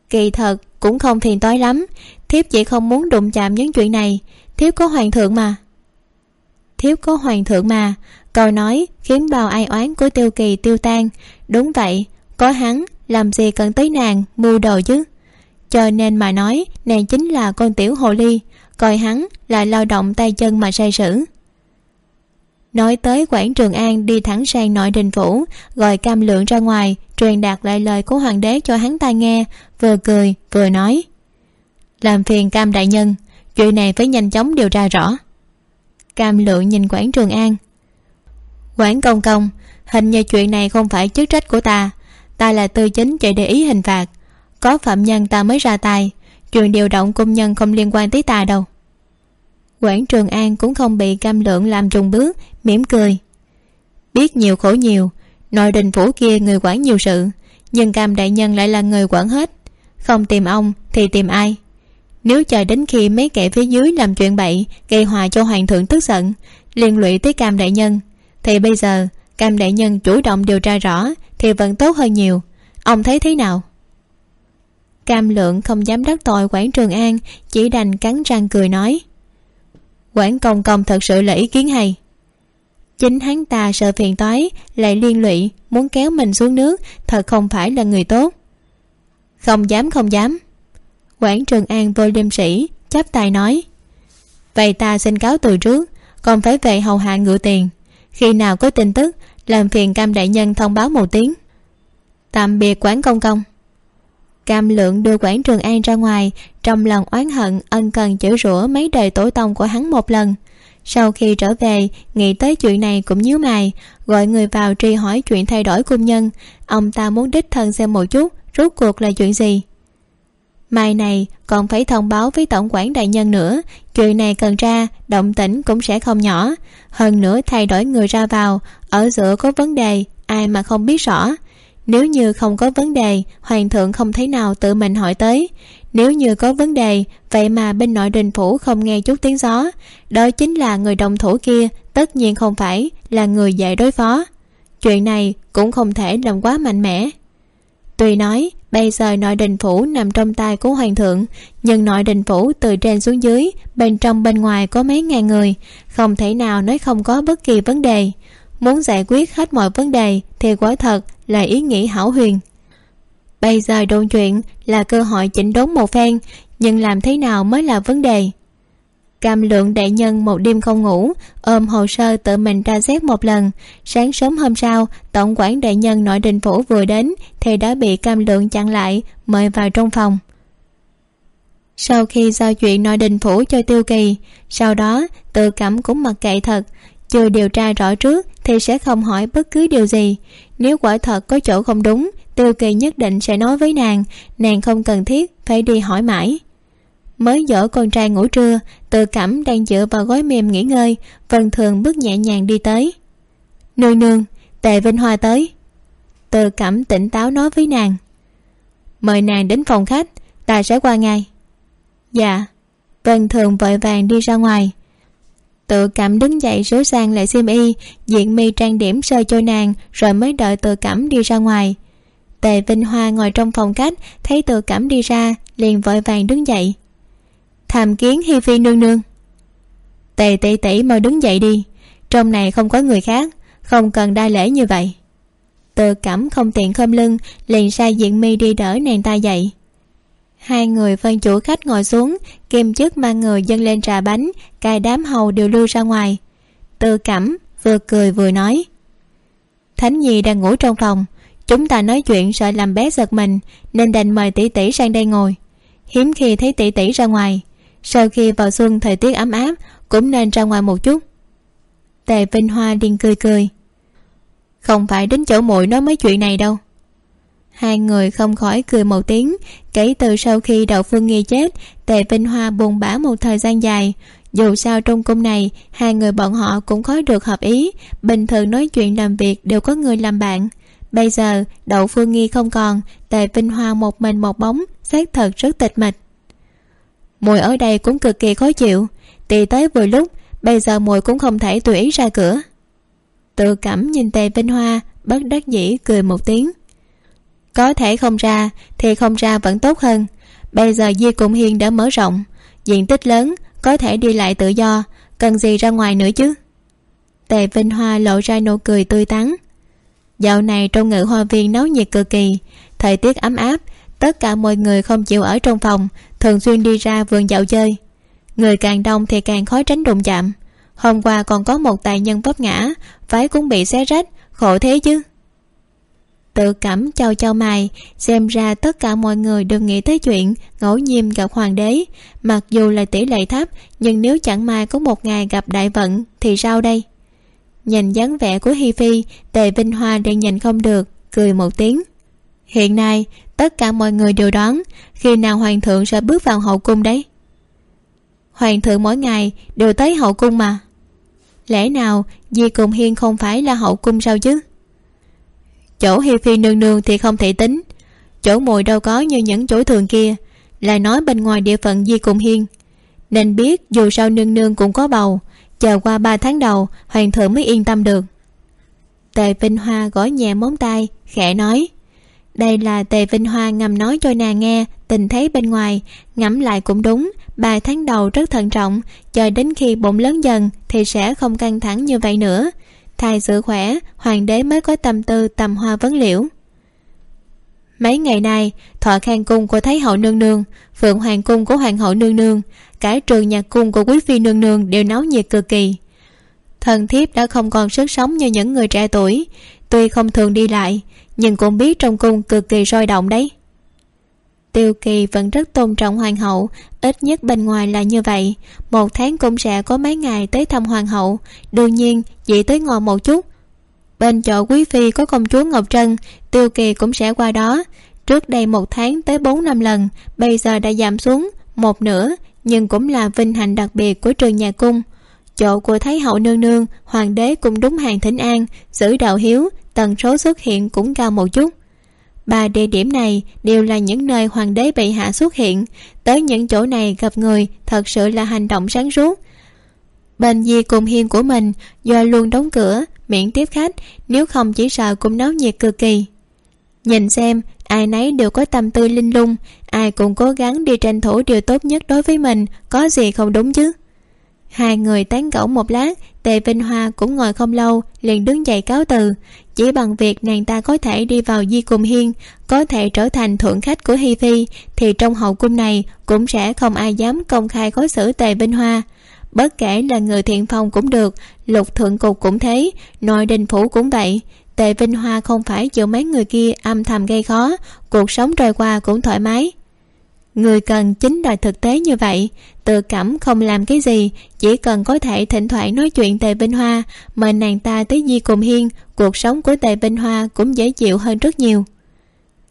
Kỳ thật cũng không phiền toái lắm, thiếp chỉ không muốn đụng chạm những chuyện này, thiếp có hoàng thượng mà. Thiếp có hoàng thượng mà, câu nói khiến bao ai oán của tiêu kỳ tiêu tan. Đúng vậy có hắn, làm gì cần tới nàng, mưu đồ chứ. Cho nên mà nói, nàng chính là con tiểu hồ ly, coi hắn là lao động tay chân mà say sử. Nói tới quảng trường an đi thẳng sang nội đình phủ, gọi cam lượng ra ngoài, truyền đạt lại lời của hoàng đế cho hắn ta nghe, vừa cười, vừa nói. Làm phiền cam đại nhân, chuyện này phải nhanh chóng điều tra rõ. Cam lượng nhìn quảng trường an. Quảng công công, hình như chuyện này không phải chức trách của ta ta là tư chính chạy để ý hình phạt. Có phạm nhân ta mới ra tay. Chuyện điều động công nhân không liên quan tới ta đâu. Quảng trường an cũng không bị cam lượng làm trùng bước, mỉm cười. Biết nhiều khổ nhiều, nội đình phủ kia người quản nhiều sự, nhưng cam đại nhân lại là người quản hết. Không tìm ông thì tìm ai? Nếu chờ đến khi mấy kẻ phía dưới làm chuyện bậy, gây hòa cho hoàng thượng tức giận, liên lụy tới cam đại nhân, thì bây giờ cam đại nhân chủ động điều tra rõ thì vẫn tốt hơn nhiều. Ông thấy thế nào? Cam lượng không dám đắc tội quản trường an, chỉ đành cắn răng cười nói. Quản công công thật sự là ý kiến hay. Chính hắn ta sợ phiền toái, lại liên lụy, muốn kéo mình xuống nước, thật không phải là người tốt. Không dám không dám. Quản trường an vô liêm sĩ chắp tay nói. Vậy ta xin cáo từ trước, còn phải về hầu hạ ngựa tiền. Khi nào có tin tức làm phiền cam đại nhân thông báo một tiếng. Tạm biệt quán công công. Cam lượng đưa quảng trường an ra ngoài, trong lòng oán hận, ân cần chửi rủa mấy đời tổ tông của hắn một lần. Sau khi trở về, nghĩ tới chuyện này cũng nhíu mày, gọi người vào truy hỏi chuyện thay đổi cung nhân. Ông ta muốn đích thân xem một chút, rốt cuộc là chuyện gì? Mai này còn phải thông báo với tổng quản đại nhân nữa chuyện này cần ra, động tĩnh cũng sẽ không nhỏ. Hơn nữa thay đổi người ra vào, ở giữa có vấn đề, ai mà không biết rõ. Nếu như không có vấn đề, hoàng thượng không thấy nào tự mình hỏi tới. Nếu như có vấn đề, vậy mà bên nội đình phủ không nghe chút tiếng gió. Đó chính là người đồng thủ kia, tất nhiên không phải là người dạy đối phó. Chuyện này cũng không thể làm quá mạnh mẽ. Tuy nói bây giờ nội đình phủ nằm trong tay của hoàng thượng, nhưng nội đình phủ từ trên xuống dưới, bên trong bên ngoài có mấy ngàn người, không thể nào nói không có bất kỳ vấn đề. Muốn giải quyết hết mọi vấn đề thì quả thật là ý nghĩ hảo huyền. Bây giờ đồn chuyện là cơ hội chỉnh đốn một phen, nhưng làm thế nào mới là vấn đề? Cam lượng đại nhân một đêm không ngủ, ôm hồ sơ tự mình tra xét một lần. Sáng sớm hôm sau, tổng quản đại nhân nội đình phủ vừa đến, thì đã bị cam lượng chặn lại, mời vào trong phòng. Sau khi giao chuyện nội đình phủ cho tiêu kỳ, sau đó tự cảm cũng mặc kệ thật. Chưa điều tra rõ trước thì sẽ không hỏi bất cứ điều gì. Nếu quả thật có chỗ không đúng, tiêu kỳ nhất định sẽ nói với nàng nàng không cần thiết, phải đi hỏi mãi mới dỗ con trai ngủ trưa, tự cảm đang dựa vào gối mềm nghỉ ngơi, vân thường bước nhẹ nhàng đi tới. Nương nương, tề vinh hoa tới. Tự cảm tỉnh táo nói với nàng. Mời nàng đến phòng khách, ta sẽ qua ngay. Dạ vân thường vội vàng đi ra ngoài. Tự cảm đứng dậy rối sang lại xiêm y, diện mi trang điểm sơ cho nàng, rồi mới đợi tự cảm đi ra ngoài. Tề vinh hoa ngồi trong phòng khách, thấy tự cảm đi ra, liền vội vàng đứng dậy tham kiến hi phi nương nương. Tề tỷ tỷ mau đứng dậy đi, trong này không có người khác, không cần đa lễ như vậy. Tự cảm không tiện khom lưng, liền sai diện mi đi đỡ nàng ta dậy. Hai người phân chủ khách ngồi xuống, kim chức mang người dâng lên trà bánh, cài đám hầu đều lưu ra ngoài. Tự cẩm vừa cười vừa nói, thánh nhi đang ngủ trong phòng, chúng ta nói chuyện sợ làm bé giật mình, nên đành mời tỷ tỷ sang đây ngồi. Hiếm khi thấy tỷ tỷ ra ngoài sau khi vào xuân thời tiết ấm áp, cũng nên ra ngoài một chút. Tề vinh hoa điên cười cười. Không phải đến chỗ muội nói mấy chuyện này đâu. Hai người không khỏi cười một tiếng, kể từ sau khi đậu phương nghi chết, tề vinh hoa buồn bã một thời gian dài. Dù sao trong cung này, hai người bọn họ cũng khó được hợp ý, bình thường nói chuyện làm việc đều có người làm bạn. Bây giờ, đậu phương nghi không còn, tề vinh hoa một mình một bóng, xác thật rất tịch mịch mùi ở đây cũng cực kỳ khó chịu. Tì tới vừa lúc, bây giờ mùi cũng không thể tùy ý ra cửa. Tự cảm nhìn tề vinh hoa, bất đắc dĩ cười một tiếng. Có thể không ra, thì không ra vẫn tốt hơn. Bây giờ di cùng hiên đã mở rộng. Diện tích lớn, có thể đi lại tự do. Cần gì ra ngoài nữa chứ? Tề vinh hoa lộ ra nụ cười tươi tắn. Dạo này trong ngự hoa viên náo nhiệt cực kỳ. Thời tiết ấm áp, tất cả mọi người không chịu ở trong phòng thường xuyên đi ra vườn dạo chơi. Người càng đông thì càng khó tránh đụng chạm. Hôm qua còn có một tài nhân vấp ngã, váy cũng bị xé rách, khổ thế chứ. Tự cảm chào chào mày, xem ra tất cả mọi người đều nghĩ tới chuyện ngẫu nhiên gặp hoàng đế. Mặc dù là tỷ lệ thấp, nhưng nếu chẳng may có một ngày gặp đại vận thì sao đây? Nhìn dáng vẻ của hi phi, tề vinh hoa đang nhìn không được, cười một tiếng. Hiện nay tất cả mọi người đều đoán khi nào hoàng thượng sẽ bước vào hậu cung đấy? Hoàng thượng mỗi ngày đều tới hậu cung mà. Lẽ nào di cùng hiên không phải là hậu cung sao chứ? Chỗ hi phi nương nương thì không thể tính. Chỗ mùi đâu có như những chỗ thường kia, là nói bên ngoài địa phận di cùng hiên. Nên biết dù sao nương nương cũng có bầu, chờ qua ba tháng đầu, hoàng thượng mới yên tâm được. Tề vinh hoa gõ nhẹ móng tay, khẽ nói đây là tề vinh hoa ngầm nói cho nàng nghe, tình thấy bên ngoài. Ngẫm lại cũng đúng, ba tháng đầu rất thận trọng, chờ đến khi bụng lớn dần thì sẽ không căng thẳng như vậy nữa. Thay sự khỏe, hoàng đế mới có tâm tư tầm hoa vấn liễu. Mấy ngày nay, thọ khang cung của thái hậu nương nương, phượng hoàng cung của hoàng hậu nương nương, cả trường nhạc cung của quý phi nương nương đều náo nhiệt cực kỳ. Thần thiếp đã không còn sức sống như những người trẻ tuổi. Tuy không thường đi lại nhưng cũng biết trong cung cực kỳ sôi động đấy. Tiêu kỳ vẫn rất tôn trọng hoàng hậu, ít nhất bên ngoài là như vậy. Một tháng cũng sẽ có mấy ngày tới thăm hoàng hậu. Đương nhiên, chỉ tới ngồi một chút. Bên chỗ quý phi có công chúa ngọc trân, tiêu kỳ cũng sẽ qua đó. Trước đây một tháng tới bốn năm lần, bây giờ đã giảm xuống một nửa, nhưng cũng là vinh hạnh đặc biệt của trường nhà cung. Chỗ của thái hậu nương nương, hoàng đế cũng đúng hàng thỉnh an, giữ đạo hiếu tần số xuất hiện cũng cao một chút. Ba địa điểm này đều là những nơi hoàng đế bị hạ xuất hiện. Tới những chỗ này gặp người, thật sự là hành động sáng suốt. Bên di cùng hiên của mình do luôn đóng cửa, miễn tiếp khách, nếu không chỉ sợ cũng náo nhiệt cực kỳ. Nhìn xem, ai nấy đều có tâm tư linh lung, ai cũng cố gắng đi tranh thủ điều tốt nhất đối với mình, có gì không đúng chứ? Hai người tán gẫu một lát, tề vinh hoa cũng ngồi không lâu, liền đứng dậy cáo từ chỉ bằng việc nàng ta có thể đi vào di cùng hiên, có thể trở thành thuận khách của hi phi, thì trong hậu cung này cũng sẽ không ai dám công khai khó xử tề vinh hoa. Bất kể là người thiện phong cũng được, lục thượng cục cũng thế, nội đình phủ cũng vậy. Tề vinh hoa không phải chịu mấy người kia âm thầm gây khó, cuộc sống trôi qua cũng thoải mái người cần chính là thực tế như vậy. Tự cảm không làm cái gì, chỉ cần có thể thỉnh thoảng nói chuyện tề vinh hoa, mời nàng ta tới di cùng hiên, cuộc sống của tề vinh hoa cũng dễ chịu hơn rất nhiều.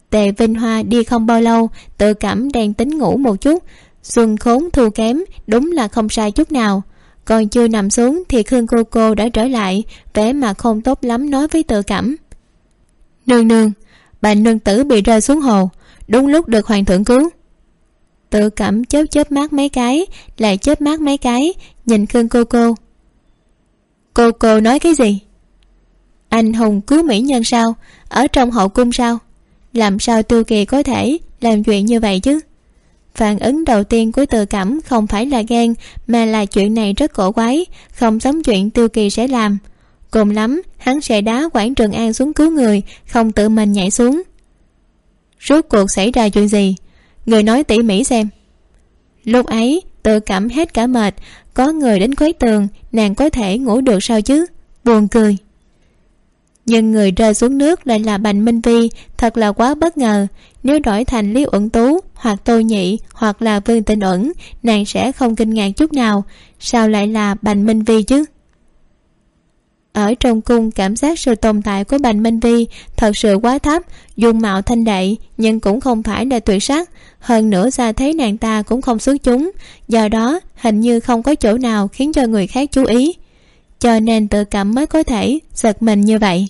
Tề vinh hoa đi không bao lâu, tự cảm đang tính ngủ một chút. Xuân khốn thu kém, đúng là không sai chút nào. Còn chưa nằm xuống thì khương cô cô đã trở lại, vẻ mà không tốt lắm nói với tự cảm. Nương nương, bà nương tử bị rơi xuống hồ, đúng lúc được hoàng thượng cứu tự cảm chớp chớp mắt mấy cái, lại chớp mắt mấy cái, nhìn khương cô cô. Cô cô nói cái gì? Anh hùng cứu mỹ nhân sao? Ở trong hậu cung sao? Làm sao tiêu kỳ có thể làm chuyện như vậy chứ? Phản ứng đầu tiên của tự cảm không phải là ghen, mà là chuyện này rất cổ quái, không giống chuyện tiêu kỳ sẽ làm. Cùng lắm, hắn sẽ đá quảng trường an xuống cứu người, không tự mình nhảy xuống. Rốt cuộc xảy ra chuyện gì? Người nói tỉ mỉ xem. Lúc ấy, tự cảm hết cả mệt, có người đến khuấy tường, nàng có thể ngủ được sao chứ? Buồn cười. Nhưng người rơi xuống nước lại là bành minh vi, thật là quá bất ngờ. Nếu đổi thành lý uẩn tú, hoặc tô nhị, hoặc là vương tình uẩn, nàng sẽ không kinh ngạc chút nào. Sao lại là bành minh vi chứ? Ở trong cung cảm giác sự tồn tại của bành minh vi thật sự quá thấp, dung mạo thanh đậy nhưng cũng không phải là tuyệt sắc. Hơn nữa ra thấy nàng ta cũng không xuất chúng, do đó hình như không có chỗ nào khiến cho người khác chú ý. Cho nên tự cảm mới có thể giật mình như vậy.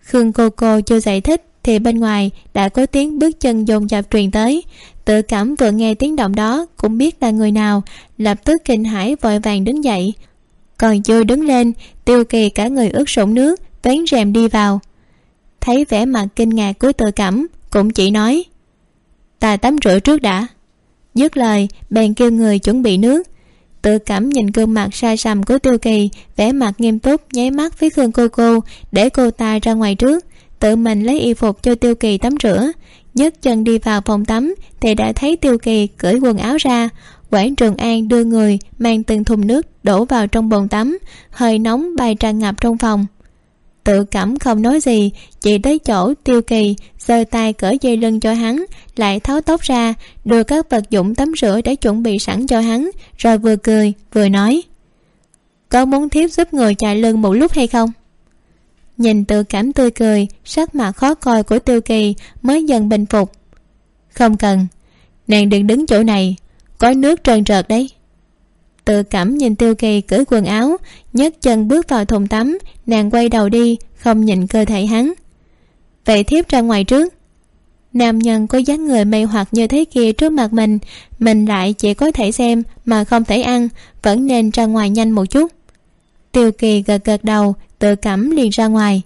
Khương cô cô chưa giải thích thì bên ngoài đã có tiếng bước chân dồn dập truyền tới. Tự cảm vừa nghe tiếng động đó cũng biết là người nào, lập tức kinh hãi vội vàng đứng dậy còn chưa đứng lên, tiêu kỳ cả người ướt sũng nước vén rèm đi vào. Thấy vẻ mặt kinh ngạc của tự cảm, cũng chỉ nói, ta tắm rửa trước đã. Dứt lời, bèn kêu người chuẩn bị nước. Tự cảm nhìn gương mặt sai sầm của tiêu kỳ, vẻ mặt nghiêm túc, nháy mắt với khương cô cô để cô ta ra ngoài trước. Tự mình lấy y phục cho tiêu kỳ tắm rửa. Nhấc chân đi vào phòng tắm, thì đã thấy tiêu kỳ cởi quần áo ra quảng trường an đưa người mang từng thùng nước đổ vào trong bồn tắm, hơi nóng bay tràn ngập trong phòng. Tự cảm không nói gì, chỉ tới chỗ tiêu kỳ giơ tay cởi dây lưng cho hắn, lại tháo tóc ra, đưa các vật dụng tắm rửa để chuẩn bị sẵn cho hắn, rồi vừa cười, vừa nói, có muốn thiếp giúp người chạy lưng một lúc hay không? Nhìn tự cảm tươi cười, sắc mặt khó coi của tiêu kỳ mới dần bình phục. Không cần, nàng đừng đứng chỗ này có nước trơn trợt đấy. Tự cảm nhìn tiêu kỳ cởi quần áo, nhấc chân bước vào thùng tắm, nàng quay đầu đi, không nhìn cơ thể hắn. Vậy thiếp ra ngoài trước. Nam nhân có dáng người mê hoặc như thế kia trước mặt mình mình lại chỉ có thể xem mà không thể ăn, vẫn nên ra ngoài nhanh một chút. Tiêu kỳ gật gật đầu, tự cảm liền ra ngoài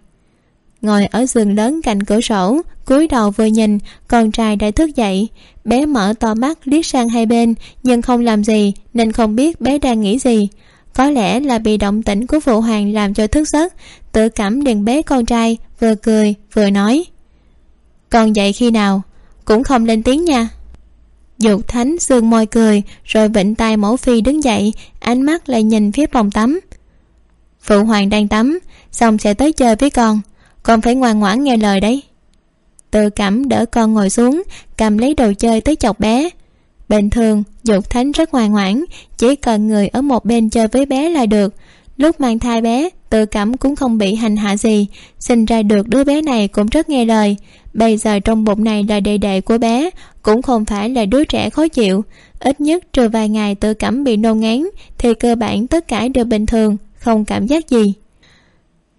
ngồi ở giường lớn cạnh cửa sổ, cúi đầu vừa nhìn, con trai đã thức dậy. Bé mở to mắt liếc sang hai bên, nhưng không làm gì, nên không biết bé đang nghĩ gì. Có lẽ là bị động tĩnh của phụ hoàng làm cho thức giấc, tự cảm liền bé con trai, vừa cười, vừa nói. Con dậy khi nào? Cũng không lên tiếng nha. Dục thánh sương môi cười, rồi vịnh tay mẫu phi đứng dậy, ánh mắt lại nhìn phía phòng tắm. Phụ hoàng đang tắm, xong sẽ tới chơi với con con phải ngoan ngoãn nghe lời đấy. Tự cảm đỡ con ngồi xuống, cầm lấy đồ chơi tới chọc bé. Bình thường, dục thánh rất ngoan ngoãn, chỉ cần người ở một bên chơi với bé là được. Lúc mang thai bé, tự cảm cũng không bị hành hạ gì. Sinh ra được đứa bé này cũng rất nghe lời. Bây giờ trong bụng này là đệ đệ của bé, cũng không phải là đứa trẻ khó chịu. Ít nhất trừ vài ngày tự cảm bị nôn ngán thì cơ bản tất cả đều bình thường, không cảm giác gì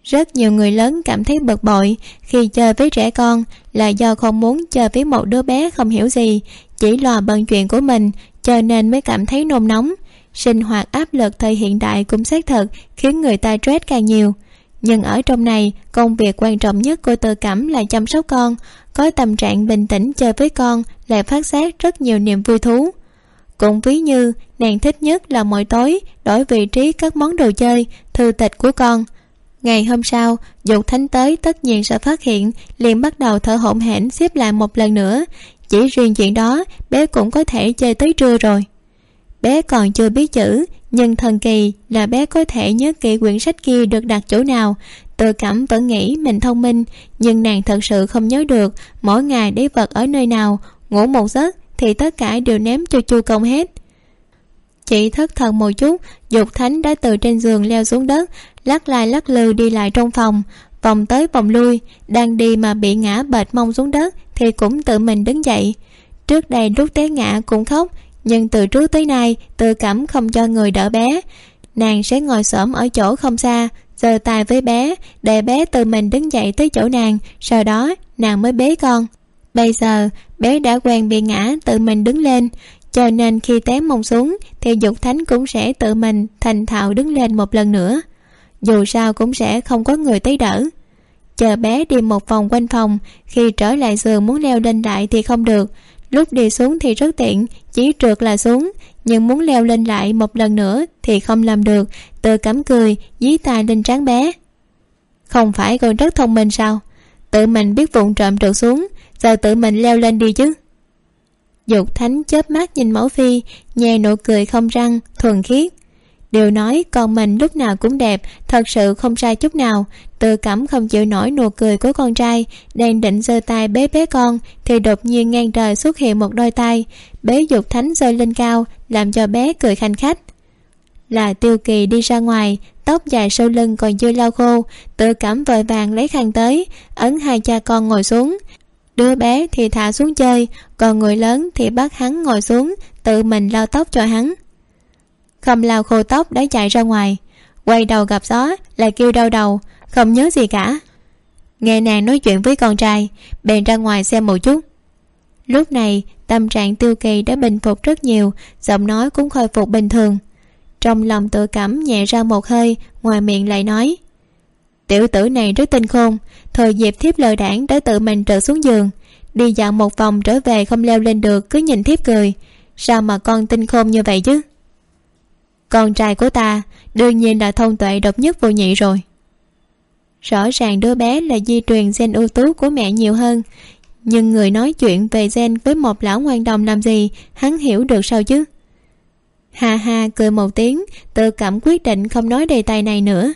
rất nhiều người lớn cảm thấy bực bội khi chơi với trẻ con là do không muốn chơi với một đứa bé không hiểu gì, chỉ lo bận chuyện của mình, cho nên mới cảm thấy nôn nóng. Sinh hoạt áp lực thời hiện đại cũng xác thực khiến người ta stress càng nhiều. Nhưng ở trong này, công việc quan trọng nhất của tự cảm là chăm sóc con, có tâm trạng bình tĩnh chơi với con lại phát giác rất nhiều niềm vui thú. Cũng ví như, nàng thích nhất là mỗi tối đổi vị trí các món đồ chơi, thư tịch của con ngày hôm sau, dục thánh tới tất nhiên sẽ phát hiện, liền bắt đầu thở hổn hển xếp lại một lần nữa. Chỉ riêng chuyện đó, bé cũng có thể chơi tới trưa rồi. Bé còn chưa biết chữ, nhưng thần kỳ là bé có thể nhớ kỹ quyển sách kia được đặt chỗ nào. Tự cảm vẫn nghĩ mình thông minh, nhưng nàng thật sự không nhớ được mỗi ngày đế vật ở nơi nào. Ngủ một giấc thì tất cả đều ném cho chu công hết chị thất thần một chút, dục thánh đã từ trên giường leo xuống đất, lắc lai lắc lư đi lại trong phòng. Vòng tới vòng lui, đang đi mà bị ngã bệt mông xuống đất, thì cũng tự mình đứng dậy. Trước đây lúc té ngã cũng khóc, nhưng từ trước tới nay tự cảm không cho người đỡ bé. Nàng sẽ ngồi xổm ở chỗ không xa, giơ tay với bé, để bé tự mình đứng dậy tới chỗ nàng, sau đó nàng mới bế con. Bây giờ, bé đã quen bị ngã, tự mình đứng lên cho nên khi té mông xuống, thì dục thánh cũng sẽ tự mình thành thạo đứng lên một lần nữa. Dù sao cũng sẽ không có người tới đỡ. Chờ bé đi một vòng quanh phòng, khi trở lại giường muốn leo lên lại thì không được. Lúc đi xuống thì rất tiện, chỉ trượt là xuống, nhưng muốn leo lên lại một lần nữa thì không làm được. Tự cắm cười, dí tay lên trán bé. Không phải con rất thông minh sao? Tự mình biết vụng trộm trượt xuống, giờ tự mình leo lên đi chứ dục thánh chớp mắt nhìn mẫu phi, nhè nụ cười không răng, thuần khiết. Điều nói con mình lúc nào cũng đẹp, thật sự không sai chút nào. Tự cảm không chịu nổi nụ cười của con trai, đang định giơ tay bế bé con, thì đột nhiên ngang trời xuất hiện một đôi tay. Bế dục thánh rơi lên cao, làm cho bé cười khanh khách. Là tiêu kỳ đi ra ngoài, tóc dài sau lưng còn chưa lau khô, tự cảm vội vàng lấy khăn tới, ấn hai cha con ngồi xuống đứa bé thì thả xuống chơi, còn người lớn thì bắt hắn ngồi xuống, tự mình lau tóc cho hắn. Không lau khô tóc đã chạy ra ngoài. Quay đầu gặp gió, lại kêu đau đầu, không nhớ gì cả. Nghe nàng nói chuyện với con trai, bèn ra ngoài xem một chút. Lúc này, tâm trạng tiêu kỳ đã bình phục rất nhiều, giọng nói cũng khôi phục bình thường. Trong lòng tự cảm nhẹ ra một hơi, ngoài miệng lại nói tiểu tử này rất tinh khôn. Thời dịp thiếp lời đảng đã tự mình trở xuống giường. Đi dạo một vòng trở về không leo lên được, cứ nhìn thiếp cười. Sao mà con tinh khôn như vậy chứ? Con trai của ta, đương nhiên là thông tuệ độc nhất vô nhị rồi. Rõ ràng đứa bé là di truyền gen ưu tú của mẹ nhiều hơn. Nhưng người nói chuyện về gen với một lão ngoan đồng làm gì, hắn hiểu được sao chứ? Ha ha, cười một tiếng, tự cảm quyết định không nói đề tài này nữa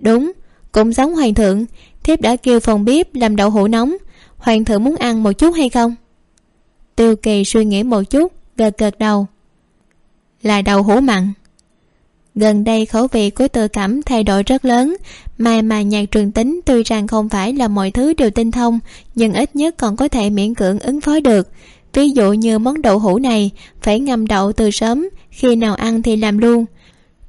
đúng, cũng giống hoàng thượng. Thiếp đã kêu phòng bếp làm đậu hũ nóng. Hoàng thượng muốn ăn một chút hay không? Tiêu kỳ suy nghĩ một chút, gật gật đầu. Là đậu hũ mặn. Gần đây khẩu vị của tự cảm thay đổi rất lớn. May mà nhạc trường tính tuy rằng không phải là mọi thứ đều tinh thông, nhưng ít nhất còn có thể miễn cưỡng ứng phó được. Ví dụ như món đậu hũ này, phải ngâm đậu từ sớm, khi nào ăn thì làm luôn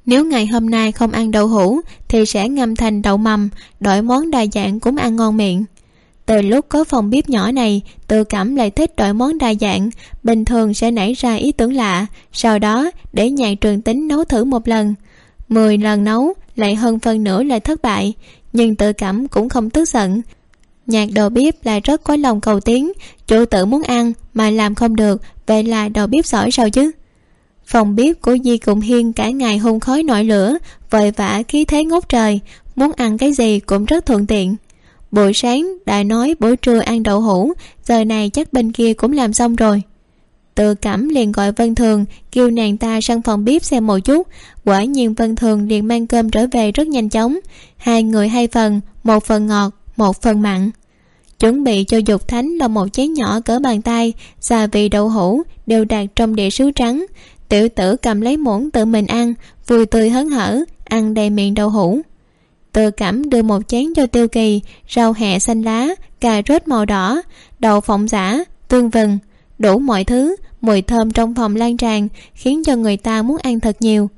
nếu ngày hôm nay không ăn đậu hũ, thì sẽ ngâm thành đậu mầm, đổi món đa dạng cũng ăn ngon miệng. Từ lúc có phòng bếp nhỏ này, tự cảm lại thích đổi món đa dạng, bình thường sẽ nảy ra ý tưởng lạ, sau đó để nhạc trường tính nấu thử một lần. Mười lần nấu, lại hơn phần nửa lại thất bại, nhưng tự cảm cũng không tức giận. Nhạc đầu bếp là rất có lòng cầu tiến, chủ tử muốn ăn mà làm không được, vậy là đầu bếp giỏi sao chứ? Phòng bếp của di cùng hiên cả ngày hung khói nổi lửa, vội vã khí thế ngút trời. Muốn ăn cái gì cũng rất thuận tiện. Buổi sáng đại nói buổi trưa ăn đậu hũ, giờ này chắc bên kia cũng làm xong rồi. Tự cảm liền gọi vân thường, kêu nàng ta sang phòng bếp xem một chút. Quả nhiên vân thường liền mang cơm trở về rất nhanh chóng. Hai người hai phần, một phần ngọt, một phần mặn. Chuẩn bị cho dục thánh là một chén nhỏ cỡ bàn tay xà vị đậu hũ đều đặt trong đĩa sứ trắng tiểu tử cầm lấy muỗng tự mình ăn, vui tươi hớn hở, ăn đầy miệng đậu hũ. Tự cảm đưa một chén cho tiêu kỳ, rau hẹ xanh lá, cà rốt màu đỏ, đậu phộng giả, tương vừng, đủ mọi thứ, mùi thơm trong phòng lan tràn, khiến cho người ta muốn ăn thật nhiều.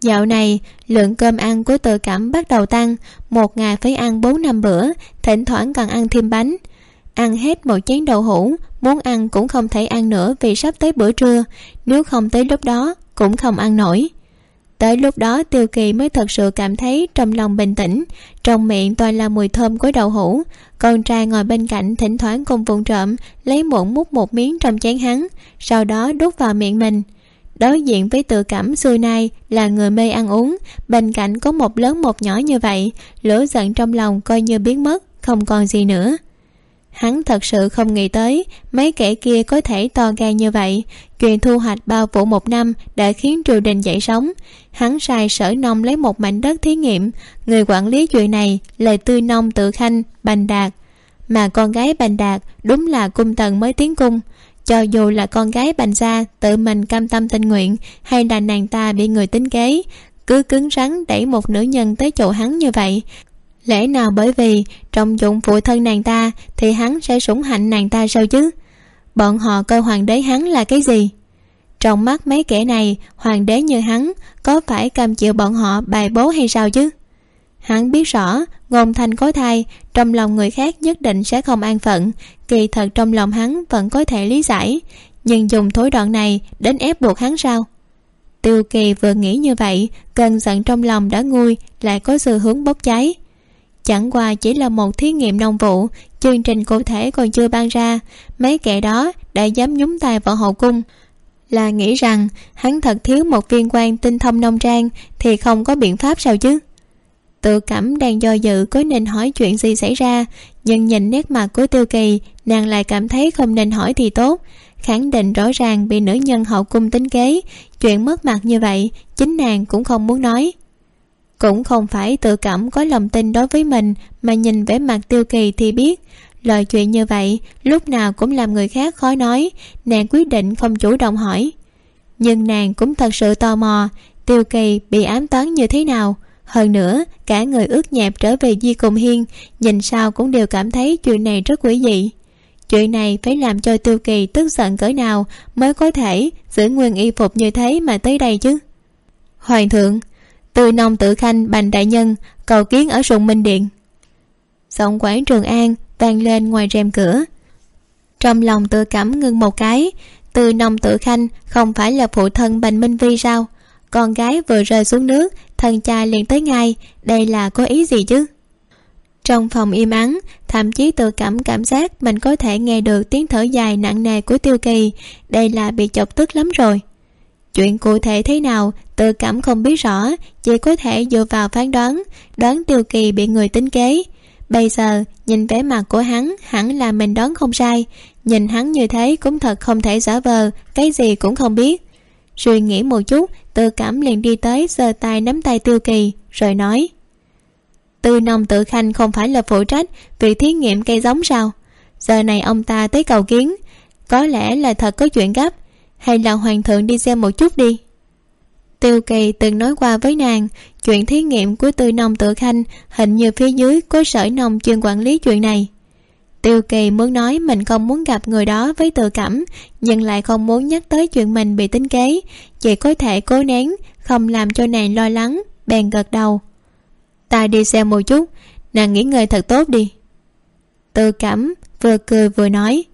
Dạo này, lượng cơm ăn của tự cảm bắt đầu tăng, một ngày phải ăn bốn năm bữa, thỉnh thoảng còn ăn thêm bánh ăn hết một chén đậu hũ, muốn ăn cũng không thể ăn nữa vì sắp tới bữa trưa, nếu không tới lúc đó cũng không ăn nổi. Tới lúc đó tiêu kỳ mới thật sự cảm thấy trong lòng bình tĩnh, trong miệng toàn là mùi thơm của đậu hũ. Con trai ngồi bên cạnh thỉnh thoảng cùng vụng trộm lấy muỗng múc một miếng trong chén hắn, sau đó đút vào miệng mình. Đối diện với tự cảm xưa nay là người mê ăn uống, bên cạnh có một lớn một nhỏ như vậy, lửa giận trong lòng coi như biến mất, không còn gì nữa hắn thật sự không nghĩ tới mấy kẻ kia có thể to gan như vậy. Chuyện thu hoạch bao vụ một năm đã khiến triều đình dậy sóng. Hắn sai sở nông lấy một mảnh đất thí nghiệm. Người quản lý chuyện này là tư nông tự khanh, bành đạt. Mà con gái bành đạt đúng là cung tần mới tiến cung. Cho dù là con gái bành gia tự mình cam tâm tình nguyện hay là nàng ta bị người tính kế, cứ cứng rắn đẩy một nữ nhân tới chỗ hắn như vậy lẽ nào bởi vì trong dụng phụ thân nàng ta thì hắn sẽ sủng hạnh nàng ta sao chứ? Bọn họ coi hoàng đế hắn là cái gì? Trong mắt mấy kẻ này, hoàng đế như hắn có phải cam chịu bọn họ bài bố hay sao chứ? Hắn biết rõ ngôn thanh có thai trong lòng người khác nhất định sẽ không an phận, kỳ thật trong lòng hắn vẫn có thể lý giải, nhưng dùng thối đoạn này đến ép buộc hắn sao? Tiêu kỳ vừa nghĩ như vậy, cơn giận trong lòng đã nguôi, lại có sự hướng bốc cháy chẳng qua chỉ là một thí nghiệm nông vụ, chương trình cụ thể còn chưa ban ra. Mấy kẻ đó đã dám nhúng tay vào hậu cung. Là nghĩ rằng hắn thật thiếu một viên quan tinh thông nông trang thì không có biện pháp sao chứ? Tự cảm đang do dự có nên hỏi chuyện gì xảy ra, nhưng nhìn nét mặt của tiêu kỳ, nàng lại cảm thấy không nên hỏi thì tốt. Khẳng định rõ ràng bị nữ nhân hậu cung tính kế, chuyện mất mặt như vậy, chính nàng cũng không muốn nói cũng không phải tự cảm có lòng tin đối với mình, mà nhìn vẻ mặt tiêu kỳ thì biết. Lời chuyện như vậy, lúc nào cũng làm người khác khó nói. Nàng quyết định không chủ động hỏi. Nhưng nàng cũng thật sự tò mò, tiêu kỳ bị ám toán như thế nào. Hơn nữa, cả người ướt nhẹp trở về di cùng hiên, nhìn sao cũng đều cảm thấy chuyện này rất quỷ dị. Chuyện này phải làm cho tiêu kỳ tức giận cỡ nào mới có thể giữ nguyên y phục như thế mà tới đây chứ? Hoàng thượng từ nông tự khanh, bành đại nhân, cầu kiến ở sùng minh điện. Giọng quảng trường an vang lên ngoài rèm cửa. Trong lòng tự cảm ngưng một cái từ nông tự khanh không phải là phụ thân bành minh vi sao? Con gái vừa rơi xuống nước thần cha liền tới ngay, đây là có ý gì chứ? Trong phòng im ắng, thậm chí tự cảm cảm giác mình có thể nghe được tiếng thở dài nặng nề của tiêu kỳ, đây là bị chọc tức lắm rồi chuyện cụ thể thế nào tự cảm không biết rõ, chỉ có thể dựa vào phán đoán đoán tiêu kỳ bị người tính kế. Bây giờ, nhìn vẻ mặt của hắn, hẳn là mình đoán không sai. Nhìn hắn như thế cũng thật không thể giả vờ, cái gì cũng không biết. Suy nghĩ một chút tự cảm liền đi tới giơ tay nắm tay tiêu kỳ, rồi nói, tư nông tự khanh không phải là phụ trách việc thí nghiệm cây giống sao? Giờ này ông ta tới cầu kiến, có lẽ là thật có chuyện gấp hay là hoàng thượng đi xem một chút đi. Tiêu kỳ từng nói qua với nàng, chuyện thí nghiệm của tư nông tự khanh hình như phía dưới có sở nông chuyên quản lý chuyện này. Tiêu kỳ muốn nói mình không muốn gặp người đó với tự cảm, nhưng lại không muốn nhắc tới chuyện mình bị tính kế, chỉ có thể cố nén, không làm cho nàng lo lắng, bèn gật đầu. Ta đi xem một chút, nàng nghỉ ngơi thật tốt đi. Tự cảm vừa cười vừa nói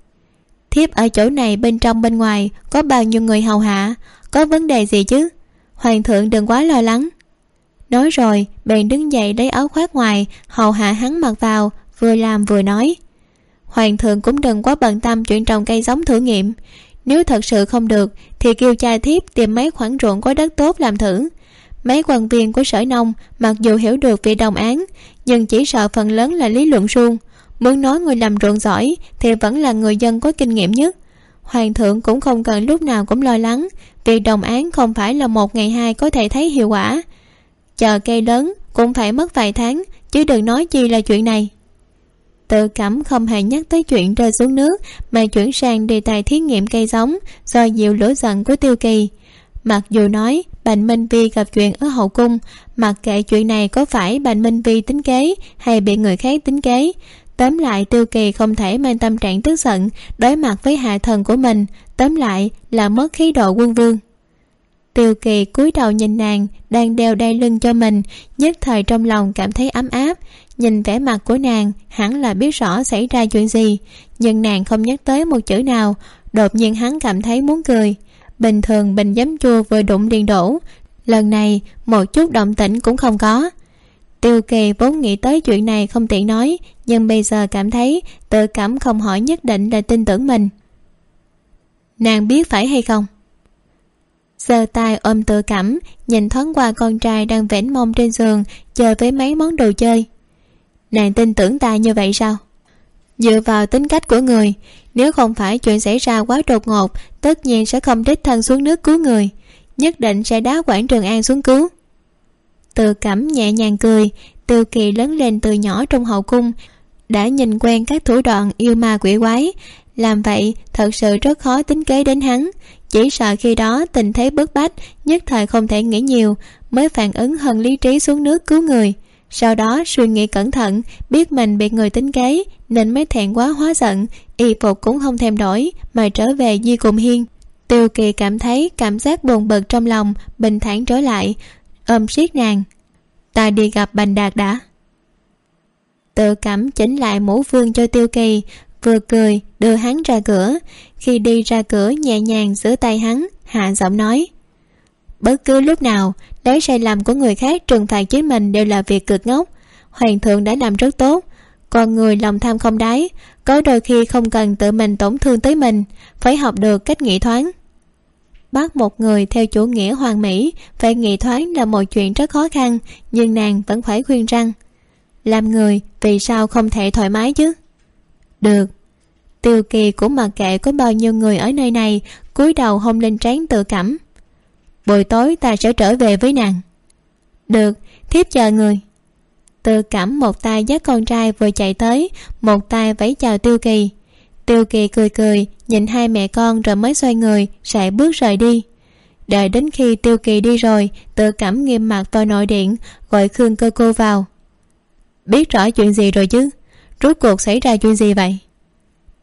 thiếp ở chỗ này bên trong bên ngoài có bao nhiêu người hầu hạ? Có vấn đề gì chứ? Hoàng thượng đừng quá lo lắng. Nói rồi, bèn đứng dậy lấy áo khoác ngoài, hầu hạ hắn mặc vào, vừa làm vừa nói. Hoàng thượng cũng đừng quá bận tâm chuyện trồng cây giống thử nghiệm. Nếu thật sự không được, thì kêu cha thiếp tìm mấy khoản ruộng có đất tốt làm thử. Mấy quan viên của sở nông mặc dù hiểu được về đồng án, nhưng chỉ sợ phần lớn là lý luận suông muốn nói người làm ruộng giỏi thì vẫn là người dân có kinh nghiệm nhất. Hoàng thượng cũng không cần lúc nào cũng lo lắng, vì đồng án không phải là một ngày hai có thể thấy hiệu quả. Chờ cây lớn cũng phải mất vài tháng, chứ đừng nói chi là chuyện này. Tự cảm không hề nhắc tới chuyện rơi xuống nước, mà chuyển sang đề tài thí nghiệm cây giống do nhiều lửa giận của tiêu kỳ. Mặc dù nói bành minh vi gặp chuyện ở hậu cung, mặc kệ chuyện này có phải bành minh vi tính kế hay bị người khác tính kế tóm lại, tiêu kỳ không thể mang tâm trạng tức giận, đối mặt với hạ thần của mình. Tóm lại là mất khí độ quân vương. Tiêu kỳ cúi đầu nhìn nàng, đang đeo đai lưng cho mình, nhất thời trong lòng cảm thấy ấm áp. Nhìn vẻ mặt của nàng, hẳn là biết rõ xảy ra chuyện gì, nhưng nàng không nhắc tới một chữ nào. Đột nhiên hắn cảm thấy muốn cười. Bình thường bình giấm chua vừa đụng liền đổ, lần này một chút động tĩnh cũng không có tiêu kỳ vốn nghĩ tới chuyện này không tiện nói, nhưng bây giờ cảm thấy tự cảm không hỏi nhất định là tin tưởng mình. Nàng biết phải hay không? Giơ tay ôm tự cảm, nhìn thoáng qua con trai đang vẽn mông trên giường chơi với mấy món đồ chơi. Nàng tin tưởng ta như vậy sao? Dựa vào tính cách của người, nếu không phải chuyện xảy ra quá đột ngột, tất nhiên sẽ không đích thân xuống nước cứu người, nhất định sẽ đá quảng trường an xuống cứu từ cẩm nhẹ nhàng cười, từ kỳ lớn lên từ nhỏ trong hậu cung, đã nhìn quen các thủ đoạn yêu ma quỷ quái. Làm vậy, thật sự rất khó tính kế đến hắn. Chỉ sợ khi đó tình thế bức bách, nhất thời không thể nghĩ nhiều, mới phản ứng hơn lý trí xuống nước cứu người. Sau đó suy nghĩ cẩn thận, biết mình bị người tính kế, nên mới thẹn quá hóa giận, y phục cũng không thèm đổi, mà trở về di cùng hiên. Tiêu kỳ cảm thấy cảm giác buồn bực trong lòng, bình thản trở lại ôm siết nàng. Ta đi gặp bành đạt đã. Tự cảm chỉnh lại mũ vương cho tiêu kỳ, vừa cười, đưa hắn ra cửa. Khi đi ra cửa, nhẹ nhàng giữ tay hắn, hạ giọng nói, bất cứ lúc nào, lấy sai lầm của người khác trừng phạt chính mình đều là việc cực ngốc. Hoàng thượng đã làm rất tốt, Còn người lòng tham không đáy, có đôi khi không cần tự mình tổn thương tới mình, phải học được cách nghĩ thoáng bắt một người theo chủ nghĩa hoàn mỹ, phải nghĩ thoáng là một chuyện rất khó khăn, nhưng nàng vẫn phải khuyên rằng, làm người, vì sao không thể thoải mái chứ? Được. Tiêu kỳ cũng mặc kệ có bao nhiêu người ở nơi này, cúi đầu hôn lên trán tự cảm. Buổi tối ta sẽ trở về với nàng. Được, thiếp chờ người. Tự cảm một tay dắt con trai vừa chạy tới, một tay vẫy chào tiêu kỳ tiêu kỳ cười cười, nhìn hai mẹ con rồi mới xoay người, sải bước rời đi. Đợi đến khi tiêu kỳ đi rồi, tự cảm nghiêm mặt vào nội điện, gọi khương cơ cô vào. Biết rõ chuyện gì rồi chứ? Rốt cuộc xảy ra chuyện gì vậy?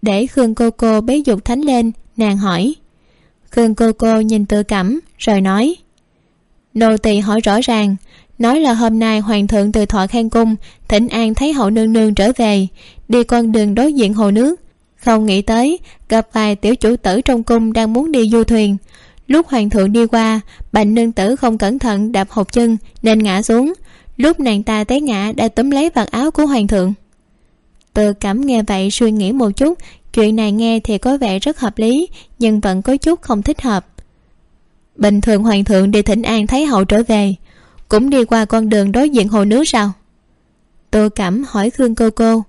Để khương cô cô bế dục thánh lên, nàng hỏi. Khương cô cô nhìn tự cảm, rồi nói. Nô tỳ hỏi rõ ràng, nói là hôm nay hoàng thượng từ thọ khang cung, thỉnh an thấy hậu nương nương trở về, đi con đường đối diện hồ nước không nghĩ tới, gặp vài tiểu chủ tử trong cung đang muốn đi du thuyền. Lúc hoàng thượng đi qua, bành nương tử không cẩn thận đạp hộp chân, nên ngã xuống. Lúc nàng ta té ngã đã túm lấy vạt áo của hoàng thượng. Tự cảm nghe vậy suy nghĩ một chút, chuyện này nghe thì có vẻ rất hợp lý, nhưng vẫn có chút không thích hợp. Bình thường hoàng thượng đi thỉnh an thái hậu trở về, cũng đi qua con đường đối diện hồ nước sao? Tôi cảm hỏi khương cô cô.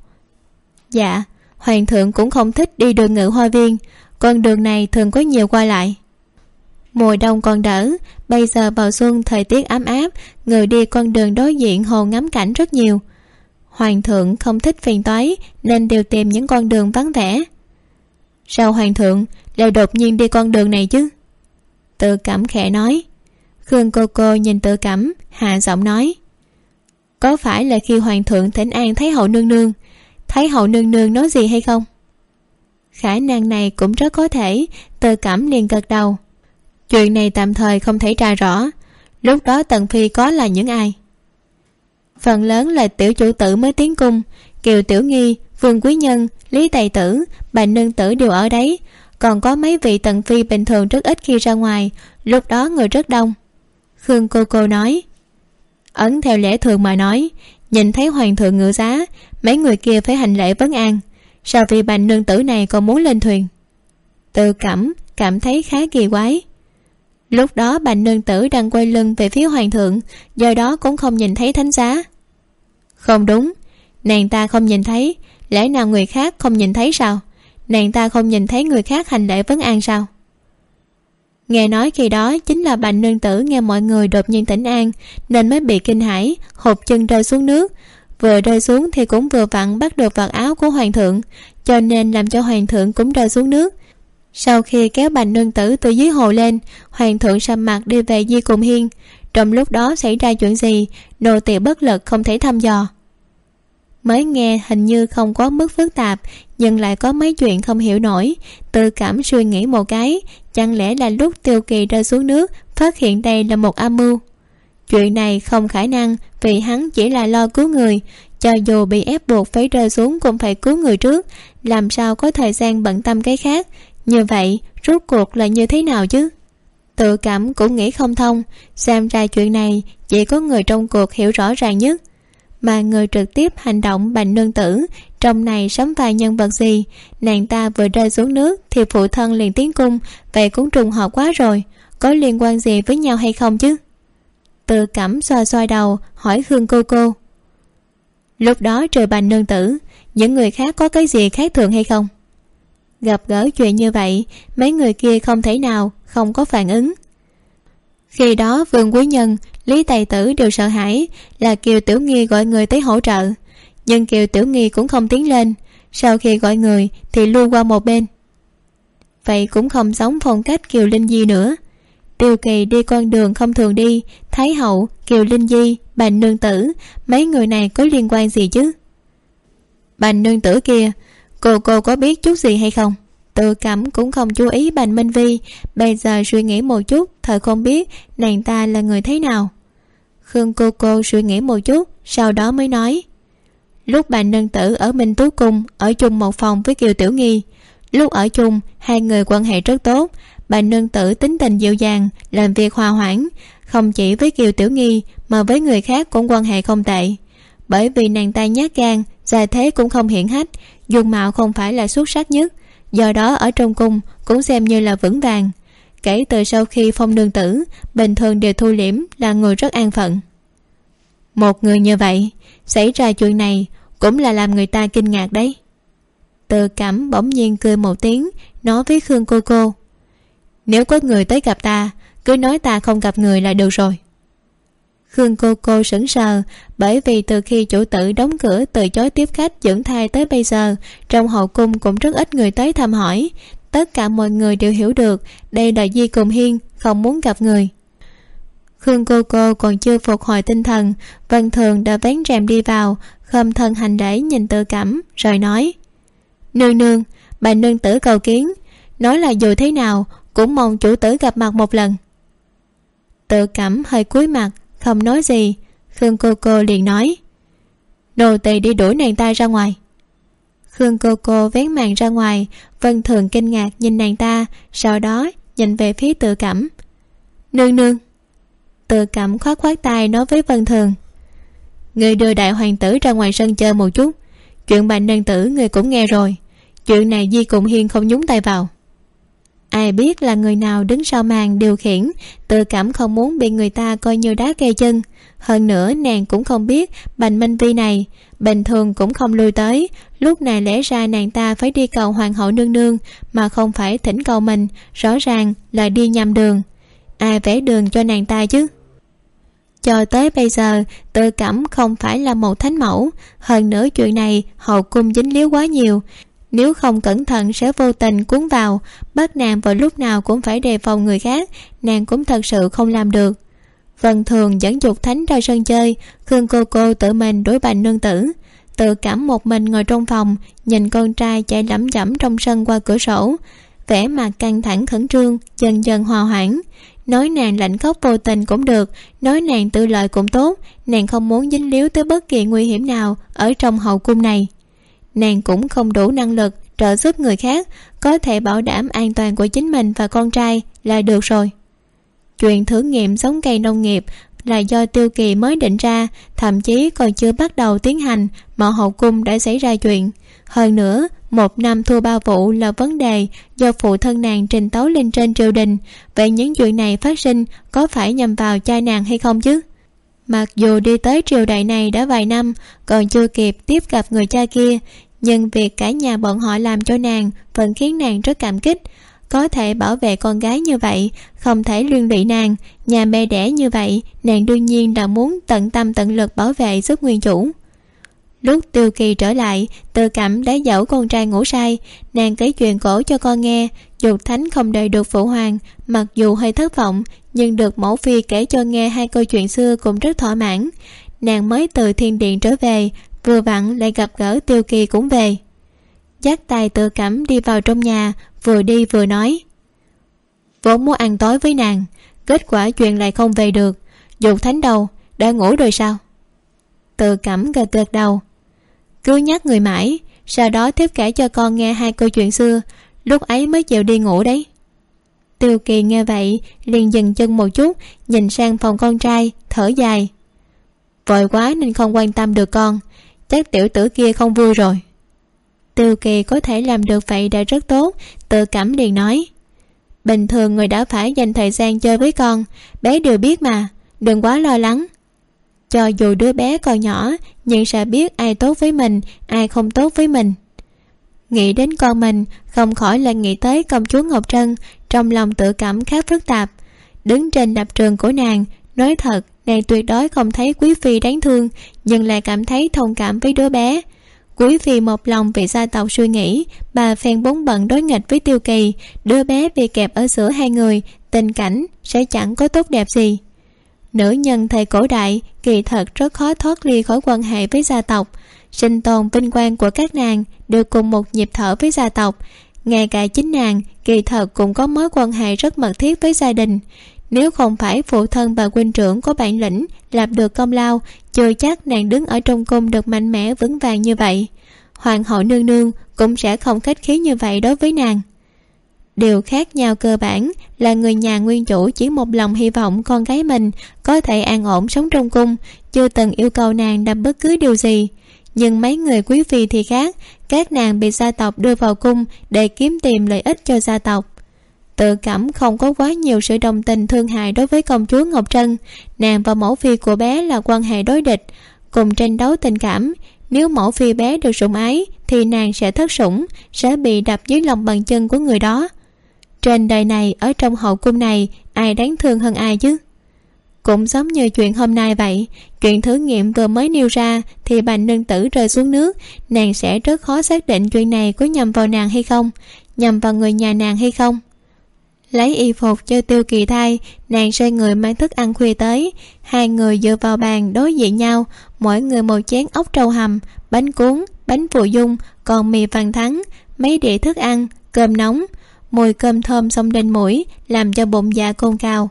Dạ hoàng thượng cũng không thích đi đường ngự hoa viên. Con đường này thường có nhiều qua lại. Mùa đông còn đỡ, bây giờ vào xuân thời tiết ấm áp, người đi con đường đối diện hồ ngắm cảnh rất nhiều. Hoàng thượng không thích phiền toái, nên đều tìm những con đường vắng vẻ. Sao hoàng thượng lại đột nhiên đi con đường này chứ? Tự cảm khẽ nói. Khương cô cô nhìn tự cảm hạ giọng nói. Có phải là khi hoàng thượng thỉnh an thấy hậu nương nương thấy hậu nương nương nói gì hay không? Khả năng này cũng rất có thể tự cảm liền gật đầu. Chuyện này tạm thời không thể tra rõ. Lúc đó tần phi có là những ai? Phần lớn là tiểu chủ tử mới tiến cung, kiều tiểu nghi, vương quý nhân, lý tài tử, bà nương tử đều ở đấy. Còn có mấy vị tần phi bình thường rất ít khi ra ngoài, lúc đó người rất đông. Khương cô cô nói, ấn theo lẽ thường mà nói nhìn thấy hoàng thượng ngựa giá, mấy người kia phải hành lễ vấn an. Sao vì bà nương tử này còn muốn lên thuyền? Tự cảm cảm thấy khá kỳ quái. Lúc đó bà nương tử đang quay lưng về phía hoàng thượng, do đó cũng không nhìn thấy thánh giá. Không đúng, nàng ta không nhìn thấy, lẽ nào người khác không nhìn thấy sao? Nàng ta không nhìn thấy người khác hành lễ vấn an sao? Nghe nói khi đó chính là bành nương tử nghe mọi người đột nhiên tỉnh an, nên mới bị kinh hãi, hụt chân rơi xuống nước. Vừa rơi xuống thì cũng vừa vặn bắt được vạt áo của hoàng thượng, cho nên làm cho hoàng thượng cũng rơi xuống nước. Sau khi kéo bành nương tử từ dưới hồ lên, hoàng thượng sầm mặt đi về di cùng hiên. Trong lúc đó xảy ra chuyện gì, nô tỳ bất lực không thể thăm dò. Mới nghe hình như không có mức phức tạp nhưng lại có mấy chuyện không hiểu nổi. Tự cảm suy nghĩ một cái, chẳng lẽ là lúc tiêu kỳ rơi xuống nước, phát hiện đây là một âm mưu? Chuyện này không khả năng, vì hắn chỉ là lo cứu người. Cho dù bị ép buộc phải rơi xuống cũng phải cứu người trước. Làm sao có thời gian bận tâm cái khác? Như vậy, rốt cuộc là như thế nào chứ? Tự cảm cũng nghĩ không thông. Xem ra chuyện này, chỉ có người trong cuộc hiểu rõ ràng nhất mà người trực tiếp hành động bành nương tử, trong này sắm vài nhân vật gì? Nàng ta vừa rơi xuống nước thì phụ thân liền tiến cung, vậy cũng trùng hợp quá rồi, có liên quan gì với nhau hay không chứ? Tự cảm xoa xoa đầu, hỏi hương cô cô. Lúc đó trời bành nương tử, những người khác có cái gì khác thường hay không? Gặp gỡ chuyện như vậy, mấy người kia không thể nào không có phản ứng khi đó vương quý nhân, lý tài tử đều sợ hãi là kiều tiểu nghi gọi người tới hỗ trợ. Nhưng kiều tiểu nghi cũng không tiến lên. Sau khi gọi người thì lui qua một bên. Vậy cũng không giống phong cách kiều linh di nữa. Tiêu kỳ đi con đường không thường đi, thái hậu, kiều linh di, bành nương tử, mấy người này có liên quan gì chứ? Bành nương tử kia, cô cô có biết chút gì hay không? Tự cảm cũng không chú ý bành minh vi. Bây giờ suy nghĩ một chút thời không biết nàng ta là người thế nào. Khương cô cô suy nghĩ một chút, sau đó mới nói. Lúc bà nâng tử ở minh tú cung, ở chung một phòng với kiều tiểu nghi. Lúc ở chung, hai người quan hệ rất tốt. Bà nương tử tính tình dịu dàng, làm việc hòa hoãn. Không chỉ với kiều tiểu nghi, mà với người khác cũng quan hệ không tệ. Bởi vì nàng ta nhát gan, gia thế cũng không hiển hách. Dung mạo không phải là xuất sắc nhất do đó ở trong cung cũng xem như là vững vàng. Kể từ sau khi phong nương tử, bình thường đều thu liễm là người rất an phận. Một người như vậy, xảy ra chuyện này cũng là làm người ta kinh ngạc đấy. Tự cảm bỗng nhiên cười một tiếng, nói với khương cô cô, nếu có người tới gặp ta, cứ nói ta không gặp người là được rồi khương cô cô sững sờ, bởi vì từ khi chủ tử đóng cửa từ chối tiếp khách dưỡng thai tới bây giờ, trong hậu cung cũng rất ít người tới thăm hỏi. Tất cả mọi người đều hiểu được, đây là di cùng hiên, không muốn gặp người. Khương cô cô còn chưa phục hồi tinh thần, vân thường đã vén rèm đi vào, khom thân hành đẩy nhìn tự cảm, rồi nói, nương nương, bà nương tử cầu kiến, nói là dù thế nào, cũng mong chủ tử gặp mặt một lần. Tự cảm hơi cúi mặt không nói gì. Khương cô cô liền nói nô tỳ đi đuổi nàng ta ra ngoài. Khương cô cô vén màn ra ngoài, vân thường kinh ngạc nhìn nàng ta, sau đó nhìn về phía tự cảm nương nương. Tự cảm khoát khoát tay nói với vân thường, người đưa đại hoàng tử ra ngoài sân chơi một chút. Chuyện bà nương tử người cũng nghe rồi. Chuyện này di cùng hiên không nhúng tay vào ai biết là người nào đứng sau màn điều khiển, tự cảm không muốn bị người ta coi như đá kê chân. Hơn nữa, nàng cũng không biết bành minh vi này, bình thường cũng không lui tới. Lúc này lẽ ra nàng ta phải đi cầu hoàng hậu nương nương, mà không phải thỉnh cầu mình, rõ ràng là đi nhầm đường. Ai vẽ đường cho nàng ta chứ? Cho tới bây giờ, tự cảm không phải là một thánh mẫu. Hơn nữa chuyện này, hậu cung dính líu quá nhiều nếu không cẩn thận sẽ vô tình cuốn vào. Bắt nàng vào lúc nào cũng phải đề phòng người khác, nàng cũng thật sự không làm được. Vân thường dẫn dục thánh ra sân chơi, khương cô cô tự mình đối bành nương tử. Tự cảm một mình ngồi trong phòng, nhìn con trai chạy lẩm chẩm trong sân qua cửa sổ. Vẻ mặt căng thẳng khẩn trương, dần dần hòa hoãn. Nói nàng lạnh khóc vô tình cũng được, nói nàng tự lợi cũng tốt. Nàng không muốn dính líu tới bất kỳ nguy hiểm nào ở trong hậu cung này nàng cũng không đủ năng lực trợ giúp người khác, có thể bảo đảm an toàn của chính mình và con trai là được rồi. Chuyện thử nghiệm giống cây nông nghiệp là do tiêu kỳ mới định ra, thậm chí còn chưa bắt đầu tiến hành, mà hậu cung đã xảy ra chuyện. Hơn nữa, một năm thua ba vụ là vấn đề do phụ thân nàng trình tấu lên trên triều đình. Vậy những chuyện này phát sinh có phải nhằm vào cha nàng hay không chứ? Mặc dù đi tới triều đại này đã vài năm, còn chưa kịp tiếp gặp người cha kia nhưng việc cả nhà bọn họ làm cho nàng vẫn khiến nàng rất cảm kích. Có thể bảo vệ con gái như vậy, không thể liên lụy nàng. Nhà mẹ đẻ như vậy, nàng đương nhiên đã muốn tận tâm tận lực bảo vệ giúp nguyên chủ. Lúc tiêu kỳ trở lại tự cảm đã dẫu con trai ngủ say. Nàng kể chuyện cổ cho con nghe. Dục thánh không đợi được phụ hoàng, mặc dù hơi thất vọng, nhưng được mẫu phi kể cho nghe hai câu chuyện xưa cũng rất thỏa mãn. Nàng mới từ thiên điện trở về vừa vặn lại gặp gỡ tiêu kỳ cũng về. Dắt tay tự cảm đi vào trong nhà, vừa đi vừa nói. Vốn muốn ăn tối với nàng, kết quả chuyện lại không về được. Dù thánh đầu, đã ngủ rồi sao? Tự cảm gật gật đầu. Cứ nhắc người mãi, sau đó tiếp kể cho con nghe hai câu chuyện xưa, lúc ấy mới chịu đi ngủ đấy. Tiêu kỳ nghe vậy, liền dừng chân một chút, nhìn sang phòng con trai, thở dài. Vội quá nên không quan tâm được con chắc tiểu tử kia không vui rồi. Tiêu kỳ có thể làm được vậy đã rất tốt, tự cảm liền nói. Bình thường người đã phải dành thời gian chơi với con, bé đều biết mà, đừng quá lo lắng. Cho dù đứa bé còn nhỏ, nhưng sẽ biết ai tốt với mình, ai không tốt với mình. Nghĩ đến con mình, không khỏi là nghĩ tới công chúa ngọc trân, trong lòng tự cảm khá phức tạp. Đứng trên đập trường của nàng, nói thật nàng tuyệt đối không thấy quý phi đáng thương, nhưng lại cảm thấy thông cảm với đứa bé. Quý phi một lòng vì gia tộc suy nghĩ, bà phen bốn bận đối nghịch với tiêu kỳ. Đứa bé bị kẹp ở giữa hai người, tình cảnh sẽ chẳng có tốt đẹp gì. Nữ nhân thời cổ đại, kỳ thật rất khó thoát ly khỏi quan hệ với gia tộc. Sinh tồn vinh quang của các nàng đều cùng một nhịp thở với gia tộc. Ngay cả chính nàng, kỳ thật cũng có mối quan hệ rất mật thiết với gia đình nếu không phải phụ thân và huynh trưởng có bản lĩnh làm được công lao, chưa chắc nàng đứng ở trong cung được mạnh mẽ vững vàng như vậy. Hoàng hậu nương nương cũng sẽ không khách khí như vậy đối với nàng. Điều khác nhau cơ bản là người nhà nguyên chủ chỉ một lòng hy vọng con gái mình có thể an ổn sống trong cung, chưa từng yêu cầu nàng làm bất cứ điều gì. Nhưng mấy người quý phi thì khác, các nàng bị gia tộc đưa vào cung để kiếm tìm lợi ích cho gia tộc tự cảm không có quá nhiều sự đồng tình thương hại đối với công chúa ngọc trân. Nàng và mẫu phi của bé là quan hệ đối địch. Cùng tranh đấu tình cảm, nếu mẫu phi bé được sủng ái, thì nàng sẽ thất sủng, sẽ bị đập dưới lòng bàn chân của người đó. Trên đời này, ở trong hậu cung này, ai đáng thương hơn ai chứ? Cũng giống như chuyện hôm nay vậy, chuyện thử nghiệm vừa mới nêu ra, thì bành nương tử rơi xuống nước, nàng sẽ rất khó xác định chuyện này có nhầm vào nàng hay không nhầm vào người nhà nàng hay không lấy y phục cho tiêu kỳ thay, nàng sai người mang thức ăn khuya tới. Hai người dựa vào bàn đối diện nhau, mỗi người một chén ốc trâu hầm, bánh cuốn, bánh phụ dung, còn mì vàng thắng, mấy đĩa thức ăn, cơm nóng. Mùi cơm thơm xông lên mũi, làm cho bụng dạ côn cao.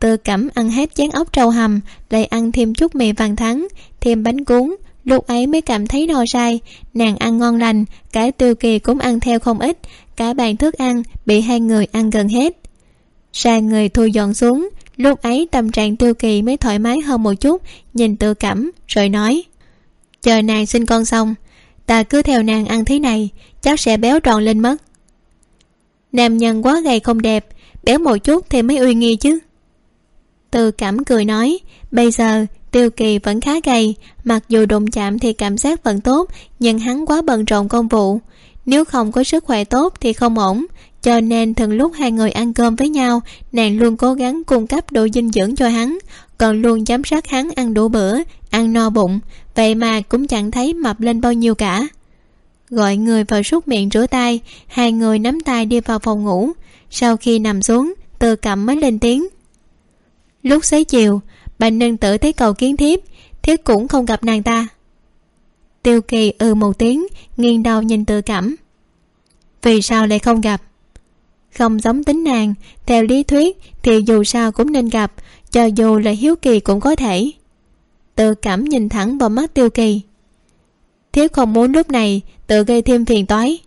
Tư cẩm ăn hết chén ốc trâu hầm, lại ăn thêm chút mì vàng thắng, thêm bánh cuốn. Lúc ấy mới cảm thấy no say nàng ăn ngon lành, cả tiêu kỳ cũng ăn theo không ít cả bàn thức ăn bị hai người ăn gần hết. Sai người thu dọn xuống, lúc ấy tâm trạng tiêu kỳ mới thoải mái hơn một chút, nhìn tự cảm, rồi nói, chờ nàng sinh con xong, ta cứ theo nàng ăn thế này chắc sẽ béo tròn lên mất. Nam nhân quá gầy không đẹp, béo một chút thì mới uy nghi chứ. Từ cảm cười nói, bây giờ tiêu kỳ vẫn khá gầy, mặc dù đụng chạm thì cảm giác vẫn tốt, nhưng hắn quá bận rộn công vụ nếu không có sức khỏe tốt thì không ổn. Cho nên thường lúc hai người ăn cơm với nhau, nàng luôn cố gắng cung cấp đồ dinh dưỡng cho hắn, còn luôn giám sát hắn ăn đủ bữa, ăn no bụng. Vậy mà cũng chẳng thấy mập lên bao nhiêu cả. Gọi người vào súc miệng rửa tay, hai người nắm tay đi vào phòng ngủ. Sau khi nằm xuống từ cẩm mới lên tiếng. Lúc xế chiều, bà nương tử thấy cầu kiến thiếp thiếp cũng không gặp nàng ta tiêu kỳ ừ một tiếng, nghiêng đầu nhìn tự cảm vì sao lại không gặp? Không giống tính nàng, theo lý thuyết thì dù sao cũng nên gặp, cho dù là hiếu kỳ cũng có thể. Tự cảm nhìn thẳng vào mắt tiêu kỳ. Thiếu không muốn lúc này tự gây thêm phiền toái.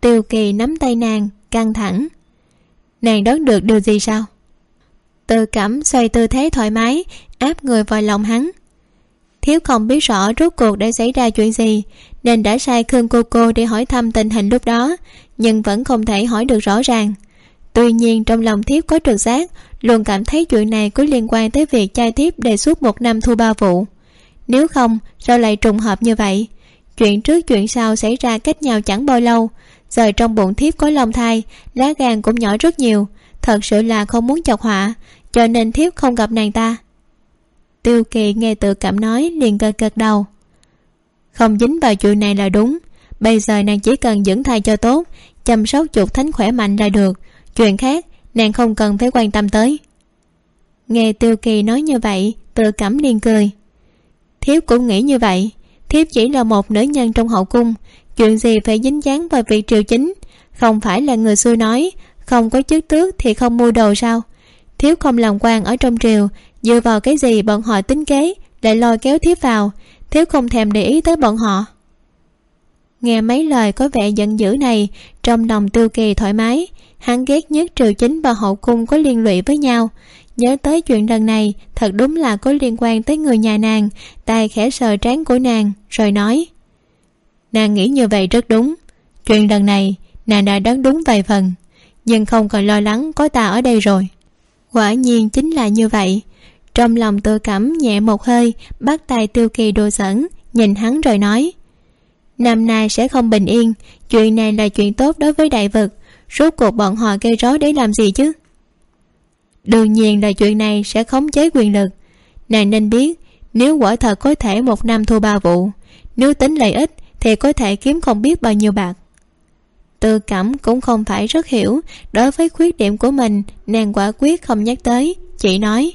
Tiêu kỳ nắm tay nàng, căng thẳng. Nàng đoán được điều gì sao? Tự cảm xoay tư thế thoải mái, áp người vào lòng hắn thiếu không biết rõ rốt cuộc đã xảy ra chuyện gì, nên đã sai khương cô cô đi hỏi thăm tình hình lúc đó, nhưng vẫn không thể hỏi được rõ ràng. Tuy nhiên, trong lòng thiếp có trực giác, luôn cảm thấy chuyện này có liên quan tới việc trai thiếp đề xuất một năm thu ba vụ. Nếu không, sao lại trùng hợp như vậy? Chuyện trước chuyện sau xảy ra cách nhau chẳng bao lâu, giờ trong bụng thiếp có lòng thai, lá gan cũng nhỏ rất nhiều, thật sự là không muốn chọc họa, cho nên thiếp không gặp nàng ta tiêu kỳ nghe tự cảm nói, liền gật gật đầu. Không dính vào chuyện này là đúng. Bây giờ nàng chỉ cần dưỡng thai cho tốt, chăm sóc chuột thánh khỏe mạnh là được. Chuyện khác, nàng không cần phải quan tâm tới. Nghe tiêu kỳ nói như vậy, tự cảm liền cười. Thiếp cũng nghĩ như vậy. Thiếp chỉ là một nữ nhân trong hậu cung. Chuyện gì phải dính dáng vào việc triều chính? Không phải là người xưa nói, không có chức tước thì không mua đồ sao? Thiếu không làm quan ở trong triều dựa vào cái gì bọn họ tính kế, lại lôi kéo thiếp vào thiếu không thèm để ý tới bọn họ. Nghe mấy lời có vẻ giận dữ này, trong lòng tiêu kỳ thoải mái, hắn ghét nhất triều chính và hậu cung có liên lụy với nhau. Nhớ tới chuyện lần này, thật đúng là có liên quan tới người nhà nàng tay khẽ sờ trán của nàng, rồi nói, nàng nghĩ như vậy rất đúng. Chuyện lần này, nàng đã đoán đúng vài phần, nhưng không còn lo lắng có ta ở đây rồi. Quả nhiên chính là như vậy trong lòng tôi cảm nhẹ một hơi bắt tay tiêu kỳ đồ sẩn nhìn hắn rồi nói. Năm nay sẽ không bình yên, chuyện này là chuyện tốt đối với đại vực, rốt cuộc bọn họ gây rối để làm gì chứ? Đương nhiên là chuyện này sẽ khống chế quyền lực. Nàng nên biết, nếu quả thật có thể một năm thu ba vụ, nếu tính lợi ích thì có thể kiếm không biết bao nhiêu bạc. Tư cẩm cũng không phải rất hiểu, đối với khuyết điểm của mình, nàng quả quyết không nhắc tới, chỉ nói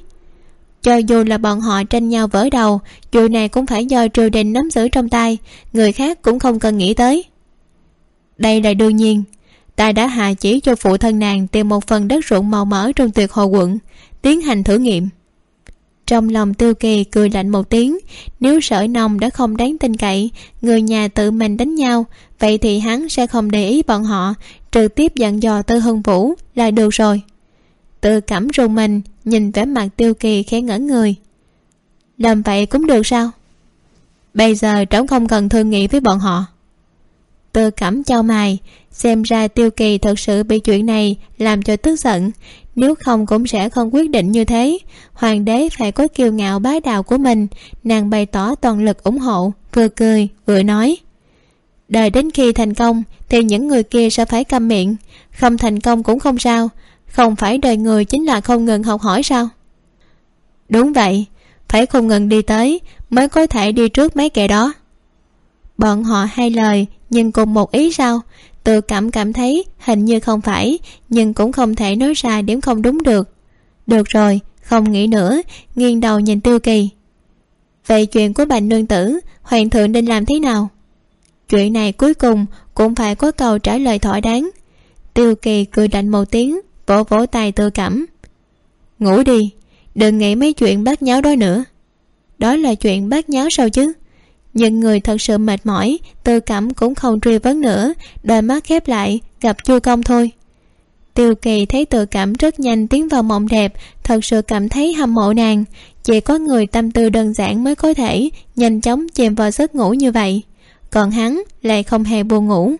cho dù là bọn họ tranh nhau vỡ đầu chuyện này cũng phải do triều đình nắm giữ trong tay, người khác cũng không cần nghĩ tới. Đây là đương nhiên, ta đã hạ chỉ cho phụ thân nàng tìm một phần đất ruộng màu mỡ trong tuyệt hồ quận, tiến hành thử nghiệm. Trong lòng tiêu kỳ cười lạnh một tiếng, nếu sở nông đã không đáng tin cậy, người nhà tự mình đánh nhau, vậy thì hắn sẽ không để ý bọn họ trực tiếp dặn dò tư hưng vũ là được rồi. Tự cảm rùng mình nhìn vẻ mặt tiêu kỳ khẽ ngẩn người. Làm vậy cũng được sao? Bây giờ trẫm không cần thương nghị với bọn họ. Tự cảm trao mài xem ra tiêu kỳ thật sự bị chuyện này làm cho tức giận. Nếu không cũng sẽ không quyết định như thế. Hoàng đế phải có kiêu ngạo bá đạo của mình. Nàng bày tỏ toàn lực ủng hộ, vừa cười, vừa nói. Đợi đến khi thành công, thì những người kia sẽ phải câm miệng. Không thành công cũng không sao không phải đời người chính là không ngừng học hỏi sao? Đúng vậy, phải không ngừng đi tới mới có thể đi trước mấy kẻ đó. Bọn họ hai lời nhưng cùng một ý sao? Tự cảm cảm thấy hình như không phải, nhưng cũng không thể nói ra điểm không đúng được. Được rồi, không nghĩ nữa, nghiêng đầu nhìn tiêu kỳ. Về chuyện của bành nương tử, hoàng thượng nên làm thế nào? Chuyện này cuối cùng cũng phải có câu trả lời thỏa đáng. Tiêu kỳ cười lạnh một tiếng vỗ vỗ tay tư cẩm ngủ đi, đừng nghĩ mấy chuyện bát nháo đó nữa. Đó là chuyện bát nháo sao chứ? Nhưng người thật sự mệt mỏi, tư cẩm cũng không truy vấn nữa, đôi mắt khép lại, gặp chu công thôi. Tiêu kỳ thấy tự cảm rất nhanh tiến vào mộng đẹp, thật sự cảm thấy hâm mộ nàng. Chỉ có người tâm tư đơn giản mới có thể nhanh chóng chìm vào giấc ngủ như vậy. Còn hắn lại không hề buồn ngủ.